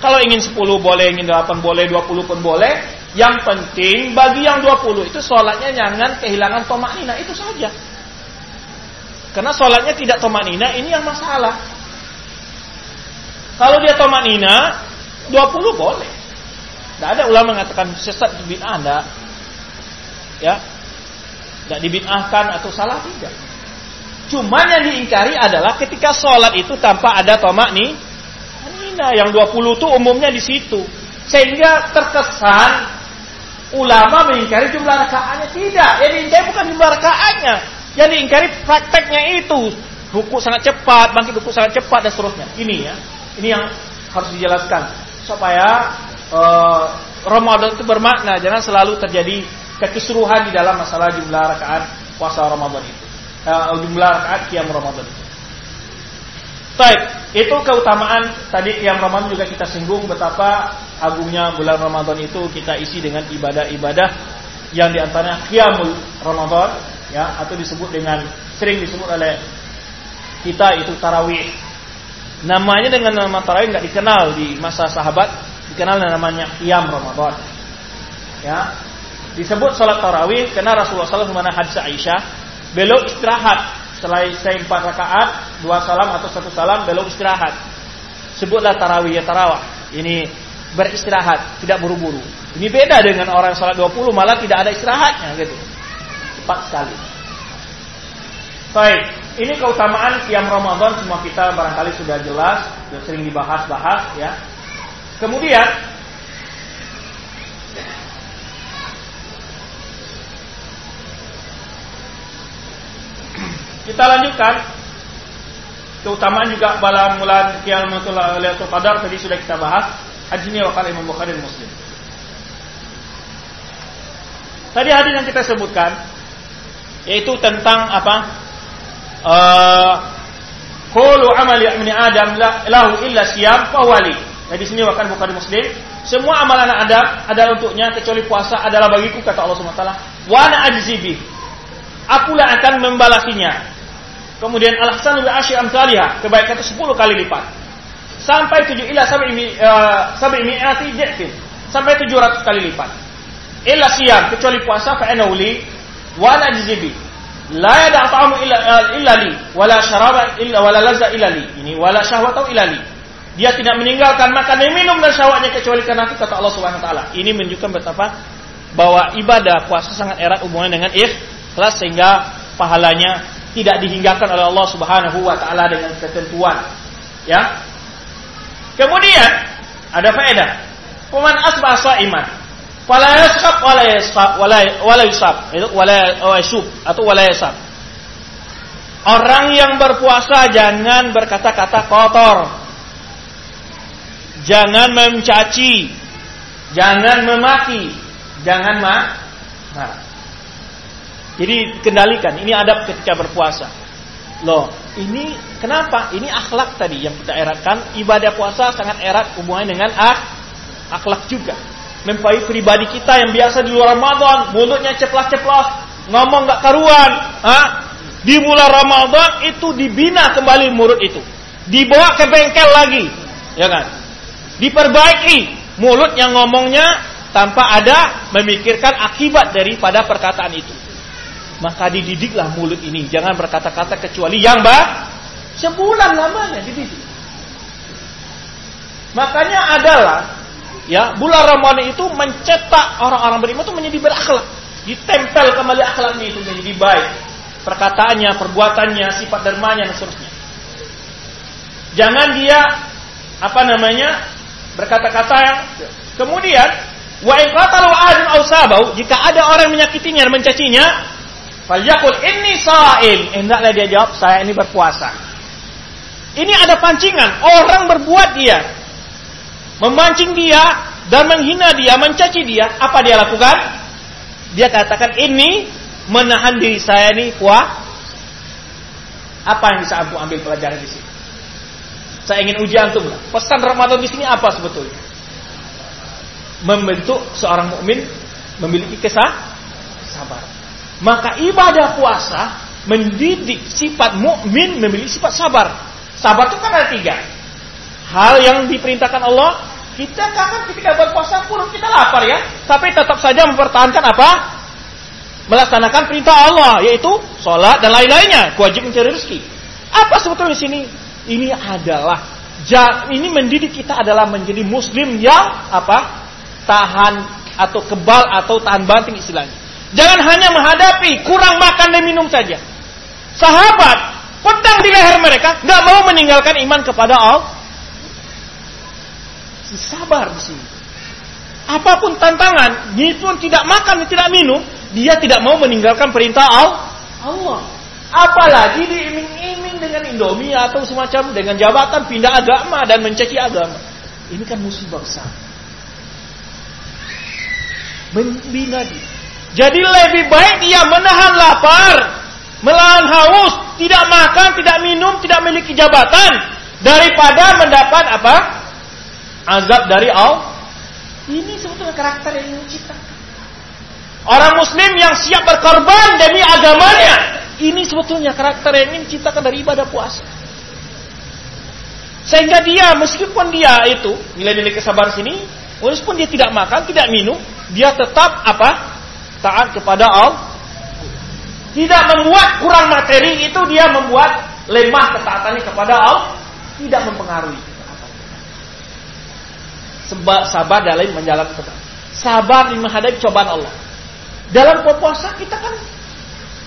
Kalau ingin 10 boleh, ingin 8 boleh, 20 pun boleh. Yang penting bagi yang 20 itu sholatnya jangan kehilangan tomak nina. Itu saja. Karena sholatnya tidak tomak nina, ini yang masalah. Kalau dia tomak nina, 20 boleh. Tidak ada ulama mengatakan sesat bid'ah, tidak. Ya, tidak dibid'ahkan atau salah tidak. Cuma yang diingkari adalah ketika sholat itu tanpa ada tomak nih, nina yang 20 itu umumnya di situ. Sehingga terkesan ulama mengingkari jumlah rakaatnya tidak. Yang diingkari bukan jumlah rakaatnya. Yang diingkari prakteknya itu. Ruku sangat cepat, bangkit ruku sangat cepat dan seterusnya. Ini ya. Ini yang harus dijelaskan supaya uh, Ramadan itu bermakna, jangan selalu terjadi kekisruhan di dalam masalah jumlah rakaat puasa Ramadan itu. Uh, jumlah rakaat kiam Ramadan itu. Baik, itu keutamaan tadi kiam Ramadan juga kita singgung betapa agungnya bulan Ramadan itu kita isi dengan ibadah-ibadah yang di antaranya qiyamul Ramadan ya atau disebut dengan sering disebut oleh kita itu tarawih. Namanya dengan nama tarawih nggak dikenal di masa sahabat dikenal namanya qiyam Ramadan. Ya. Disebut salat tarawih karena Rasulullah SAW mana hadis Aisyah, beliau istirahat selesai empat rakaat, dua salam atau satu salam, beliau istirahat. Sebutlah tarawih ya tarawah. Ini beristirahat, tidak buru-buru. Ini beda dengan orang salat 20 malah tidak ada istirahatnya gitu. Cepat sekali. Baik, ini keutamaan kiam Ramadan semua kita barangkali sudah jelas, sudah sering dibahas-bahas ya. Kemudian kita lanjutkan keutamaan juga dalam bulan Qiyamatul Lailatul Qadar tadi sudah kita bahas. Hadisnya wakal Imam Bukhari Muslim. Tadi hadis yang kita sebutkan yaitu tentang apa? Kullu amali ibni Adam lahu illa siyam fa wali. Nah di sini bahkan bukan Muslim, semua amalan Adam adalah untuknya kecuali puasa adalah bagiku kata Allah Subhanahu wa taala. Wa ana. Akulah akan membalasinya. Kemudian al-hasan bi asyi amsalha, kebaikan itu 10 kali lipat. Sampai 7 ila sab'i uh, sab'i mi'ati dhifin. Sampai 700 kali lipat. Illa siyam kecuali puasa fa ana li wa. La yada ta'amu uh, illa li wala syaraba illa wala lazza illa li. Ini wala syahwatu illa li dia tidak meninggalkan makan dan minum dan syahwatnya kecuali karena itu kata Allah Subhanahu wa taala. Ini menunjukkan betapa bahwa ibadah puasa sangat erat hubungannya dengan ikhlas sehingga pahalanya tidak dihinggakan oleh Allah Subhanahu wa taala dengan ketentuan. Ya. Kemudian ada faedah. Peman asbah iman. Wala yasqab wala yasqab wala. Itu wala yasub atau wala yasab. Orang yang berpuasa jangan berkata-kata kotor jangan mencaci, jangan memaki, jangan marah. Jadi kendalikan, ini adab ketika berpuasa. Loh, ini kenapa? Ini akhlak tadi yang kita eratkan. Ibadah puasa sangat erat hubungannya dengan ah, akhlak juga. Mempai pribadi kita yang biasa di luar Ramadan, mulutnya ceplas-ceplos, ngomong gak karuan. Ah, di bulan Ramadan itu dibina kembali mulut itu. Dibawa ke bengkel lagi. Ya kan? diperbaiki mulut yang ngomongnya tanpa ada memikirkan akibat daripada perkataan itu. Maka dididiklah mulut ini, jangan berkata-kata kecuali yang bah sebulan lamanya dididik. Makanya adalah ya, bulan Ramadan itu mencetak orang-orang beriman itu menjadi berakhlak. Ditempel kembali akhlaknya itu menjadi baik. Perkataannya, perbuatannya, sifat dermanya dan seterusnya. Jangan dia apa namanya berkata-kata yang kemudian wa in qatalu ahadun aw jika ada orang menyakitinya dan mencacinya falyakul inni saim hendaklah dia jawab saya ini berpuasa ini ada pancingan orang berbuat dia memancing dia dan menghina dia mencaci dia apa dia lakukan dia katakan ini menahan diri saya ini puas apa yang bisa aku ambil pelajaran di sini saya ingin uji antum lah. Pesan Ramadan di sini apa sebetulnya? Membentuk seorang mukmin memiliki kesah sabar. Maka ibadah puasa mendidik sifat mukmin memiliki sifat sabar. Sabar itu kan ada tiga. Hal yang diperintahkan Allah, kita kan ketika berpuasa pun kita lapar ya, tapi tetap saja mempertahankan apa? Melaksanakan perintah Allah, yaitu sholat dan lain-lainnya, wajib mencari rezeki. Apa sebetulnya di sini? ini adalah ini mendidik kita adalah menjadi muslim yang apa? tahan atau kebal atau tahan banting istilahnya. Jangan hanya menghadapi kurang makan dan minum saja. Sahabat pedang di leher mereka nggak mau meninggalkan iman kepada Allah. Sabar di sini. Apa pun tantangan, dia pun tidak makan dan tidak minum, dia tidak mau meninggalkan perintah Allah. Apalagi diiming-iming dengan Indomie atau semacam dengan jabatan pindah agama dan mencaci agama. Ini kan musibah besar. Membina dia. Jadi lebih baik dia menahan lapar, menahan haus, tidak makan, tidak minum, tidak memiliki jabatan daripada mendapat apa? Azab dari Allah. Ini sebetulnya karakter yang menciptakan. Orang muslim yang siap berkorban demi agamanya ini sebetulnya karakter yang ingin diciptakan dari ibadah puasa. Sehingga dia, meskipun dia itu, nilai-nilai kesabaran sini, meskipun dia tidak makan, tidak minum, dia tetap apa? Taat kepada Allah. Tidak membuat kurang materi itu dia membuat lemah ketaatannya kepada Allah. Tidak mempengaruhi. Sabar dalam menjalankan Sabar menghadapi cobaan Allah. Dalam puasa kita kan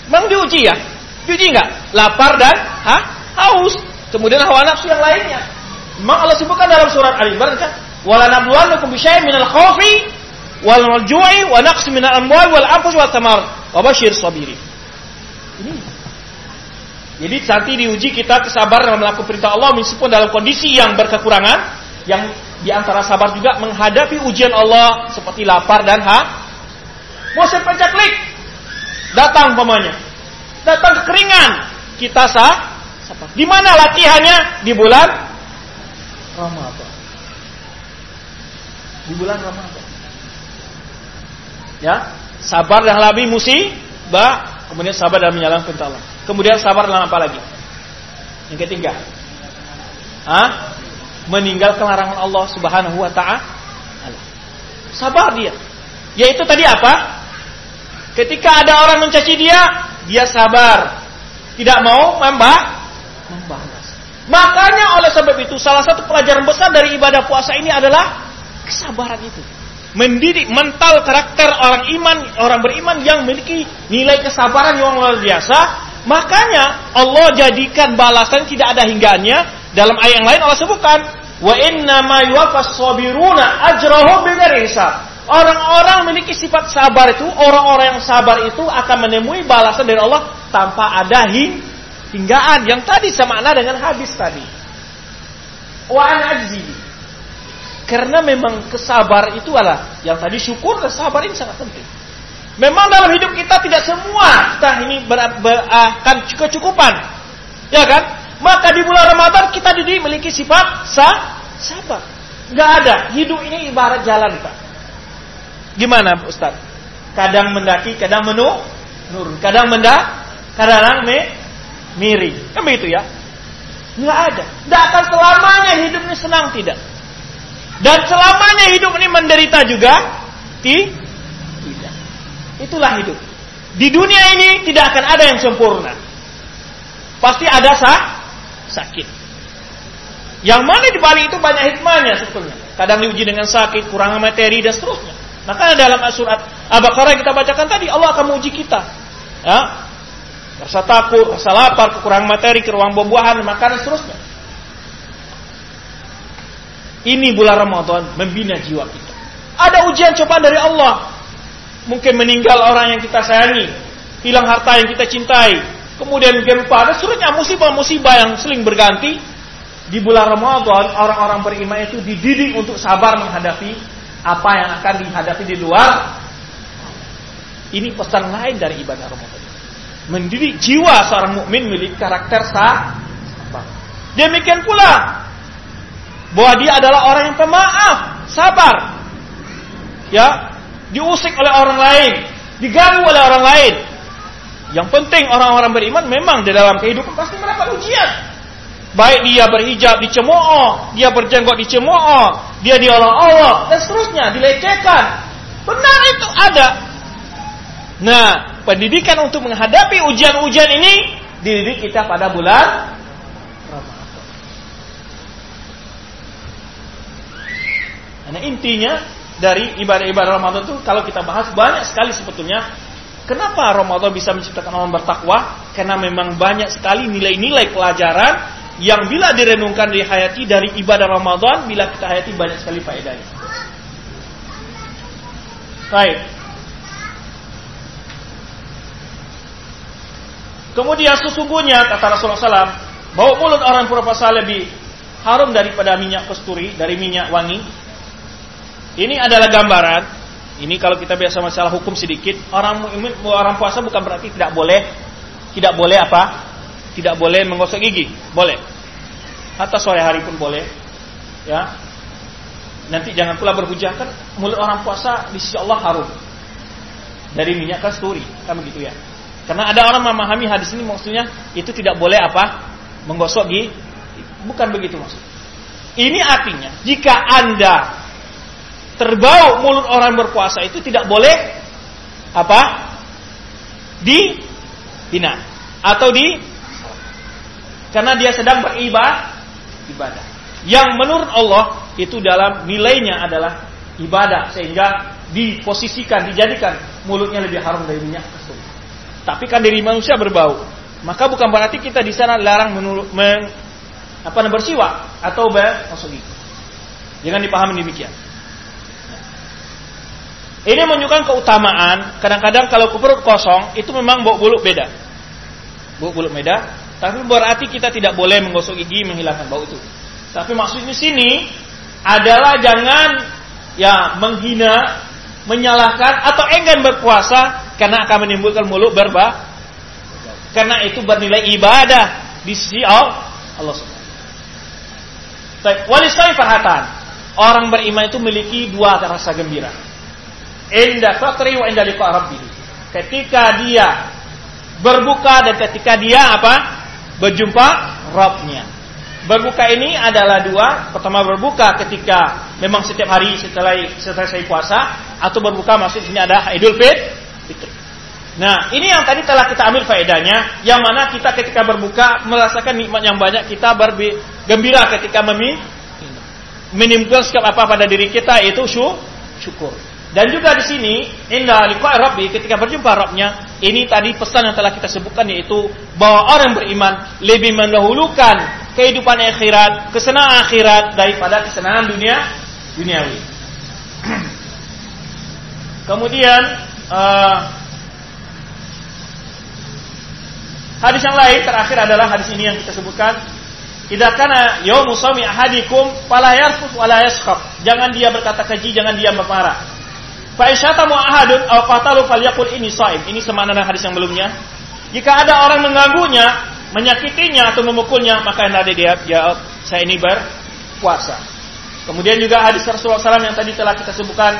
Memang diuji ya? Diuji nggak? Lapar dan ha? haus. Kemudian hawa nafsu yang lainnya. Memang Allah sebutkan dalam surat Al-Imran kan? Wala nabluwannakum bisyai'in minal khawfi wal ju'i wa naqsi minal amwal wal anfus wat tamar wa basyir sabirin. Ini. Jadi nanti diuji kita kesabaran dalam melakukan perintah Allah meskipun dalam kondisi yang berkekurangan yang di antara sabar juga menghadapi ujian Allah seperti lapar dan ha musim pencaklik Datang pemanya. Datang kekeringan. Kita sah. Di mana latihannya? Di bulan Ramadan. Di bulan Ramadan. Ya, sabar dan lebih musibah, kemudian sabar dalam menjalankan Allah. Kemudian sabar dalam apa lagi? Yang ketiga. Hah? Meninggalkan larangan Allah Subhanahu wa taala. Sabar dia. Yaitu tadi apa? Ketika ada orang mencaci dia, dia sabar. Tidak mau membah, membalas. Makanya oleh sebab itu salah satu pelajaran besar dari ibadah puasa ini adalah kesabaran itu. Mendidik mental karakter orang iman, orang beriman yang memiliki nilai kesabaran yang luar biasa. Makanya Allah jadikan balasan tidak ada hinggaannya. Dalam ayat yang lain Allah sebutkan, wa inna ma yuwaffas sabiruna ajrahum bighairi hisab. Orang-orang memiliki sifat sabar itu, orang-orang yang sabar itu akan menemui balasan dari Allah tanpa ada hing hinggaan. Yang tadi semakna dengan hadis tadi. Wa ajzi. Karena memang kesabar itu adalah yang tadi syukur dan sabar ini sangat penting. Memang dalam hidup kita tidak semua kita ini ber, ber, akan kecukupan. Ya kan? Maka di bulan Ramadan kita didik memiliki sifat sah, sabar. Gak ada. Hidup ini ibarat jalan, Pak. Gimana Ustaz? Kadang mendaki, kadang menurun. Kadang mendak, kadang me, miring. Kan begitu ya? Nggak ada. Tidak akan selamanya hidup ini senang, tidak. Dan selamanya hidup ini menderita juga, ti, tidak. Itulah hidup. Di dunia ini tidak akan ada yang sempurna. Pasti ada sah, sakit. Yang mana di balik itu banyak hikmahnya sebetulnya. kadang diuji dengan sakit, kurang materi dan seterusnya. Maka dalam surat Al-Baqarah kita bacakan tadi Allah akan menguji kita. Ya. Rasa takut, rasa lapar, kekurangan materi, kekurangan buah-buahan, makanan seterusnya. Ini bulan Ramadan membina jiwa kita. Ada ujian cobaan dari Allah. Mungkin meninggal orang yang kita sayangi, hilang harta yang kita cintai, kemudian gempa, dan seterusnya musibah-musibah yang seling berganti. Di bulan Ramadan, orang-orang beriman itu dididik untuk sabar menghadapi apa yang akan dihadapi di luar. Ini pesan lain dari ibadah Ramadan. Mendidik jiwa seorang mukmin milik karakter sabar. Demikian pula bahwa dia adalah orang yang pemaaf, sabar. Ya, diusik oleh orang lain, diganggu oleh orang lain. Yang penting orang-orang beriman memang di dalam kehidupan pasti mendapat ujian. Baik dia berhijab dicemooh, dia berjenggot dicemooh, dia diolok-olok dan seterusnya, dilecehkan. Benar itu ada. Nah, pendidikan untuk menghadapi ujian-ujian ini dididik kita pada bulan Nah intinya dari ibadah-ibadah Ramadan itu kalau kita bahas banyak sekali sebetulnya. Kenapa Ramadan bisa menciptakan orang bertakwa? Karena memang banyak sekali nilai-nilai pelajaran yang bila direnungkan di hayati dari ibadah Ramadan, bila kita hayati banyak sekali faedahnya. Baik. Kemudian sesungguhnya kata Rasulullah SAW, bau mulut orang pura-pura lebih harum daripada minyak kasturi, dari minyak wangi. Ini adalah gambaran. Ini kalau kita biasa masalah hukum sedikit, orang orang puasa bukan berarti tidak boleh tidak boleh apa? Tidak boleh menggosok gigi, boleh. Atau sore hari pun boleh. Ya. Nanti jangan pula berhujah kan mulut orang puasa di sisi Allah harum. Dari minyak kasturi, kan begitu ya. Karena ada orang memahami hadis ini maksudnya itu tidak boleh apa? Menggosok gigi. Bukan begitu maksud. Ini artinya jika Anda terbau mulut orang berpuasa itu tidak boleh apa di hina atau di karena dia sedang beribadah ibadah yang menurut Allah itu dalam nilainya adalah ibadah sehingga diposisikan dijadikan mulutnya lebih harum dari minyak kesum. Tapi kan diri manusia berbau, maka bukan berarti kita di sana larang menurut men, apa bersiwak atau bermasuk gigi. Jangan dipahami demikian. Ini menunjukkan keutamaan. Kadang-kadang kalau perut kosong itu memang bau bulu beda. Bau bulu beda. Tapi berarti kita tidak boleh menggosok gigi menghilangkan bau itu. Tapi maksudnya sini adalah jangan ya menghina, menyalahkan atau enggan berpuasa karena akan menimbulkan mulut berba. Karena itu bernilai ibadah di sisi Allah. Baik, walisai farhatan. Orang beriman itu memiliki dua rasa gembira inda fatri wa inda liqa rabbih. Ketika dia berbuka dan ketika dia apa? Berjumpa Rabbnya. Berbuka ini adalah dua. Pertama berbuka ketika memang setiap hari setelah setelah saya puasa atau berbuka maksud sini ada Idul Fitri. Nah, ini yang tadi telah kita ambil faedahnya, yang mana kita ketika berbuka merasakan nikmat yang banyak, kita bergembira ketika memi menimbulkan sikap apa pada diri kita itu syukur. Dan juga di sini indah liqa rabbi ketika berjumpa Rabbnya, ini tadi pesan yang telah kita sebutkan yaitu bahwa orang beriman lebih mendahulukan kehidupan akhirat, kesenangan akhirat daripada kesenangan dunia duniawi. [CLEARS THROAT] Kemudian uh, hadis yang lain terakhir adalah hadis ini yang kita sebutkan tidak karena yaumu sami ahadikum fala yarfus wala Jangan dia berkata keji, jangan dia bermarah. Fa isyatamu ahadun aw qatalu ini shaim. Ini semana dengan hadis yang sebelumnya. Jika ada orang mengganggunya, menyakitinya atau memukulnya, maka hendaknya dia jawab, saya ini berpuasa. Kemudian juga hadis Rasulullah SAW yang tadi telah kita sebutkan,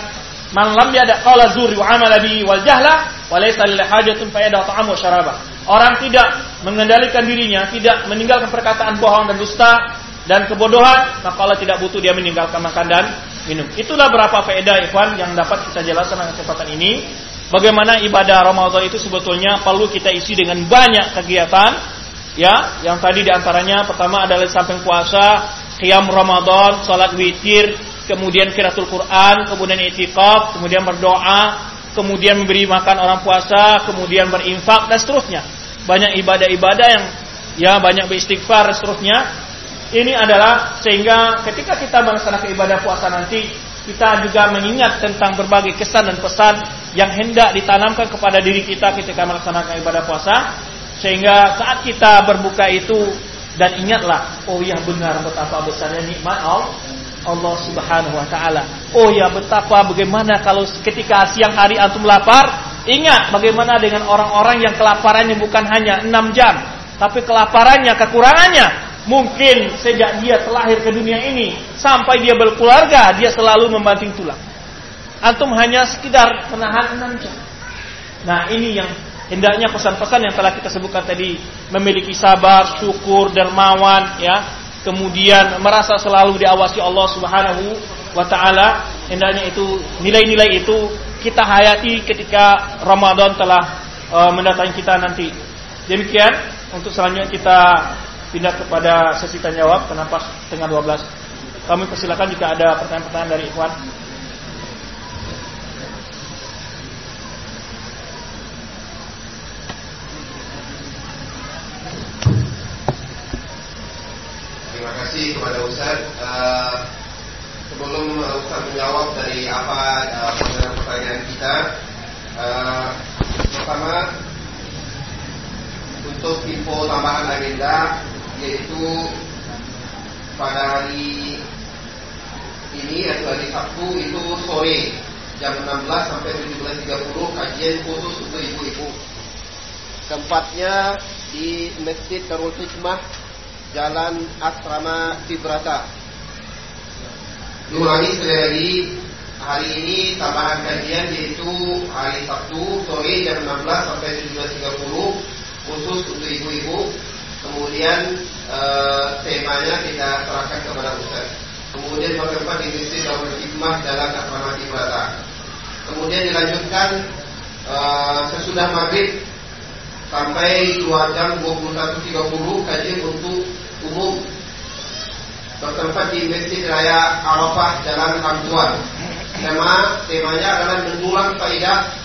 Man lam yada qala zuri wa amala bihi wal jahla wa laysa lil hajatun fa yada ta'am wa syaraba. Orang tidak mengendalikan dirinya, tidak meninggalkan perkataan bohong dan dusta dan kebodohan, maka Allah tidak butuh dia meninggalkan makan dan minum. Itulah berapa faedah ikhwan yang dapat kita jelaskan dengan kesempatan ini. Bagaimana ibadah Ramadan itu sebetulnya perlu kita isi dengan banyak kegiatan. Ya, yang tadi di antaranya pertama adalah samping puasa, qiyam Ramadan, salat witir, kemudian kiratul Quran, kemudian itikaf, kemudian berdoa, kemudian memberi makan orang puasa, kemudian berinfak dan seterusnya. Banyak ibadah-ibadah yang ya banyak beristighfar dan seterusnya. Ini adalah sehingga ketika kita melaksanakan ibadah puasa nanti kita juga mengingat tentang berbagai kesan dan pesan yang hendak ditanamkan kepada diri kita ketika melaksanakan ibadah puasa sehingga saat kita berbuka itu dan ingatlah oh ya benar betapa besarnya nikmat Allah Allah Subhanahu wa taala. Oh ya betapa bagaimana kalau ketika siang hari antum lapar, ingat bagaimana dengan orang-orang yang kelaparannya bukan hanya 6 jam, tapi kelaparannya, kekurangannya mungkin sejak dia terlahir ke dunia ini sampai dia berkeluarga, dia selalu membanting tulang. Antum hanya sekedar menahan 6 jam. Nah, ini yang hendaknya pesan-pesan yang telah kita sebutkan tadi memiliki sabar, syukur, dermawan ya kemudian merasa selalu diawasi Allah Subhanahu wa taala, hendaknya itu nilai-nilai itu kita hayati ketika Ramadan telah uh, mendatangi kita nanti. Demikian untuk selanjutnya kita pindah kepada sesi tanya jawab kenapa setengah 12. Kami persilakan jika ada pertanyaan-pertanyaan dari ikhwan. terima kasih kepada Ustaz. Uh, sebelum Ustaz menjawab dari apa pertanyaan-pertanyaan kita, uh, pertama untuk info tambahan agenda yaitu pada hari ini yaitu hari Sabtu itu sore jam 16 sampai 17.30 kajian khusus untuk ibu-ibu. Tempatnya di Masjid Darul Hikmah Jalan Asrama Tibrata. Diulangi sekali lagi Hari ini tambahan kajian yaitu hari Sabtu sore jam 16 sampai 17.30 khusus untuk ibu-ibu. Kemudian e, temanya kita serahkan kepada Ustaz. Kemudian bertempat di Masjid Darul Hikmah Jalan Asrama Tibrata. Kemudian dilanjutkan e, sesudah maghrib sampai 2 jam 21.30 kajian untuk umum bertempat di Masjid Raya Arafah Jalan Hangtuan. Tema temanya adalah mengulang faedah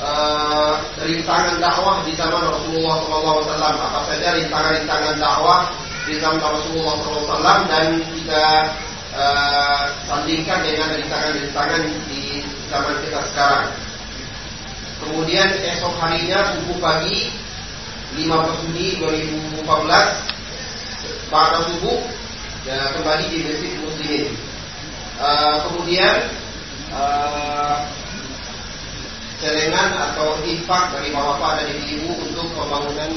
uh, rintangan dakwah di zaman Rasulullah SAW. Apa saja rintangan-rintangan dakwah di zaman Rasulullah SAW dan kita uh, sandingkan dengan rintangan-rintangan di zaman kita sekarang. Kemudian esok harinya subuh pagi 15 Juni 2014 pada subuh ya, kembali di masjid muslimin. Uh, kemudian celengan atau infak dari bapak-bapak dan ibu untuk pembangunan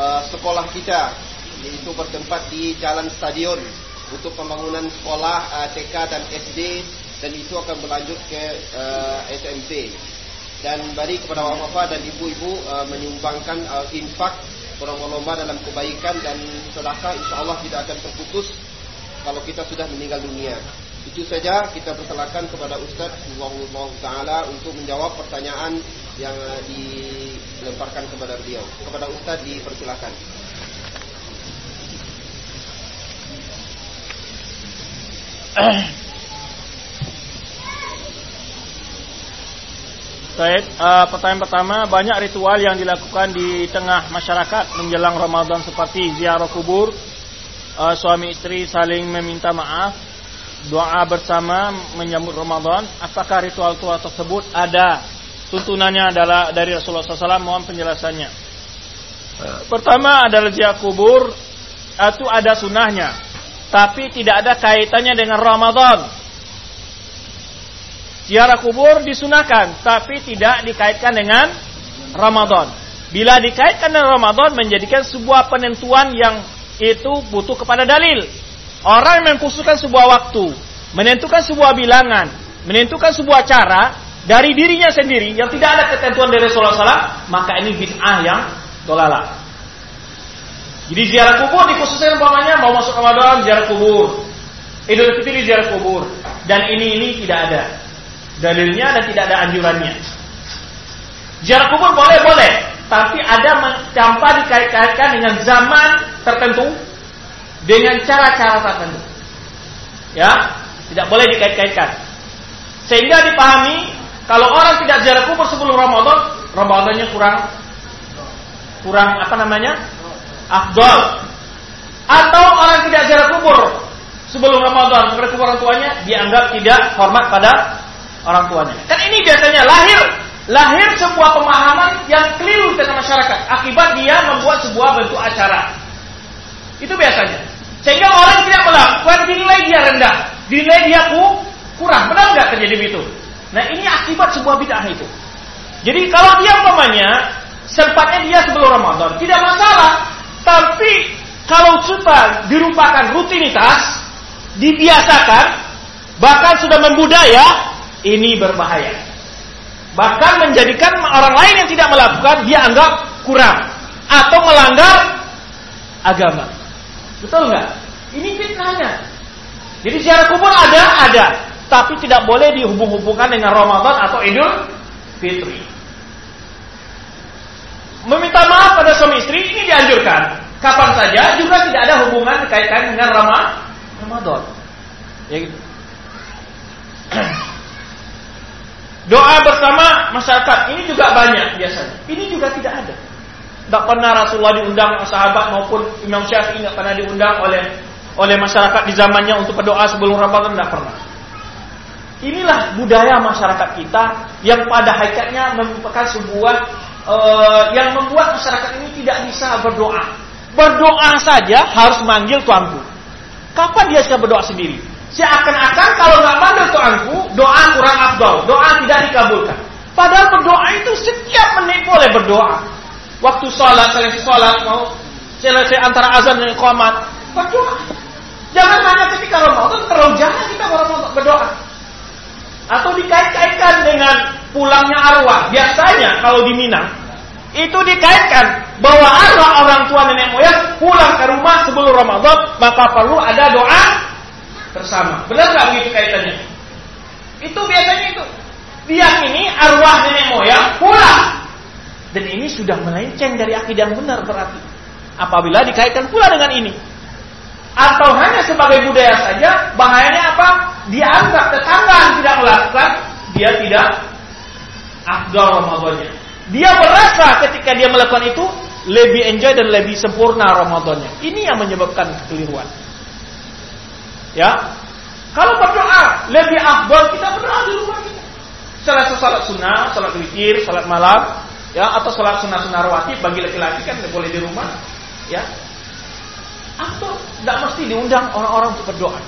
uh, sekolah kita yaitu bertempat di Jalan Stadion untuk pembangunan sekolah uh, TK dan SD dan itu akan berlanjut ke uh, SMP dan beri kepada bapak-bapak dan ibu-ibu uh, menyumbangkan uh, infak berlomba-lomba dalam kebaikan dan sedekah insya Allah tidak akan terputus kalau kita sudah meninggal dunia. Itu saja kita persilakan kepada Ustaz Allah Taala untuk menjawab pertanyaan yang dilemparkan kepada beliau. Kepada Ustaz dipersilakan. [CLEARS THROAT] Baik, uh, pertanyaan pertama, banyak ritual yang dilakukan di tengah masyarakat menjelang Ramadan seperti ziarah kubur, uh, suami istri saling meminta maaf, doa bersama menyambut Ramadan. Apakah ritual-ritual tersebut ada? Tuntunannya adalah dari Rasulullah SAW. Mohon penjelasannya. Uh, pertama adalah ziarah kubur, itu ada sunnahnya, tapi tidak ada kaitannya dengan Ramadan. Ziarah kubur disunahkan, tapi tidak dikaitkan dengan Ramadan. Bila dikaitkan dengan Ramadan, menjadikan sebuah penentuan yang itu butuh kepada dalil. Orang yang mengkhususkan sebuah waktu, menentukan sebuah bilangan, menentukan sebuah cara dari dirinya sendiri yang tidak ada ketentuan dari Rasulullah SAW, maka ini bid'ah yang dolalah. Jadi ziarah kubur dikhususkan umpamanya mau masuk Ramadan ziarah kubur. Idul Fitri ziarah kubur. Dan ini ini tidak ada dalilnya dan tidak ada anjurannya. Ziarah kubur boleh-boleh, tapi ada tanpa dikait-kaitkan dengan zaman tertentu, dengan cara-cara tertentu. Ya, Tidak boleh dikait-kaitkan. Sehingga dipahami kalau orang tidak ziarah kubur sebelum Ramadan, Ramadannya kurang kurang apa namanya? afdol. Atau orang tidak ziarah kubur sebelum Ramadan, kepada orang tuanya dianggap tidak hormat pada orang tuanya. Kan ini biasanya lahir lahir sebuah pemahaman yang keliru di masyarakat akibat dia membuat sebuah bentuk acara. Itu biasanya. Sehingga orang tidak melakukan dinilai dia rendah, dinilai dia kurang. Benar nggak terjadi begitu? Nah ini akibat sebuah bid'ah itu. Jadi kalau dia umpamanya sempatnya dia sebelum Ramadan tidak masalah, tapi kalau sudah dirupakan rutinitas, dibiasakan, bahkan sudah membudaya, ini berbahaya. Bahkan menjadikan orang lain yang tidak melakukan dia anggap kurang atau melanggar agama. Betul nggak? Ini fitnahnya. Jadi ziarah kubur ada, ada, tapi tidak boleh dihubung-hubungkan dengan Ramadan atau Idul Fitri. Meminta maaf pada suami istri ini dianjurkan. Kapan saja juga tidak ada hubungan kaitan dengan Ramadan. Ya gitu. Doa bersama masyarakat ini juga banyak biasanya. Ini juga tidak ada. Tidak pernah Rasulullah diundang sahabat maupun Imam Syafi'i tidak pernah diundang oleh oleh masyarakat di zamannya untuk berdoa sebelum Ramadan tidak pernah. Inilah budaya masyarakat kita yang pada hakikatnya merupakan sebuah uh, yang membuat masyarakat ini tidak bisa berdoa. Berdoa saja harus manggil tuanku. Kapan dia bisa berdoa sendiri? Seakan-akan kalau nggak manggil tuanku, doa kurang afdol, doa tidak dikabulkan. Padahal berdoa itu setiap menit boleh berdoa. Waktu sholat, selesai sholat, mau selesai antara azan dan iqamat, berdoa. Jangan hanya ketika Ramadan, terlalu jangan kita berdoa. Atau dikait-kaitkan dengan pulangnya arwah. Biasanya kalau di Minang, itu dikaitkan bahwa arwah orang tua nenek moyang pulang ke rumah sebelum Ramadan, maka perlu ada doa bersama. Benar nggak begitu kaitannya? Itu biasanya itu. Dia ini arwah nenek moyang pulang. Dan ini sudah melenceng dari akidah yang benar berarti. Apabila dikaitkan pula dengan ini. Atau hanya sebagai budaya saja, bahayanya apa? Dianggap tetangga yang tidak melakukan, dia tidak afdal Ramadannya. Dia merasa ketika dia melakukan itu lebih enjoy dan lebih sempurna Ramadannya. Ini yang menyebabkan kekeliruan. Ya. Kalau berdoa lebih afdal kita berdoa di rumah kita. Selesai salat sunnah, salat witir, salat malam, ya atau salat sunnah-sunnah rawatib bagi laki-laki kan boleh di rumah, ya. Atau tidak mesti diundang orang-orang untuk berdoa.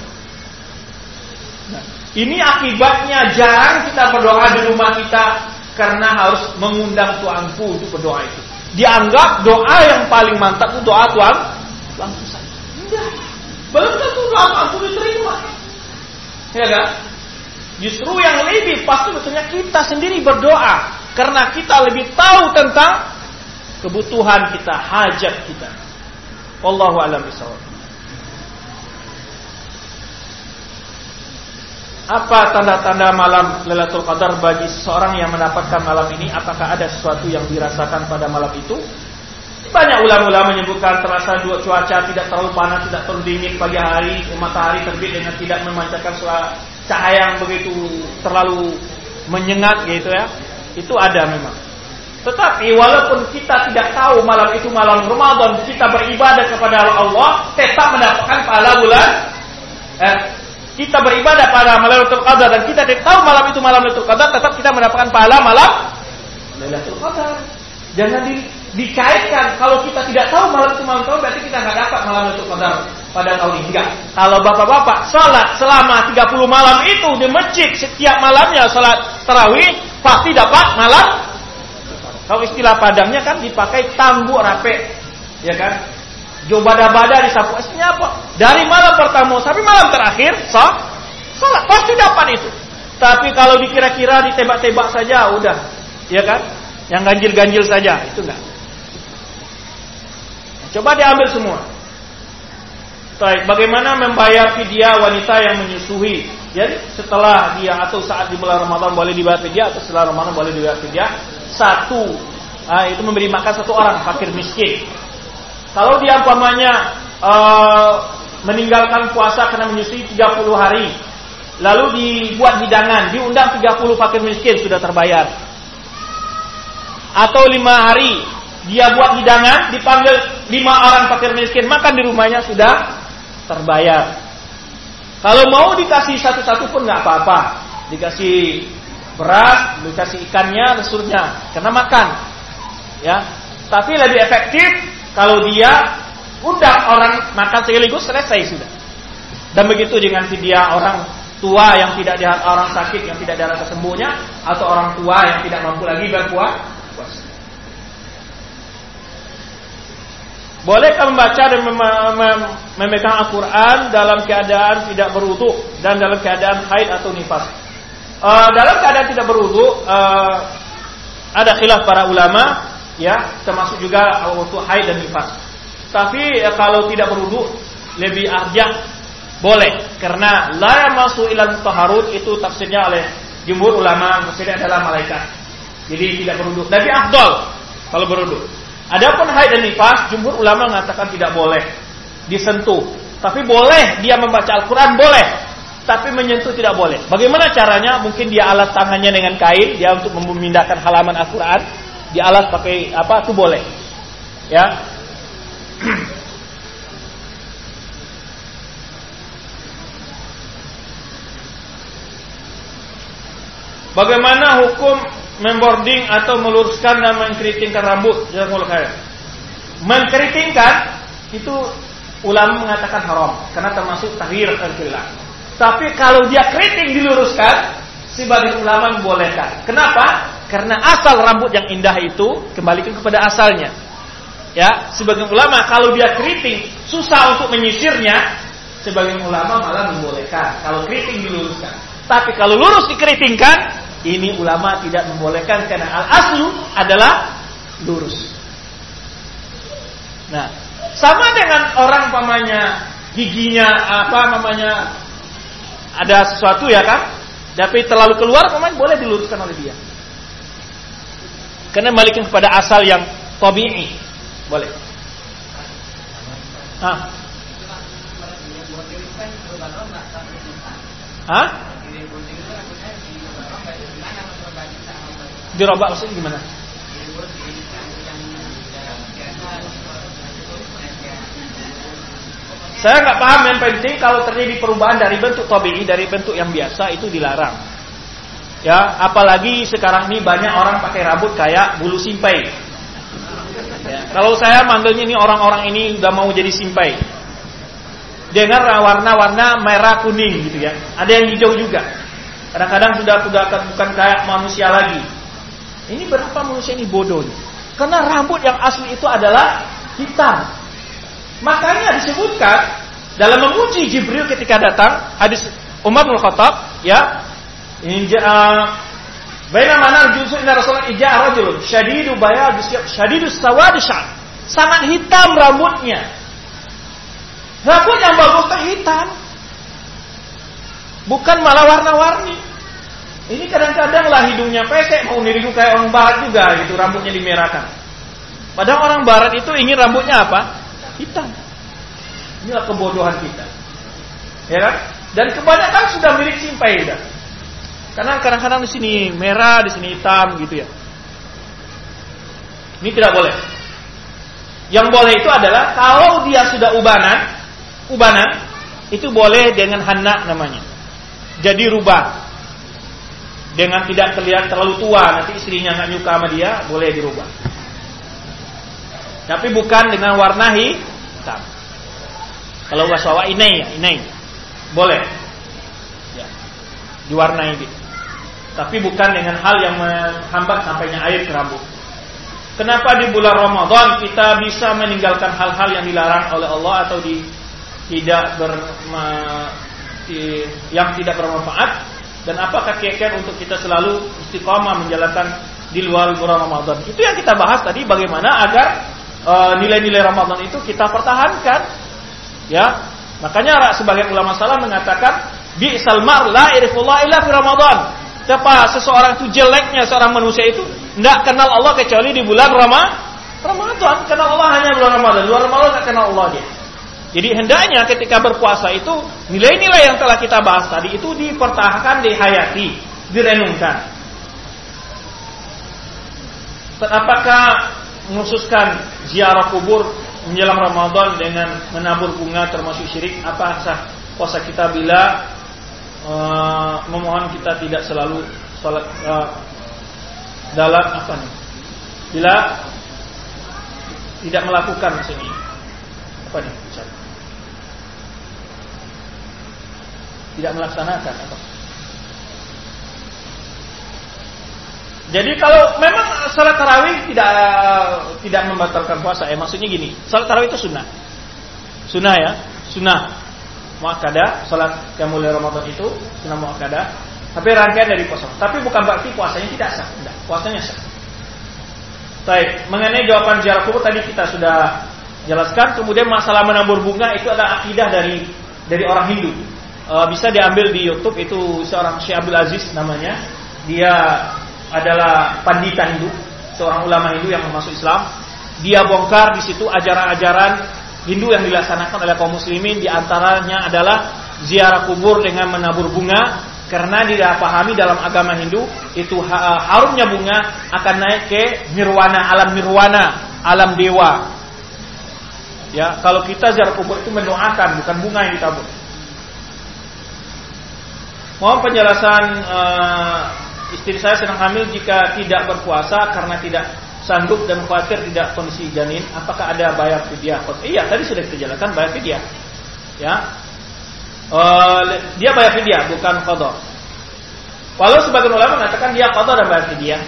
Nah, ini akibatnya jarang kita berdoa di rumah kita karena harus mengundang tuanku untuk berdoa itu. Dianggap doa yang paling mantap itu doa tuan langsung saja. Belum tentu doa aku diterima. Ya kan? Justru yang lebih pasti betulnya kita sendiri berdoa karena kita lebih tahu tentang kebutuhan kita, hajat kita. Wallahu a'lam. Apa tanda-tanda malam Lailatul Qadar bagi seseorang yang mendapatkan malam ini? Apakah ada sesuatu yang dirasakan pada malam itu? Banyak ulama-ulama menyebutkan terasa dua cuaca tidak terlalu panas, tidak terlalu dingin pagi hari, matahari terbit dengan tidak memancarkan cahaya yang begitu terlalu menyengat gitu ya. Itu ada memang. Tetapi walaupun kita tidak tahu malam itu malam Ramadan, kita beribadah kepada Allah, tetap mendapatkan pahala bulan. Eh, kita beribadah pada malam Lailatul Qadar dan kita tidak tahu malam itu malam Lailatul Qadar, tetap kita mendapatkan pahala malam Lailatul Qadar. Jangan di, dikaitkan kalau kita tidak tahu malam itu malam tahun berarti kita nggak dapat malam itu pada pada tahun ini enggak. Kalau bapak-bapak sholat selama 30 malam itu di masjid setiap malamnya sholat tarawih pasti dapat malam. Kalau istilah padangnya kan dipakai tambu rape, ya kan? Jobada-bada disapu esnya apa? Dari malam pertama sampai malam terakhir, so, sholat pasti dapat itu. Tapi kalau dikira-kira ditebak-tebak saja udah, ya kan? Yang ganjil-ganjil saja, itu enggak. Coba diambil semua. Baik, bagaimana membayar fidyah wanita yang menyusui? Jadi setelah dia atau saat di bulan Ramadan boleh dibayar fidyah atau setelah Ramadan boleh dibayar fidyah? Satu, nah, itu memberi makan satu orang fakir miskin. Kalau dia umpamanya uh, meninggalkan puasa karena menyusui 30 hari, lalu dibuat hidangan, diundang 30 fakir miskin sudah terbayar. Atau lima hari dia buat hidangan, dipanggil lima orang fakir miskin, makan di rumahnya sudah terbayar. Kalau mau dikasih satu-satu pun nggak apa-apa, dikasih beras, dikasih ikannya, lesurnya, karena makan. Ya, tapi lebih efektif kalau dia undang orang makan sekaligus selesai sudah. Dan begitu dengan dia orang tua yang tidak ada orang sakit yang tidak ada rasa sembuhnya atau orang tua yang tidak mampu lagi berpuasa. Bolehkah membaca dan mem mem memegang Al-Quran dalam keadaan tidak berwudu dan dalam keadaan haid atau nifas? Uh, dalam keadaan tidak berwudu uh, ada khilaf para ulama, ya termasuk juga waktu haid dan nifas. Tapi uh, kalau tidak berwudu lebih arjah boleh karena la masuk ilal taharut itu tafsirnya oleh jumhur ulama maksudnya adalah malaikat. Jadi tidak berwudu. Tapi afdol kalau berwudu. Adapun haid dan nifas, jumhur ulama mengatakan tidak boleh disentuh. Tapi boleh dia membaca Al-Quran, boleh. Tapi menyentuh tidak boleh. Bagaimana caranya? Mungkin dia alas tangannya dengan kain, dia untuk memindahkan halaman Al-Quran. Dia alas pakai apa? Itu boleh. Ya. [CLEARS THROAT] Bagaimana hukum membording atau meluruskan dan mengkeritingkan rambut? Jazakumullah khair. Mengkeritingkan itu ulama mengatakan haram karena termasuk tahir al Tapi kalau dia keriting diluruskan, sebagian ulama membolehkan. Kenapa? Karena asal rambut yang indah itu kembalikan kepada asalnya. Ya, sebagian ulama kalau dia keriting susah untuk menyisirnya, sebagian ulama malah membolehkan kalau keriting diluruskan. Tapi kalau lurus dikeritingkan, ini ulama tidak membolehkan karena al aslu adalah lurus. Nah, sama dengan orang pamannya giginya apa namanya ada sesuatu ya kan, tapi terlalu keluar paman boleh diluruskan oleh dia. Karena balikin kepada asal yang tabii. Boleh. Hah? Dirobak maksudnya gimana? Saya nggak paham yang penting kalau terjadi perubahan dari bentuk tabii dari bentuk yang biasa itu dilarang. Ya, apalagi sekarang ini banyak orang pakai rambut kayak bulu simpai. Ya, kalau saya manggilnya ini orang-orang ini udah mau jadi simpai. Dengan warna-warna merah kuning gitu ya. Ada yang hijau juga. Kadang-kadang sudah sudah bukan kayak manusia lagi. Ini berapa manusia ini bodoh nih? Karena rambut yang asli itu adalah hitam. Makanya disebutkan dalam memuji Jibril ketika datang hadis Umar bin Khattab ya Baina mana justru inna Rasulullah ija rajul syadidu bayad syadidu sawad Sangat hitam rambutnya. Rambut yang bagus hitam. Bukan malah warna-warni. Ini kadang-kadang lah hidungnya pesek mau niru kayak orang barat juga gitu rambutnya dimerahkan. Padahal orang barat itu ingin rambutnya apa? Hitam. Inilah kebodohan kita. Ya kan? Dan kebanyakan sudah milik simpai dah. Karena kadang-kadang di sini merah, di sini hitam gitu ya. Ini tidak boleh. Yang boleh itu adalah kalau dia sudah ubanan, ubanan itu boleh dengan hendak namanya. Jadi rubah dengan tidak terlihat terlalu tua nanti istrinya nggak nyuka sama dia boleh dirubah. Tapi bukan dengan warna hitam. Kalau waswawa ini ya ini boleh. Ya. Diwarnai gitu. Tapi bukan dengan hal yang menghambat sampainya air ke rambut. Kenapa di bulan Ramadan kita bisa meninggalkan hal-hal yang dilarang oleh Allah atau di tidak ber, di, yang tidak bermanfaat dan apakah kiat untuk kita selalu istiqomah menjalankan di luar bulan Ramadan. Itu yang kita bahas tadi bagaimana agar uh, nilai-nilai Ramadan itu kita pertahankan. Ya. Makanya sebagian ulama salah mengatakan bi salmar la irfullah illa fi Ramadan. Siapa seseorang itu jeleknya seorang manusia itu tidak kenal Allah kecuali di bulan Ramadan. Ramadan kenal Allah hanya bulan Ramadan. Luar Ramadan tidak kenal Allah dia. Jadi hendaknya ketika berpuasa itu nilai-nilai yang telah kita bahas tadi itu dipertahankan, dihayati, direnungkan. Apakah menghususkan ziarah kubur menjelang Ramadan dengan menabur bunga termasuk syirik? Apa sah puasa kita bila uh, memohon kita tidak selalu salat uh, dalam apa nih? Bila tidak melakukan sini apa nih? Tidak melaksanakan apa? Jadi kalau memang salat tarawih tidak tidak membatalkan puasa, eh maksudnya gini, salat tarawih itu sunnah, sunnah ya, sunnah muakkadah, salat yang mulai Ramadan itu sunnah muakkadah, tapi rangkaian dari puasa. Tapi bukan berarti puasanya tidak sah, tidak, puasanya sah. Baik, mengenai jawaban ziarah kubur tadi kita sudah jelaskan. Kemudian masalah menabur bunga itu adalah akidah dari dari orang Hindu. E, bisa diambil di YouTube. Itu seorang Syekh Abdul Aziz namanya. Dia adalah pandita Hindu, seorang ulama Hindu yang masuk Islam. Dia bongkar di situ ajaran-ajaran Hindu yang dilaksanakan oleh kaum muslimin. Di antaranya adalah ziarah kubur dengan menabur bunga. Karena dia pahami dalam agama Hindu itu harumnya bunga akan naik ke nirwana alam nirwana alam dewa. Ya kalau kita ziarah kubur itu mendoakan bukan bunga yang ditabur mohon penjelasan uh, istri saya sedang hamil jika tidak berpuasa karena tidak sanggup dan khawatir tidak kondisi janin, apakah ada bayar fidyah? Iya, tadi sudah kita jelaskan bayar fidyah. Ya. Uh, dia bayar fidyah bukan qada. Walau sebagian ulama mengatakan dia qada dan bayar fidyah,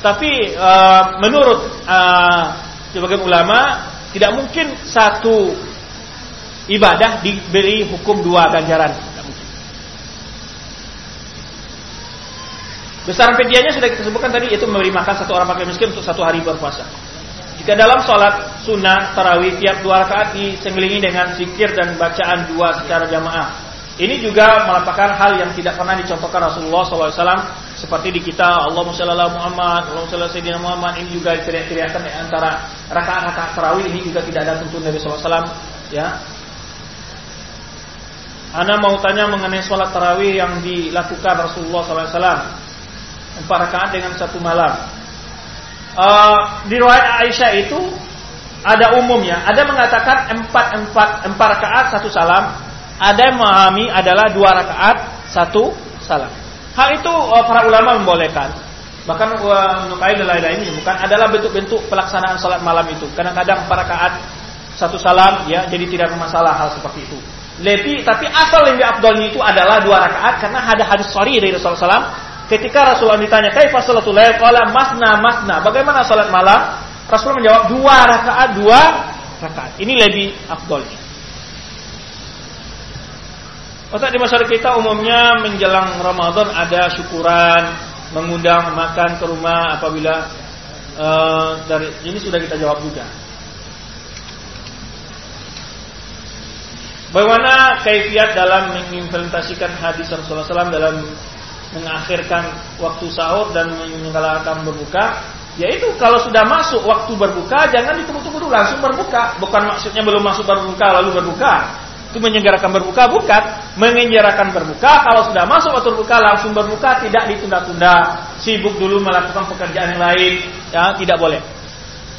tapi uh, menurut uh, sebagian ulama tidak mungkin satu ibadah diberi hukum dua ganjaran. Besaran fidyahnya sudah kita sebutkan tadi yaitu memberi makan satu orang pakai miskin untuk satu hari berpuasa. Jika dalam sholat sunnah tarawih tiap dua rakaat disenglingi dengan zikir dan bacaan dua secara jamaah. Ini juga merupakan hal yang tidak pernah dicontohkan Rasulullah SAW seperti di kita Allah Muhammad Muhammad, Allah Sayyidina Muhammad ini juga teriak-teriakan di antara rakaat-rakaat tarawih ini juga tidak ada tuntun dari SAW ya. Ana mau tanya mengenai sholat tarawih yang dilakukan Rasulullah SAW empat rakaat dengan satu malam. Uh, di riwayat Aisyah itu ada umumnya, ada mengatakan empat empat empat rakaat satu salam, ada yang memahami adalah dua rakaat satu salam. Hal itu uh, para ulama membolehkan. Bahkan uh, menyukai lain ini bukan adalah bentuk-bentuk pelaksanaan salat malam itu. Kadang-kadang empat rakaat satu salam ya, jadi tidak masalah hal seperti itu. Lebih tapi asal lebih abdolnya itu adalah dua rakaat karena ada hadis sorry dari Rasulullah SAW Ketika Rasulullah ditanya, "Kaifa salatul lail?" Qala masna masna. Bagaimana salat malam? Rasulullah menjawab, "Dua rakaat, dua rakaat." Ini lebih afdol. Ustaz di masyarakat kita umumnya menjelang Ramadan ada syukuran, mengundang makan ke rumah apabila uh, dari ini sudah kita jawab juga. Bagaimana kaifiat dalam mengimplementasikan hadis Rasulullah SAW dalam mengakhirkan waktu sahur dan menyengkalakan berbuka yaitu kalau sudah masuk waktu berbuka jangan ditunggu-tunggu dulu langsung berbuka. Bukan maksudnya belum masuk berbuka lalu berbuka. Itu menyelenggarakan berbuka bukan. Menyelenggarakan berbuka kalau sudah masuk waktu berbuka langsung berbuka tidak ditunda-tunda. Sibuk dulu melakukan pekerjaan yang lain ya tidak boleh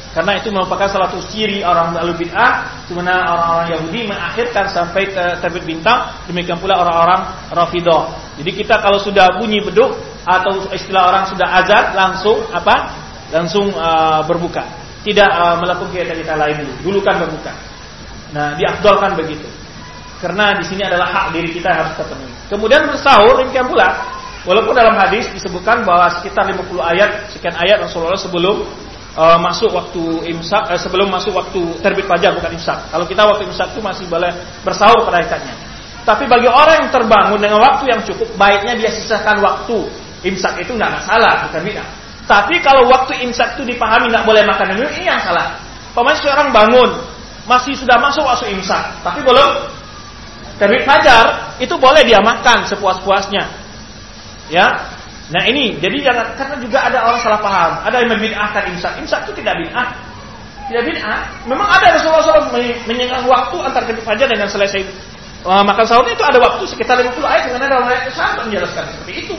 karena itu merupakan salah satu ciri orang ahlu bid'ah, sebenarnya orang-orang Yahudi mengakhirkan sampai terbit bintang, demikian pula orang-orang Rafidah. Jadi kita kalau sudah bunyi beduk atau istilah orang sudah azan langsung apa? Langsung uh, berbuka. Tidak uh, melakukan kegiatan kita lain dulu. Dulu kan berbuka. Nah, diafdolkan begitu. Karena di sini adalah hak diri kita harus terpenuhi. Kemudian bersahur demikian pula. Walaupun dalam hadis disebutkan bahwa sekitar 50 ayat, sekian ayat Rasulullah sebelum uh, masuk waktu imsak uh, sebelum masuk waktu terbit fajar bukan imsak. Kalau kita waktu imsak itu masih boleh bersahur pada. Tapi bagi orang yang terbangun dengan waktu yang cukup, baiknya dia sisakan waktu imsak itu nggak masalah, bukan bid'ah. Tapi kalau waktu imsak itu dipahami nggak boleh makan dan ini yang salah. Pemain seorang bangun masih sudah masuk waktu imsak, tapi belum terbit fajar, itu boleh dia makan sepuas-puasnya. Ya, Nah ini, jadi jangan karena juga ada orang salah paham. Ada yang membid'ahkan imsak. Imsak itu tidak bid'ah. Tidak bid'ah. Memang ada Rasulullah SAW menyenggang waktu antara kedua fajar dengan selesai makan sahurnya itu ada waktu sekitar 50 ayat dengan ada ayat sahabat menjelaskan seperti itu.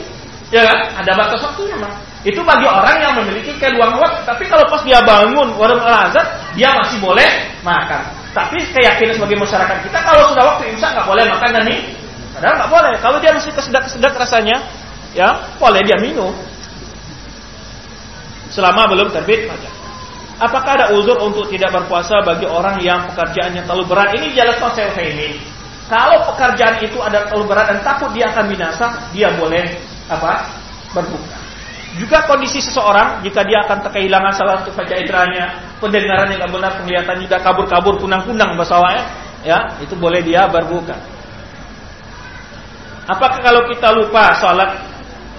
Ya kan? Ada batas waktu memang. Itu bagi orang yang memiliki keluang waktu. Tapi kalau pas dia bangun warung al-azhar, dia masih boleh makan. Tapi keyakinan sebagai masyarakat kita kalau sudah waktu imsak nggak boleh makan dan nih. Padahal nggak boleh. Kalau dia masih kesedak-kesedak rasanya, ya boleh dia minum. Selama belum terbit fajar. Apakah ada uzur untuk tidak berpuasa bagi orang yang pekerjaannya terlalu berat? Ini jelas saya ini. Kalau pekerjaan itu ada terlalu berat dan takut dia akan binasa, dia boleh apa? Berbuka. Juga kondisi seseorang jika dia akan kehilangan salah satu fajar pendengaran yang benar, penglihatan juga kabur-kabur, kunang-kunang bahasa ya, itu boleh dia berbuka. Apakah kalau kita lupa sholat,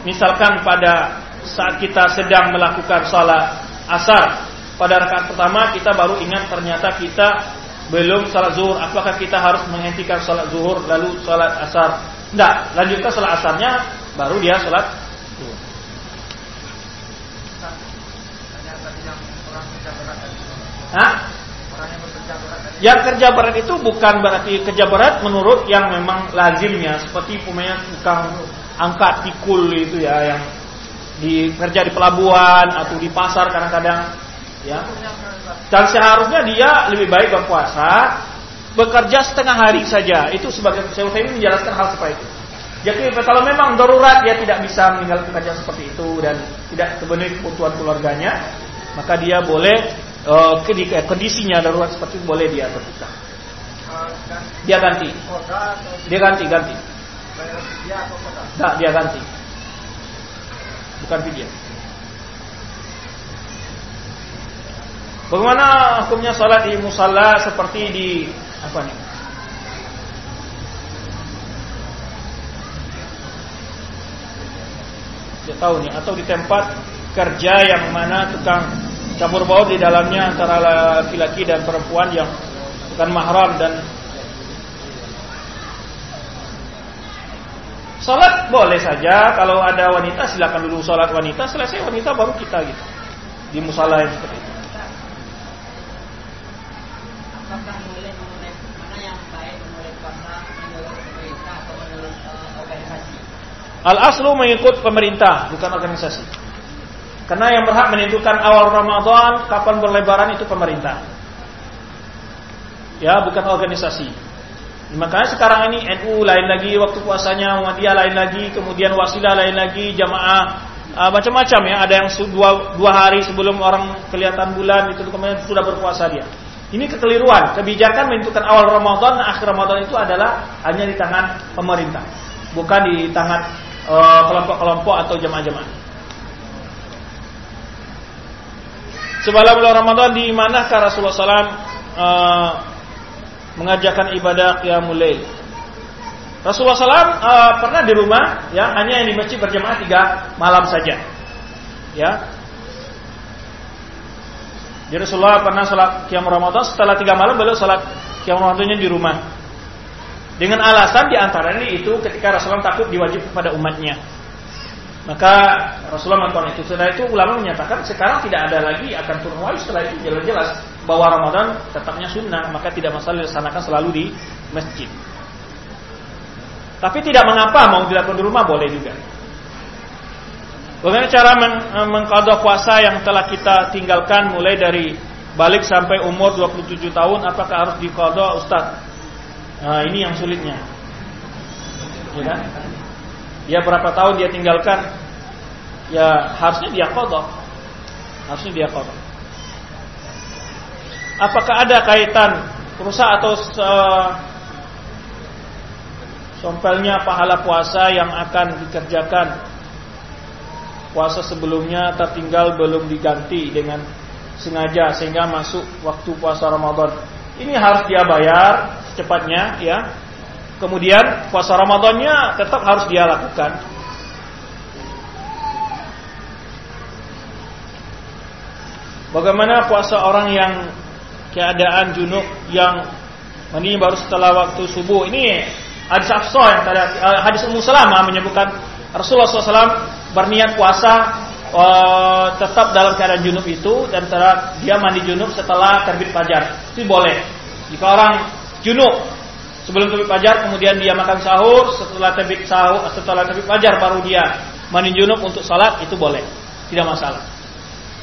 misalkan pada saat kita sedang melakukan sholat asar, pada rakaat pertama kita baru ingat ternyata kita belum salat zuhur. Apakah kita harus menghentikan salat zuhur lalu salat asar? Tidak, lanjutkan salat asarnya baru dia salat zuhur. Hah? Yang kerja berat itu bukan berarti kerja berat menurut yang memang lazimnya seperti pemain tukang angkat pikul itu ya yang di kerja di pelabuhan atau di pasar kadang-kadang ya. Dan seharusnya dia lebih baik berpuasa, bekerja setengah hari saja. Itu sebagai saya ini menjelaskan hal seperti itu. Jadi kalau memang darurat dia tidak bisa meninggalkan pekerjaan seperti itu dan tidak terpenuhi kebutuhan keluarganya, maka dia boleh uh, kondisinya darurat seperti itu boleh dia berbuka. Dia ganti. Dia ganti ganti. Tidak, dia ganti. Bukan video. Bagaimana hukumnya salat di musalla seperti di apa nih? Tidak tahu nih atau di tempat kerja yang mana tukang campur baur di dalamnya antara laki-laki dan perempuan yang bukan mahram dan Salat boleh saja kalau ada wanita silakan dulu salat wanita selesai wanita baru kita gitu di musala yang seperti itu. apakah memilih mengenai mana yang baik menurut puasa menurut pemerintah atau menurut organisasi? Al aslu mengikut pemerintah bukan organisasi. Karena yang berhak menentukan awal Ramadan kapan berlebaran itu pemerintah. Ya, bukan organisasi. Makanya sekarang ini NU lain lagi waktu puasanya, Muhammadiyah lain lagi, kemudian Wasilah lain lagi, jamaah uh, macam-macam ya. Ada yang dua, dua hari sebelum orang kelihatan bulan itu kemudian sudah berpuasa dia. Ini kekeliruan. Kebijakan menentukan awal Ramadan dan akhir Ramadan itu adalah hanya di tangan pemerintah, bukan di tangan eh, kelompok-kelompok atau jemaah-jemaah. Sebelum bulan Ramadan di manakah Rasulullah SAW uh, mengajarkan ibadah qiyamul lail? Rasulullah SAW uh, pernah di rumah, ya hanya yang di masjid berjamaah tiga malam saja, ya jadi Rasulullah pernah sholat qiyam Ramadan setelah tiga malam beliau sholat qiyam Ramadannya di rumah. Dengan alasan di antaranya itu ketika Rasulullah takut diwajib kepada umatnya. Maka Rasulullah menonton itu. Setelah itu ulama menyatakan sekarang tidak ada lagi akan turun wahyu setelah itu jelas-jelas bahwa Ramadan tetapnya sunnah maka tidak masalah dilaksanakan selalu di masjid. Tapi tidak mengapa mau dilakukan di rumah boleh juga. Bagaimana cara meng eh, mengkodok puasa yang telah kita tinggalkan mulai dari balik sampai umur 27 tahun apakah harus dikodok Ustaz? Nah, ini yang sulitnya. Ya kan? Dia berapa tahun dia tinggalkan? Ya harusnya dia kodok. Harusnya dia kodok. Apakah ada kaitan rusak atau uh, sompelnya pahala puasa yang akan dikerjakan puasa sebelumnya tertinggal belum diganti dengan sengaja sehingga masuk waktu puasa Ramadan. Ini harus dia bayar secepatnya ya. Kemudian puasa Ramadannya tetap harus dia lakukan. Bagaimana puasa orang yang keadaan junub yang mani baru setelah waktu subuh ini hadis Afsah yang tadi hadis Ummu Salamah menyebutkan Rasulullah SAW berniat puasa uh, tetap dalam keadaan junub itu dan setelah dia mandi junub setelah terbit fajar. Itu boleh. Jika orang junub sebelum terbit fajar kemudian dia makan sahur, setelah terbit sahur setelah terbit fajar baru dia mandi junub untuk salat itu boleh. Tidak masalah.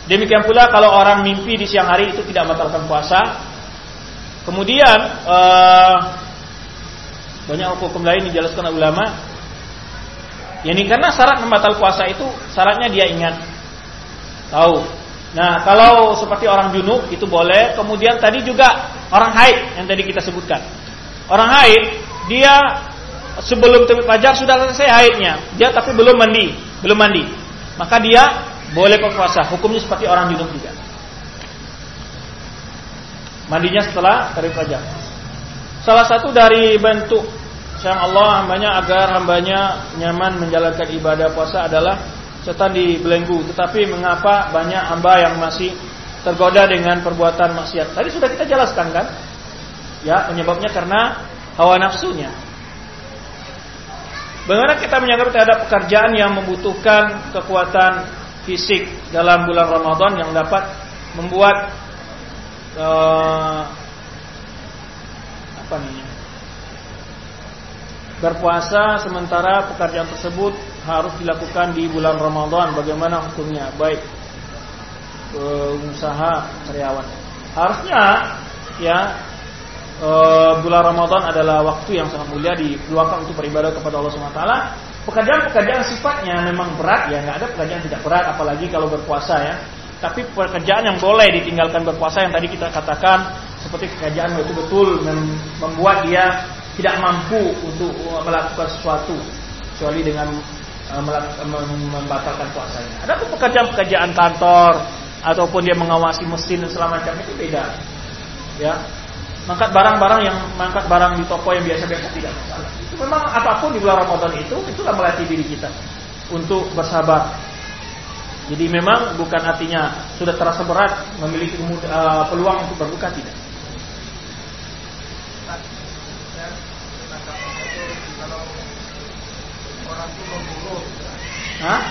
Demikian pula kalau orang mimpi di siang hari itu tidak membatalkan puasa. Kemudian uh, banyak hukum lain dijelaskan ulama Ya ini karena syarat membatal puasa itu syaratnya dia ingat. Tahu. Nah, kalau seperti orang junub itu boleh. Kemudian tadi juga orang haid yang tadi kita sebutkan. Orang haid dia sebelum terbit fajar sudah selesai haidnya. Dia tapi belum mandi, belum mandi. Maka dia boleh berpuasa. Hukumnya seperti orang junub juga. Mandinya setelah terbit fajar. Salah satu dari bentuk sayang Allah hambanya agar hambanya nyaman menjalankan ibadah puasa adalah setan dibelenggu. Tetapi mengapa banyak hamba yang masih tergoda dengan perbuatan maksiat? Tadi sudah kita jelaskan kan? Ya, penyebabnya karena hawa nafsunya. Bagaimana kita menyangka terhadap pekerjaan yang membutuhkan kekuatan fisik dalam bulan Ramadan yang dapat membuat uh, apa nih berpuasa sementara pekerjaan tersebut harus dilakukan di bulan Ramadan. Bagaimana hukumnya? Baik pengusaha karyawan. Harusnya ya e, bulan Ramadan adalah waktu yang sangat mulia diluangkan untuk beribadah kepada Allah SWT pekerjaan-pekerjaan sifatnya memang berat ya nggak ada pekerjaan tidak berat apalagi kalau berpuasa ya tapi pekerjaan yang boleh ditinggalkan berpuasa yang tadi kita katakan seperti pekerjaan betul-betul membuat dia tidak mampu untuk melakukan sesuatu kecuali dengan uh, membatalkan puasanya. Ada pekerjaan-pekerjaan kantor ataupun dia mengawasi mesin dan selama macam itu beda. Ya. Mangkat barang-barang yang mangkat barang di toko yang biasa-biasa tidak masalah. Memang apa pun di bulan Ramadan itu itulah melatih diri kita untuk bersabar. Jadi memang bukan artinya sudah terasa berat memiliki uh, peluang untuk berbuka tidak. Hah?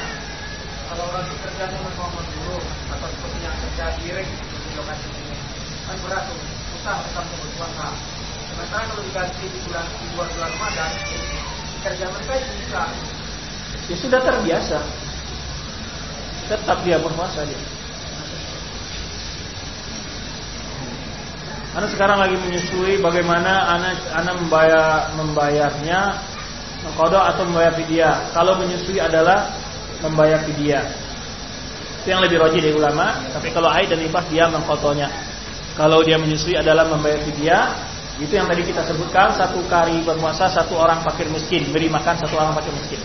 kalau orang itu kerja memang memburuh atau seperti yang kerja direct di lokasi ini kan berat tuh susah untuk berpuasa di bulan di bulan Ramadan kerja mereka bisa ya sudah terbiasa tetap dia berpuasa dia Anak sekarang lagi menyusui bagaimana anak anak membayar membayarnya mengkodok atau membayar fidyah. Kalau menyusui adalah membayar fidyah. Itu yang lebih roji dari ulama. Tapi kalau haid dan nifas dia mengkotonya. Kalau dia menyusui adalah membayar fidyah. Itu yang tadi kita sebutkan satu kali berpuasa satu orang fakir miskin beri makan satu orang fakir miskin.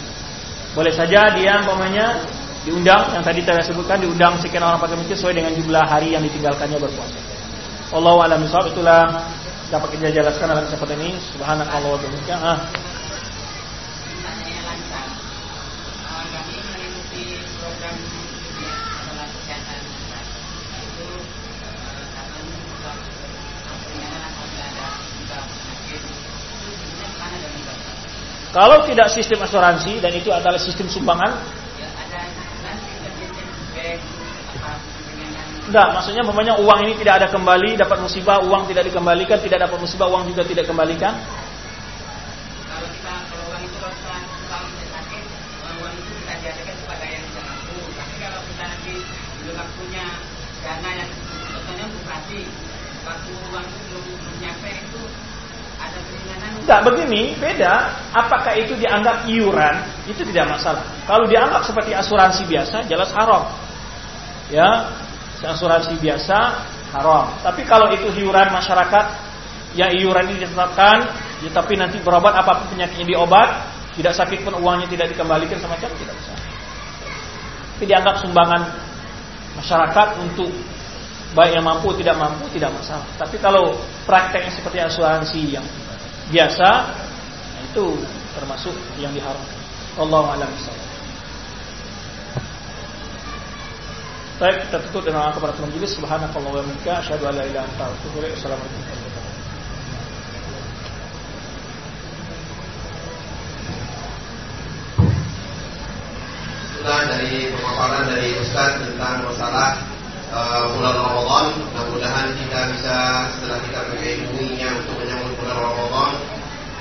Boleh saja dia umpamanya diundang yang tadi saya sebutkan diundang sekian orang fakir miskin sesuai dengan jumlah hari yang ditinggalkannya berpuasa. Allah a'lam itulah dapat kita jelaskan dalam kesempatan ini. Subhanakallah wa bihamdika. Ah. Kalau tidak sistem asuransi dan itu adalah sistem sumbangan, Enggak, maksudnya memangnya uang ini tidak ada kembali, dapat musibah, uang tidak dikembalikan, tidak dapat musibah, uang juga tidak kembalikan. Kalau kita kalau uang itu yang tidak. Tapi kalau kita nanti belum punya dana yang contohnya bupati, waktu uang itu belum, belum nyampe Enggak begini, beda. Apakah itu dianggap iuran? Itu tidak masalah. Kalau dianggap seperti asuransi biasa, jelas haram. Ya, asuransi biasa haram. Tapi kalau itu iuran masyarakat, yang iuran ini ditetapkan, ya, tapi nanti berobat apa pun penyakitnya diobat, tidak sakit pun uangnya tidak dikembalikan semacam tidak bisa. Tapi dianggap sumbangan masyarakat untuk baik yang mampu tidak mampu tidak masalah. Tapi kalau prakteknya seperti asuransi yang biasa, nah itu termasuk yang diharamkan. Allah a'lam Baik, kita tutup dengan kepada majelis. Subhanakallah wa bihamdika asyhadu an la ilaha illa anta Assalamualaikum dari pemaparan dari Ustaz tentang masalah uh, bulan Ramadan. Mudah-mudahan kita bisa setelah kita mengilmuinya untuk menyambut bulan Ramadan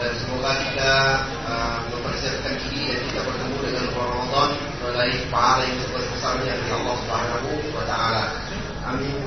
dan semoga kita uh, mempersiapkan diri dan kita bertemu dengan bulan Ramadan meraih pahala yang sebesar-besarnya dari Allah Subhanahu wa taala. Amin